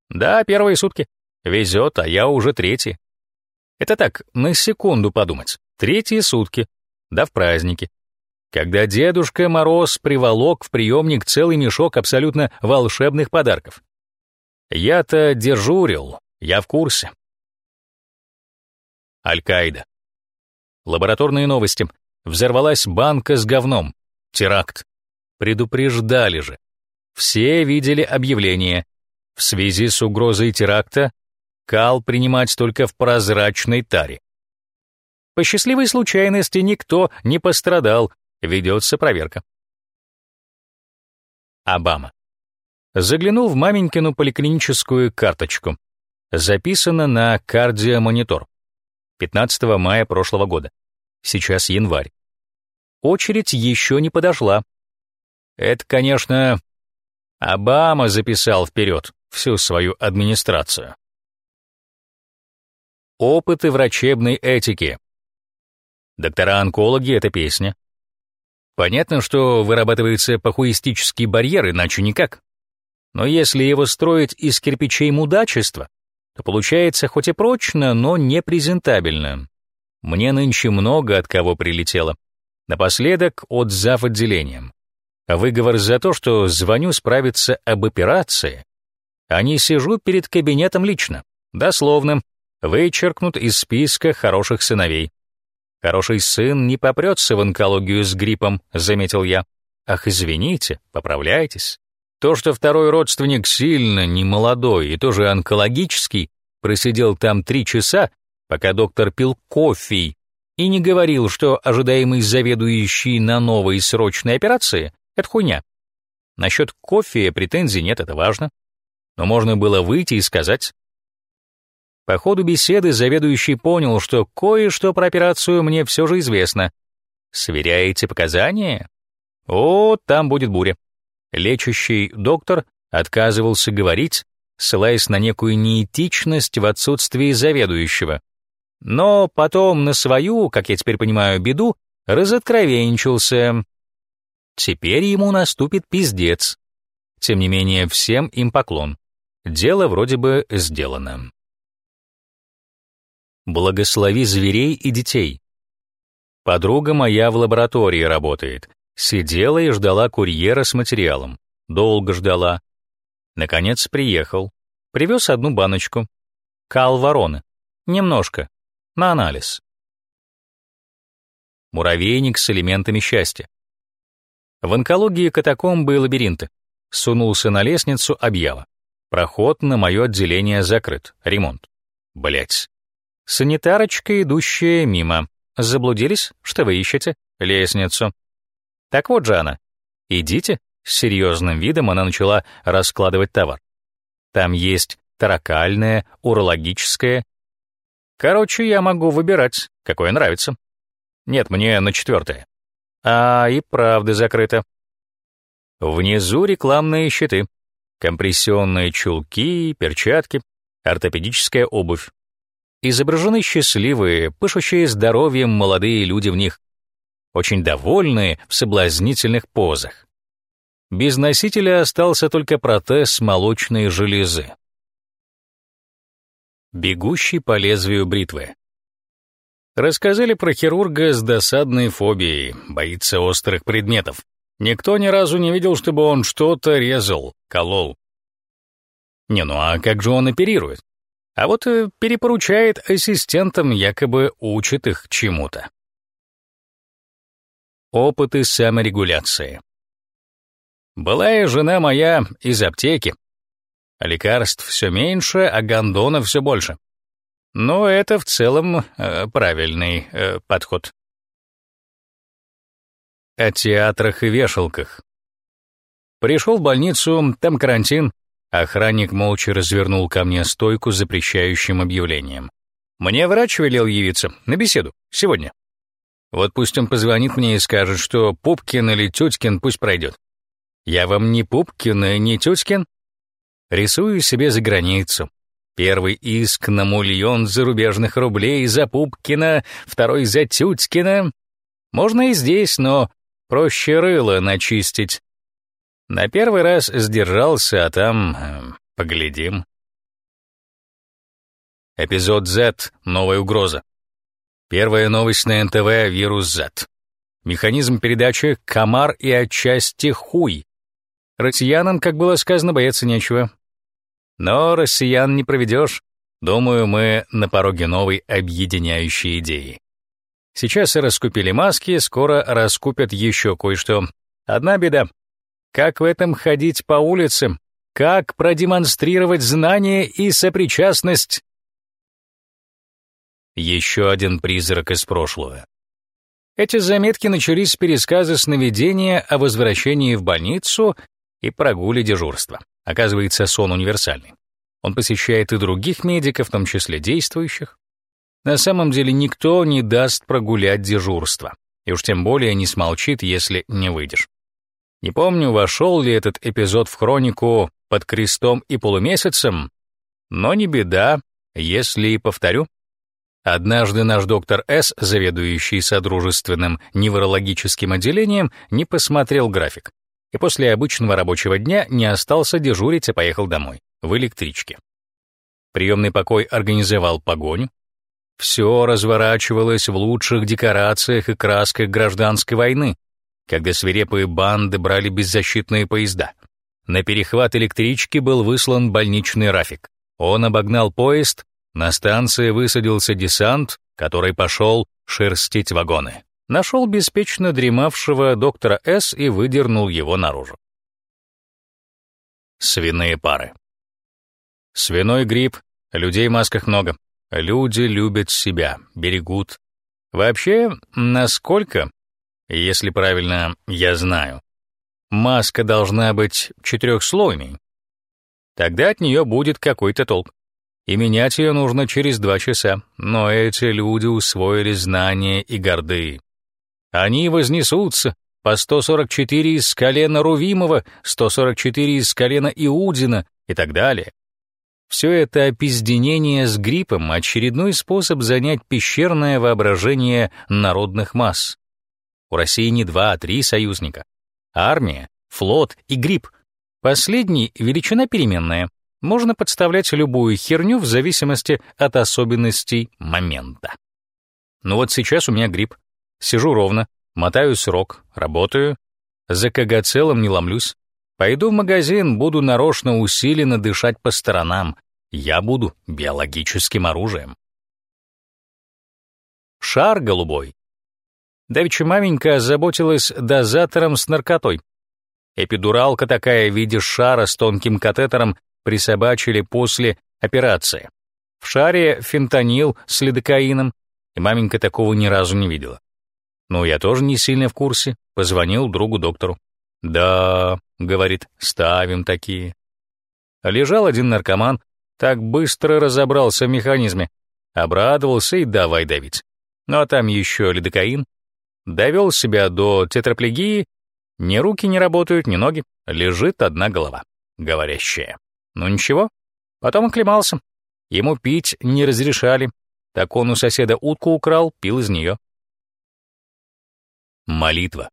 Да, первые сутки. Везет, а я уже третий. Это так, на секунду подумать. Третьи сутки. Да в праздники. Когда Дедушка Мороз приволок в приемник целый мешок абсолютно волшебных подарков. Я-то дежурил, я в курсе. Аль-Каида. Лабораторные новости. Взорвалась банка с говном. Теракт. Предупреждали же. Все видели объявление. В связи с угрозой теракта кал принимать только в прозрачной таре. По счастливой случайности никто не пострадал, ведется проверка. Обама. Заглянул в маменькину поликлиническую карточку. Записано на кардиомонитор. 15 мая прошлого года. Сейчас январь. Очередь еще не подошла. Это, конечно, Обама записал вперед всю свою администрацию. Опыты врачебной этики. Доктора-онкологи — это песня. Понятно, что вырабатывается похуистический барьер, иначе никак. Но если его строить из кирпичей мудачества, то получается хоть и прочно, но не презентабельно. Мне нынче много от кого прилетело. Напоследок от зав. отделением. Выговор за то, что звоню справиться об операции, а не сижу перед кабинетом лично. Дословно, вычеркнут из списка хороших сыновей. Хороший сын не попрется в онкологию с гриппом, заметил я. Ах, извините, поправляйтесь. То, что второй родственник сильно не молодой и тоже онкологический, просидел там три часа, пока доктор пил кофе и не говорил, что ожидаемый заведующий на новой срочной операции — это хуйня. Насчет кофе претензий нет, это важно. Но можно было выйти и сказать. По ходу беседы заведующий понял, что кое-что про операцию мне все же известно. Сверяете показания? О, там будет буря. Лечащий доктор отказывался говорить, ссылаясь на некую неэтичность в отсутствии заведующего. Но потом на свою, как я теперь понимаю, беду, разоткровенничался. Теперь ему наступит пиздец. Тем не менее, всем им поклон. Дело вроде бы сделано. Благослови зверей и детей. Подруга моя в лаборатории работает. Сидела и ждала курьера с материалом. Долго ждала. Наконец приехал. Привез одну баночку. Кал вороны. Немножко. На анализ. Муравейник с элементами счастья. В онкологии катакомбы и лабиринты. Сунулся на лестницу, объява. Проход на мое отделение закрыт. Ремонт. Блять. Санитарочка, идущая мимо. заблудились? Что вы ищете? Лестницу. Так вот же она. Идите. С серьезным видом она начала раскладывать товар. Там есть таракальное, урологическое. Короче, я могу выбирать, какое нравится. Нет, мне на четвертое. А, и правда закрыто. Внизу рекламные щиты, компрессионные чулки, перчатки, ортопедическая обувь. Изображены счастливые, пышущие здоровьем молодые люди в них, очень довольные в соблазнительных позах. Без носителя остался только протез молочной железы. Бегущий по лезвию бритвы. Рассказали про хирурга с досадной фобией, боится острых предметов. Никто ни разу не видел, чтобы он что-то резал, колол. Не, ну а как же он оперирует? А вот э, перепоручает ассистентам, якобы учит их чему-то. Опыты саморегуляции. Былая жена моя из аптеки. Лекарств все меньше, а гондона все больше. Но это в целом э, правильный э, подход. О театрах и вешалках. Пришел в больницу, там карантин, Охранник молча развернул ко мне стойку с запрещающим объявлением. «Мне врач велел явиться на беседу. Сегодня. Вот пусть он позвонит мне и скажет, что Пупкин или Тюткин пусть пройдет. Я вам не Пупкин и не Тюткин. Рисую себе за границу. Первый иск на миллион зарубежных рублей за Пупкина, второй за Тюткина. Можно и здесь, но проще рыло начистить. На первый раз сдержался, а там... Э, поглядим. Эпизод Z. Новая угроза. Первая новость на НТВ — вирус Z. Механизм передачи — комар и отчасти хуй. Россиянам, как было сказано, бояться нечего. Но россиян не проведешь. Думаю, мы на пороге новой объединяющей идеи. Сейчас раскупили маски, скоро раскупят еще кое-что. Одна беда как в этом ходить по улицам? Как продемонстрировать знание и сопричастность? Еще один призрак из прошлого. Эти заметки начались с пересказа сновидения о возвращении в больницу и прогуле дежурства. Оказывается, сон универсальный. Он посещает и других медиков, в том числе действующих. На самом деле никто не даст прогулять дежурство, и уж тем более не смолчит, если не выйдешь. Не помню, вошел ли этот эпизод в хронику под крестом и полумесяцем, но не беда, если и повторю. Однажды наш доктор С, заведующий содружественным неврологическим отделением, не посмотрел график и после обычного рабочего дня не остался дежурить, а поехал домой, в электричке. Приемный покой организовал погоню. Все разворачивалось в лучших декорациях и красках гражданской войны, когда свирепые банды брали беззащитные поезда. На перехват электрички был выслан больничный Рафик. Он обогнал поезд, на станции высадился десант, который пошел шерстить вагоны. Нашел беспечно дремавшего доктора С и выдернул его наружу. Свиные пары. Свиной грипп, людей в масках много. Люди любят себя, берегут. Вообще, насколько если правильно я знаю. Маска должна быть четырехслойной. Тогда от нее будет какой-то толк. И менять ее нужно через два часа. Но эти люди усвоили знания и горды. Они вознесутся по 144 из колена Рувимова, 144 из колена Иудина и так далее. Все это опизденение с гриппом — очередной способ занять пещерное воображение народных масс. У России не два, а три союзника. Армия, флот и грипп. Последний — величина переменная. Можно подставлять любую херню в зависимости от особенностей момента. Ну вот сейчас у меня грипп. Сижу ровно, мотаю срок, работаю. За целым не ломлюсь. Пойду в магазин, буду нарочно усиленно дышать по сторонам. Я буду биологическим оружием. Шар голубой Давеча маменька озаботилась дозатором с наркотой. Эпидуралка такая в виде шара с тонким катетером присобачили после операции. В шаре фентанил с лидокаином, и маменька такого ни разу не видела. Ну, я тоже не сильно в курсе, позвонил другу-доктору. «Да», — говорит, — «ставим такие». Лежал один наркоман, так быстро разобрался в механизме, обрадовался и давай давить. Ну а там еще лидокаин. Довел себя до тетраплегии, ни руки не работают, ни ноги, лежит одна голова, говорящая. Ну ничего, потом оклемался. Ему пить не разрешали, так он у соседа утку украл, пил из нее. Молитва.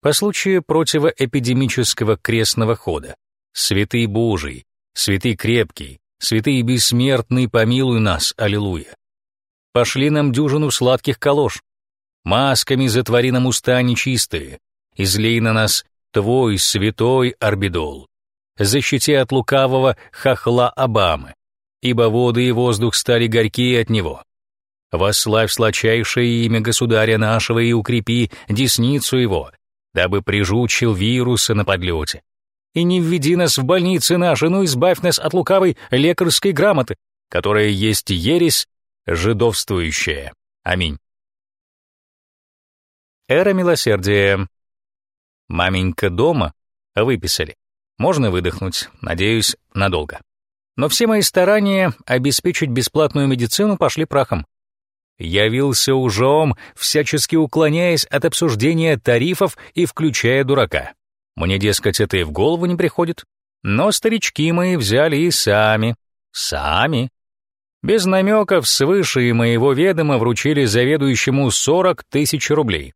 По случаю противоэпидемического крестного хода, святый Божий, святый крепкий, святый бессмертный, помилуй нас, аллилуйя. Пошли нам дюжину сладких колош, масками затвори нам уста нечистые, излей на нас твой святой орбидол. Защити от лукавого хохла Обамы, ибо воды и воздух стали горькие от него. Восславь сладчайшее имя государя нашего и укрепи десницу его, дабы прижучил вирусы на подлете. И не введи нас в больницы наши, но избавь нас от лукавой лекарской грамоты, которая есть ересь жидовствующая. Аминь. Эра милосердия. Маменька дома выписали. Можно выдохнуть, надеюсь, надолго. Но все мои старания обеспечить бесплатную медицину пошли прахом. Явился ужом, всячески уклоняясь от обсуждения тарифов и включая дурака. Мне, дескать, это и в голову не приходит. Но старички мои взяли и сами. Сами. Без намеков свыше и моего ведома вручили заведующему 40 тысяч рублей.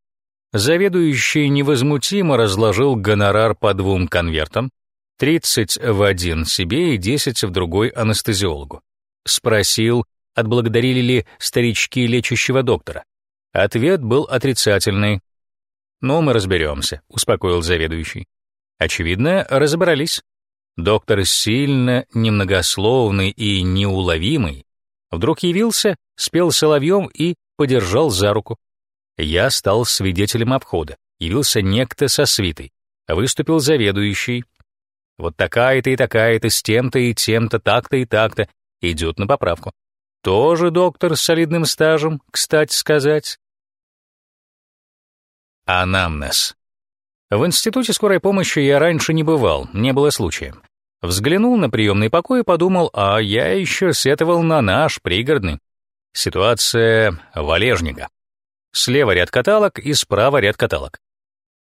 Заведующий невозмутимо разложил гонорар по двум конвертам, 30 в один себе и 10 в другой анестезиологу. Спросил, отблагодарили ли старички лечащего доктора. Ответ был отрицательный. «Ну, мы разберемся», — успокоил заведующий. Очевидно, разобрались. Доктор сильно немногословный и неуловимый Вдруг явился, спел соловьем и подержал за руку. Я стал свидетелем обхода. Явился некто со свитой. Выступил заведующий. Вот такая-то и такая-то, с тем-то и тем-то, так-то и так-то. Идет на поправку. Тоже доктор с солидным стажем, кстати сказать. Анамнез. В институте скорой помощи я раньше не бывал, не было случая. Взглянул на приемный покой и подумал, а я еще сетовал на наш пригородный. Ситуация валежника. Слева ряд каталог и справа ряд каталог.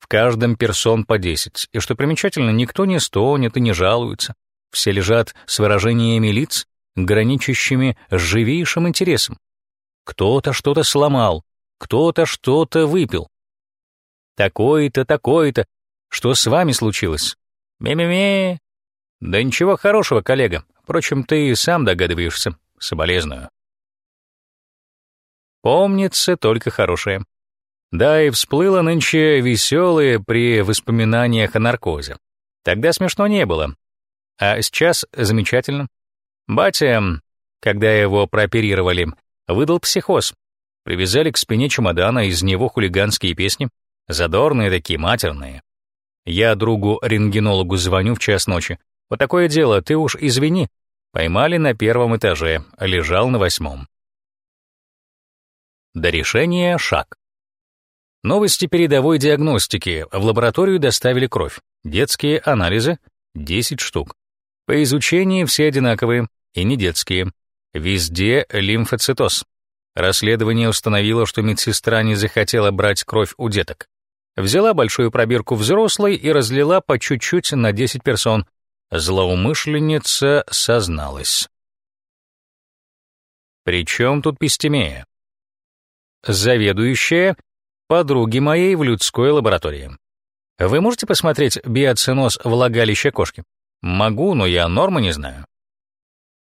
В каждом персон по 10, и что примечательно, никто не стонет и не жалуется. Все лежат с выражениями лиц, граничащими с живейшим интересом. Кто-то что-то сломал, кто-то что-то выпил. Такое-то, такое-то. Что с вами случилось? Ме-ме-ме, да ничего хорошего, коллега. Впрочем, ты и сам догадываешься. Соболезную. Помнится только хорошее. Да, и всплыло нынче веселое при воспоминаниях о наркозе. Тогда смешно не было. А сейчас замечательно. Батя, когда его прооперировали, выдал психоз. Привязали к спине чемодана, из него хулиганские песни. Задорные такие, матерные. Я другу-рентгенологу звоню в час ночи. Вот такое дело, ты уж извини. Поймали на первом этаже, лежал на восьмом. До решения шаг. Новости передовой диагностики. В лабораторию доставили кровь. Детские анализы — 10 штук. По изучению все одинаковые, и не детские. Везде лимфоцитоз. Расследование установило, что медсестра не захотела брать кровь у деток. Взяла большую пробирку взрослой и разлила по чуть-чуть на 10 персон, Злоумышленница созналась. Причем тут Пестемея? Заведующая подруги моей в людской лаборатории. Вы можете посмотреть биоциноз влагалища кошки? Могу, но я нормы не знаю.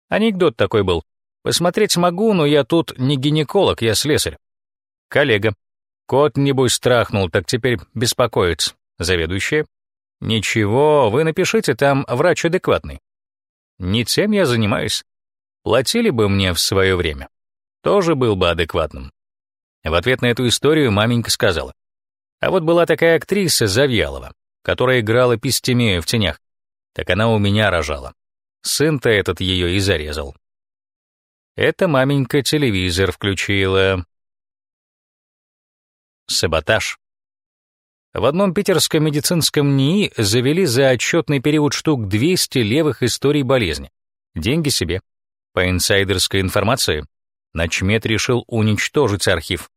Анекдот такой был. Посмотреть могу, но я тут не гинеколог, я слесарь. Коллега. Кот, небось, страхнул, так теперь беспокоится. Заведующая. Ничего, вы напишите, там врач адекватный. Не тем я занимаюсь. Платили бы мне в свое время. Тоже был бы адекватным. В ответ на эту историю маменька сказала. А вот была такая актриса Завьялова, которая играла Пистемею в тенях. Так она у меня рожала. Сын-то этот ее и зарезал. Это маменька телевизор включила. Саботаж. В одном питерском медицинском НИИ завели за отчетный период штук 200 левых историй болезни. Деньги себе. По инсайдерской информации, Начмет решил уничтожить архив.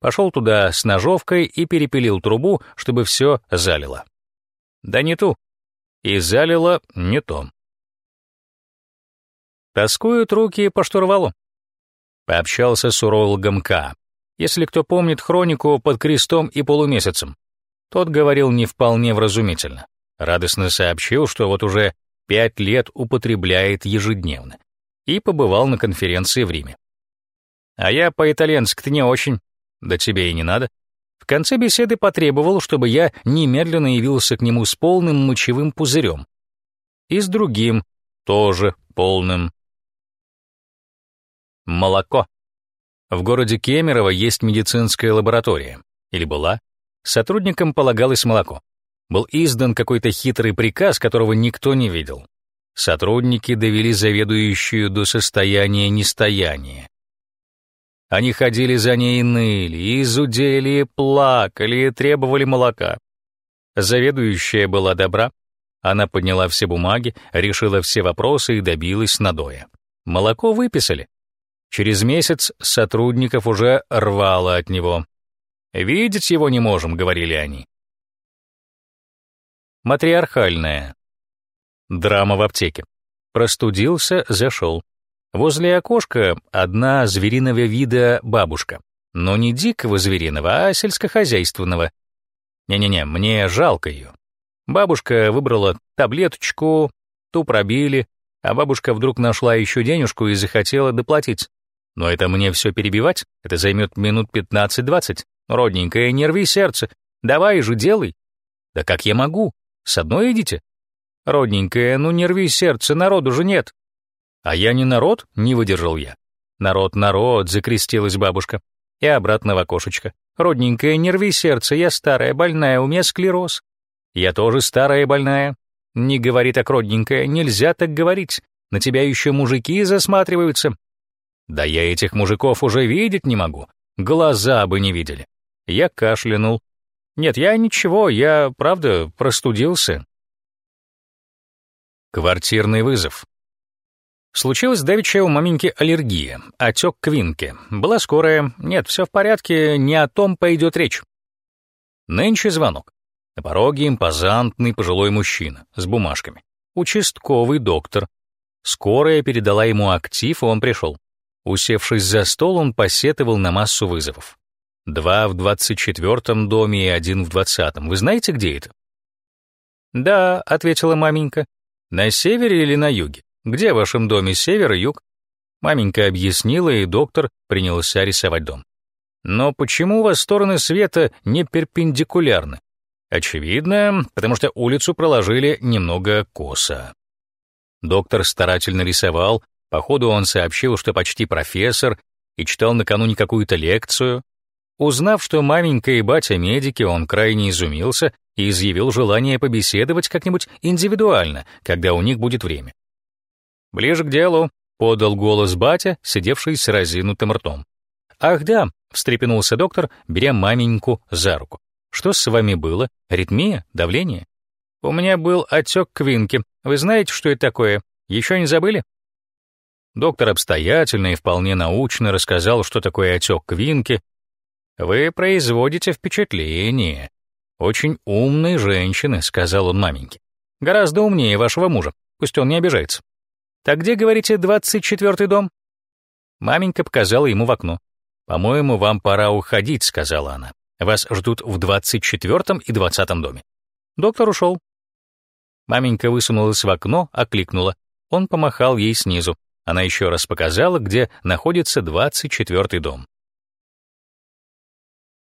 Пошел туда с ножовкой и перепилил трубу, чтобы все залило. Да не ту. И залило не то. Тоскуют руки по штурвалу. Пообщался с урологом К. Если кто помнит хронику под крестом и полумесяцем. Тот говорил не вполне вразумительно. Радостно сообщил, что вот уже пять лет употребляет ежедневно. И побывал на конференции в Риме. А я по-итальянски-то не очень. Да тебе и не надо. В конце беседы потребовал, чтобы я немедленно явился к нему с полным мочевым пузырем. И с другим, тоже полным. Молоко. В городе Кемерово есть медицинская лаборатория. Или была. Сотрудникам полагалось молоко. Был издан какой-то хитрый приказ, которого никто не видел. Сотрудники довели заведующую до состояния нестояния. Они ходили за ней и ныли, и зудели, и плакали, и требовали молока. Заведующая была добра. Она подняла все бумаги, решила все вопросы и добилась надоя. Молоко выписали. Через месяц сотрудников уже рвало от него. «Видеть его не можем», — говорили они. Матриархальная. Драма в аптеке. Простудился, зашел. Возле окошка одна звериного вида бабушка. Но не дикого звериного, а сельскохозяйственного. Не-не-не, мне жалко ее. Бабушка выбрала таблеточку, ту пробили, а бабушка вдруг нашла еще денежку и захотела доплатить. Но это мне все перебивать, это займет минут 15-20. Родненькая, не рви сердце, давай же делай. Да как я могу? С одной идите. Родненькая, ну не рви сердце, народу же нет. А я не народ, не выдержал я. Народ, народ, закрестилась бабушка. И обратно в окошечко. Родненькая, не рви сердце, я старая, больная, у меня склероз. Я тоже старая и больная. Не говори так, родненькая, нельзя так говорить. На тебя еще мужики засматриваются. Да я этих мужиков уже видеть не могу. Глаза бы не видели. Я кашлянул. Нет, я ничего, я, правда, простудился. Квартирный вызов. Случилась давеча у маменьки аллергия, отек квинки. Была скорая. Нет, все в порядке, не о том пойдет речь. Нынче звонок. На пороге импозантный пожилой мужчина с бумажками. Участковый доктор. Скорая передала ему актив, и он пришел. Усевшись за стол, он посетовал на массу вызовов. Два в двадцать четвертом доме и один в двадцатом. Вы знаете, где это? Да, ответила маменька. На севере или на юге? Где в вашем доме север и юг? Маменька объяснила, и доктор принялся рисовать дом. Но почему у вас стороны света не перпендикулярны? Очевидно, потому что улицу проложили немного косо. Доктор старательно рисовал, Походу, он сообщил, что почти профессор, и читал накануне какую-то лекцию. Узнав, что маменька и батя медики, он крайне изумился и изъявил желание побеседовать как-нибудь индивидуально, когда у них будет время. «Ближе к делу», — подал голос батя, сидевший с разинутым ртом. «Ах да», — встрепенулся доктор, беря маменьку за руку. «Что с вами было? Аритмия? Давление?» «У меня был отек квинки. Вы знаете, что это такое? Еще не забыли?» Доктор обстоятельно и вполне научно рассказал, что такое отек квинки. «Вы производите впечатление. Очень умной женщины», — сказал он маменьке. «Гораздо умнее вашего мужа. Пусть он не обижается». «Так где, говорите, двадцать четвертый дом?» Маменька показала ему в окно. «По-моему, вам пора уходить», — сказала она. «Вас ждут в двадцать четвертом и двадцатом доме». Доктор ушел. Маменька высунулась в окно, окликнула. Он помахал ей снизу. Она еще раз показала, где находится 24-й дом.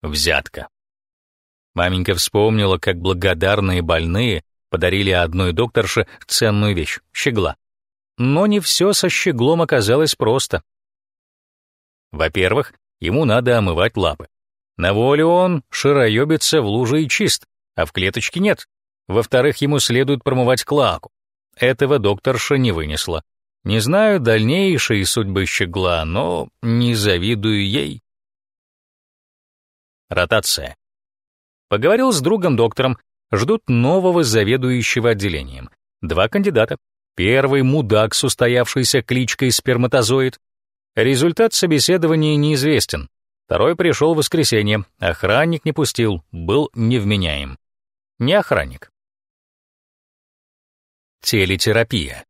Взятка. Маменька вспомнила, как благодарные больные подарили одной докторше ценную вещь — щегла. Но не все со щеглом оказалось просто. Во-первых, ему надо омывать лапы. На воле он широебится в луже и чист, а в клеточке нет. Во-вторых, ему следует промывать клаку. Этого докторша не вынесла. Не знаю дальнейшей судьбы щегла, но не завидую ей. Ротация. Поговорил с другом-доктором, ждут нового заведующего отделением. Два кандидата. Первый — мудак с устоявшейся кличкой сперматозоид. Результат собеседования неизвестен. Второй пришел в воскресенье, охранник не пустил, был невменяем. Не охранник. Телетерапия.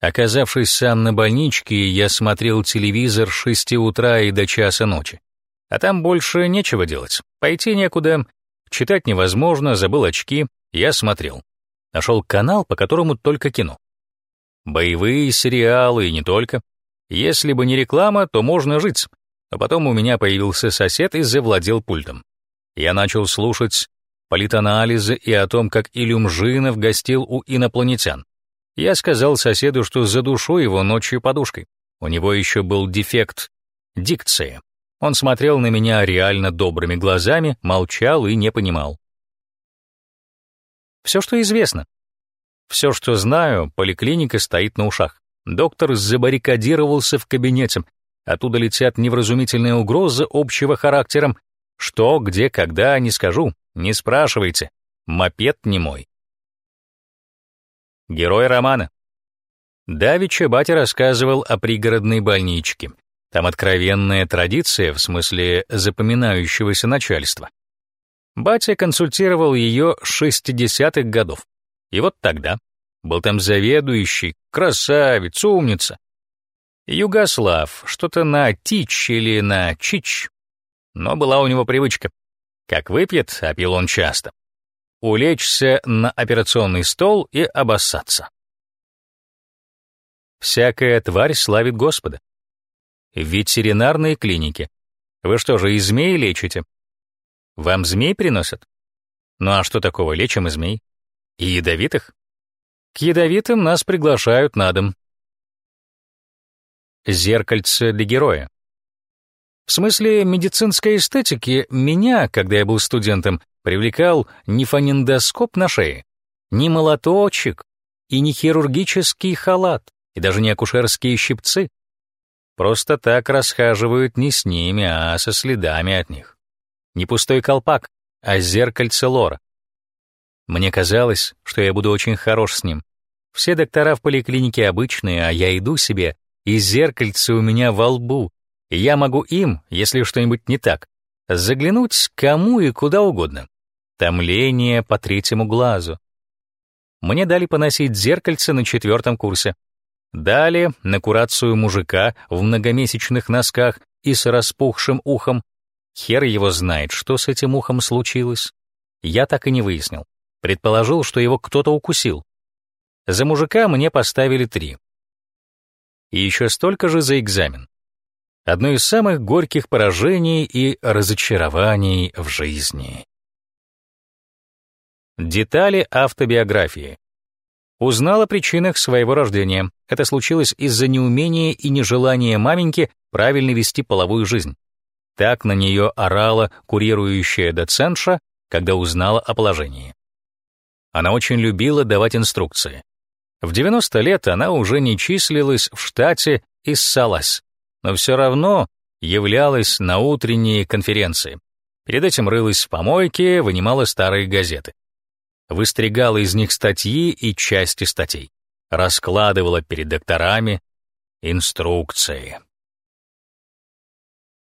Оказавшись сам на больничке, я смотрел телевизор с 6 утра и до часа ночи. А там больше нечего делать. Пойти некуда, читать невозможно, забыл очки, я смотрел. Нашел канал, по которому только кино. Боевые сериалы и не только. Если бы не реклама, то можно жить. А потом у меня появился сосед и завладел пультом. Я начал слушать политанализы и о том, как Илюмжинов гостил у инопланетян. Я сказал соседу, что задушу его ночью подушкой. У него еще был дефект дикции. Он смотрел на меня реально добрыми глазами, молчал и не понимал. Все, что известно. Все, что знаю, поликлиника стоит на ушах. Доктор забаррикадировался в кабинете. Оттуда летят невразумительные угрозы общего характера. Что, где, когда, не скажу. Не спрашивайте. Мопед не мой. Герой романа. Давича батя рассказывал о пригородной больничке. Там откровенная традиция, в смысле запоминающегося начальства. Батя консультировал ее с 60-х годов. И вот тогда был там заведующий, красавец, умница. Югослав, что-то на тич или на чич. Но была у него привычка. Как выпьет, а пил он часто. Улечься на операционный стол и обоссаться. Всякая тварь славит Господа. В ветеринарной клинике. Вы что же, и змей лечите? Вам змей приносят? Ну а что такого, лечим и змей? И ядовитых? К ядовитым нас приглашают на дом. Зеркальце для героя. В смысле медицинской эстетики меня, когда я был студентом, привлекал не фонендоскоп на шее, не молоточек и не хирургический халат, и даже не акушерские щипцы, Просто так расхаживают не с ними, а со следами от них. Не пустой колпак, а зеркальце лора. Мне казалось, что я буду очень хорош с ним. Все доктора в поликлинике обычные, а я иду себе, и зеркальце у меня во лбу, и я могу им, если что-нибудь не так, заглянуть кому и куда угодно. Томление по третьему глазу. Мне дали поносить зеркальце на четвертом курсе. Далее на курацию мужика в многомесячных носках и с распухшим ухом. Хер его знает, что с этим ухом случилось. Я так и не выяснил. Предположил, что его кто-то укусил. За мужика мне поставили три. И еще столько же за экзамен. Одно из самых горьких поражений и разочарований в жизни. Детали автобиографии. Узнал о причинах своего рождения. Это случилось из-за неумения и нежелания маменьки правильно вести половую жизнь. Так на нее орала курирующая доцентша, когда узнала о положении. Она очень любила давать инструкции. В 90 лет она уже не числилась в штате и ссалась, но все равно являлась на утренние конференции. Перед этим рылась в помойке, вынимала старые газеты выстригала из них статьи и части статей, раскладывала перед докторами инструкции.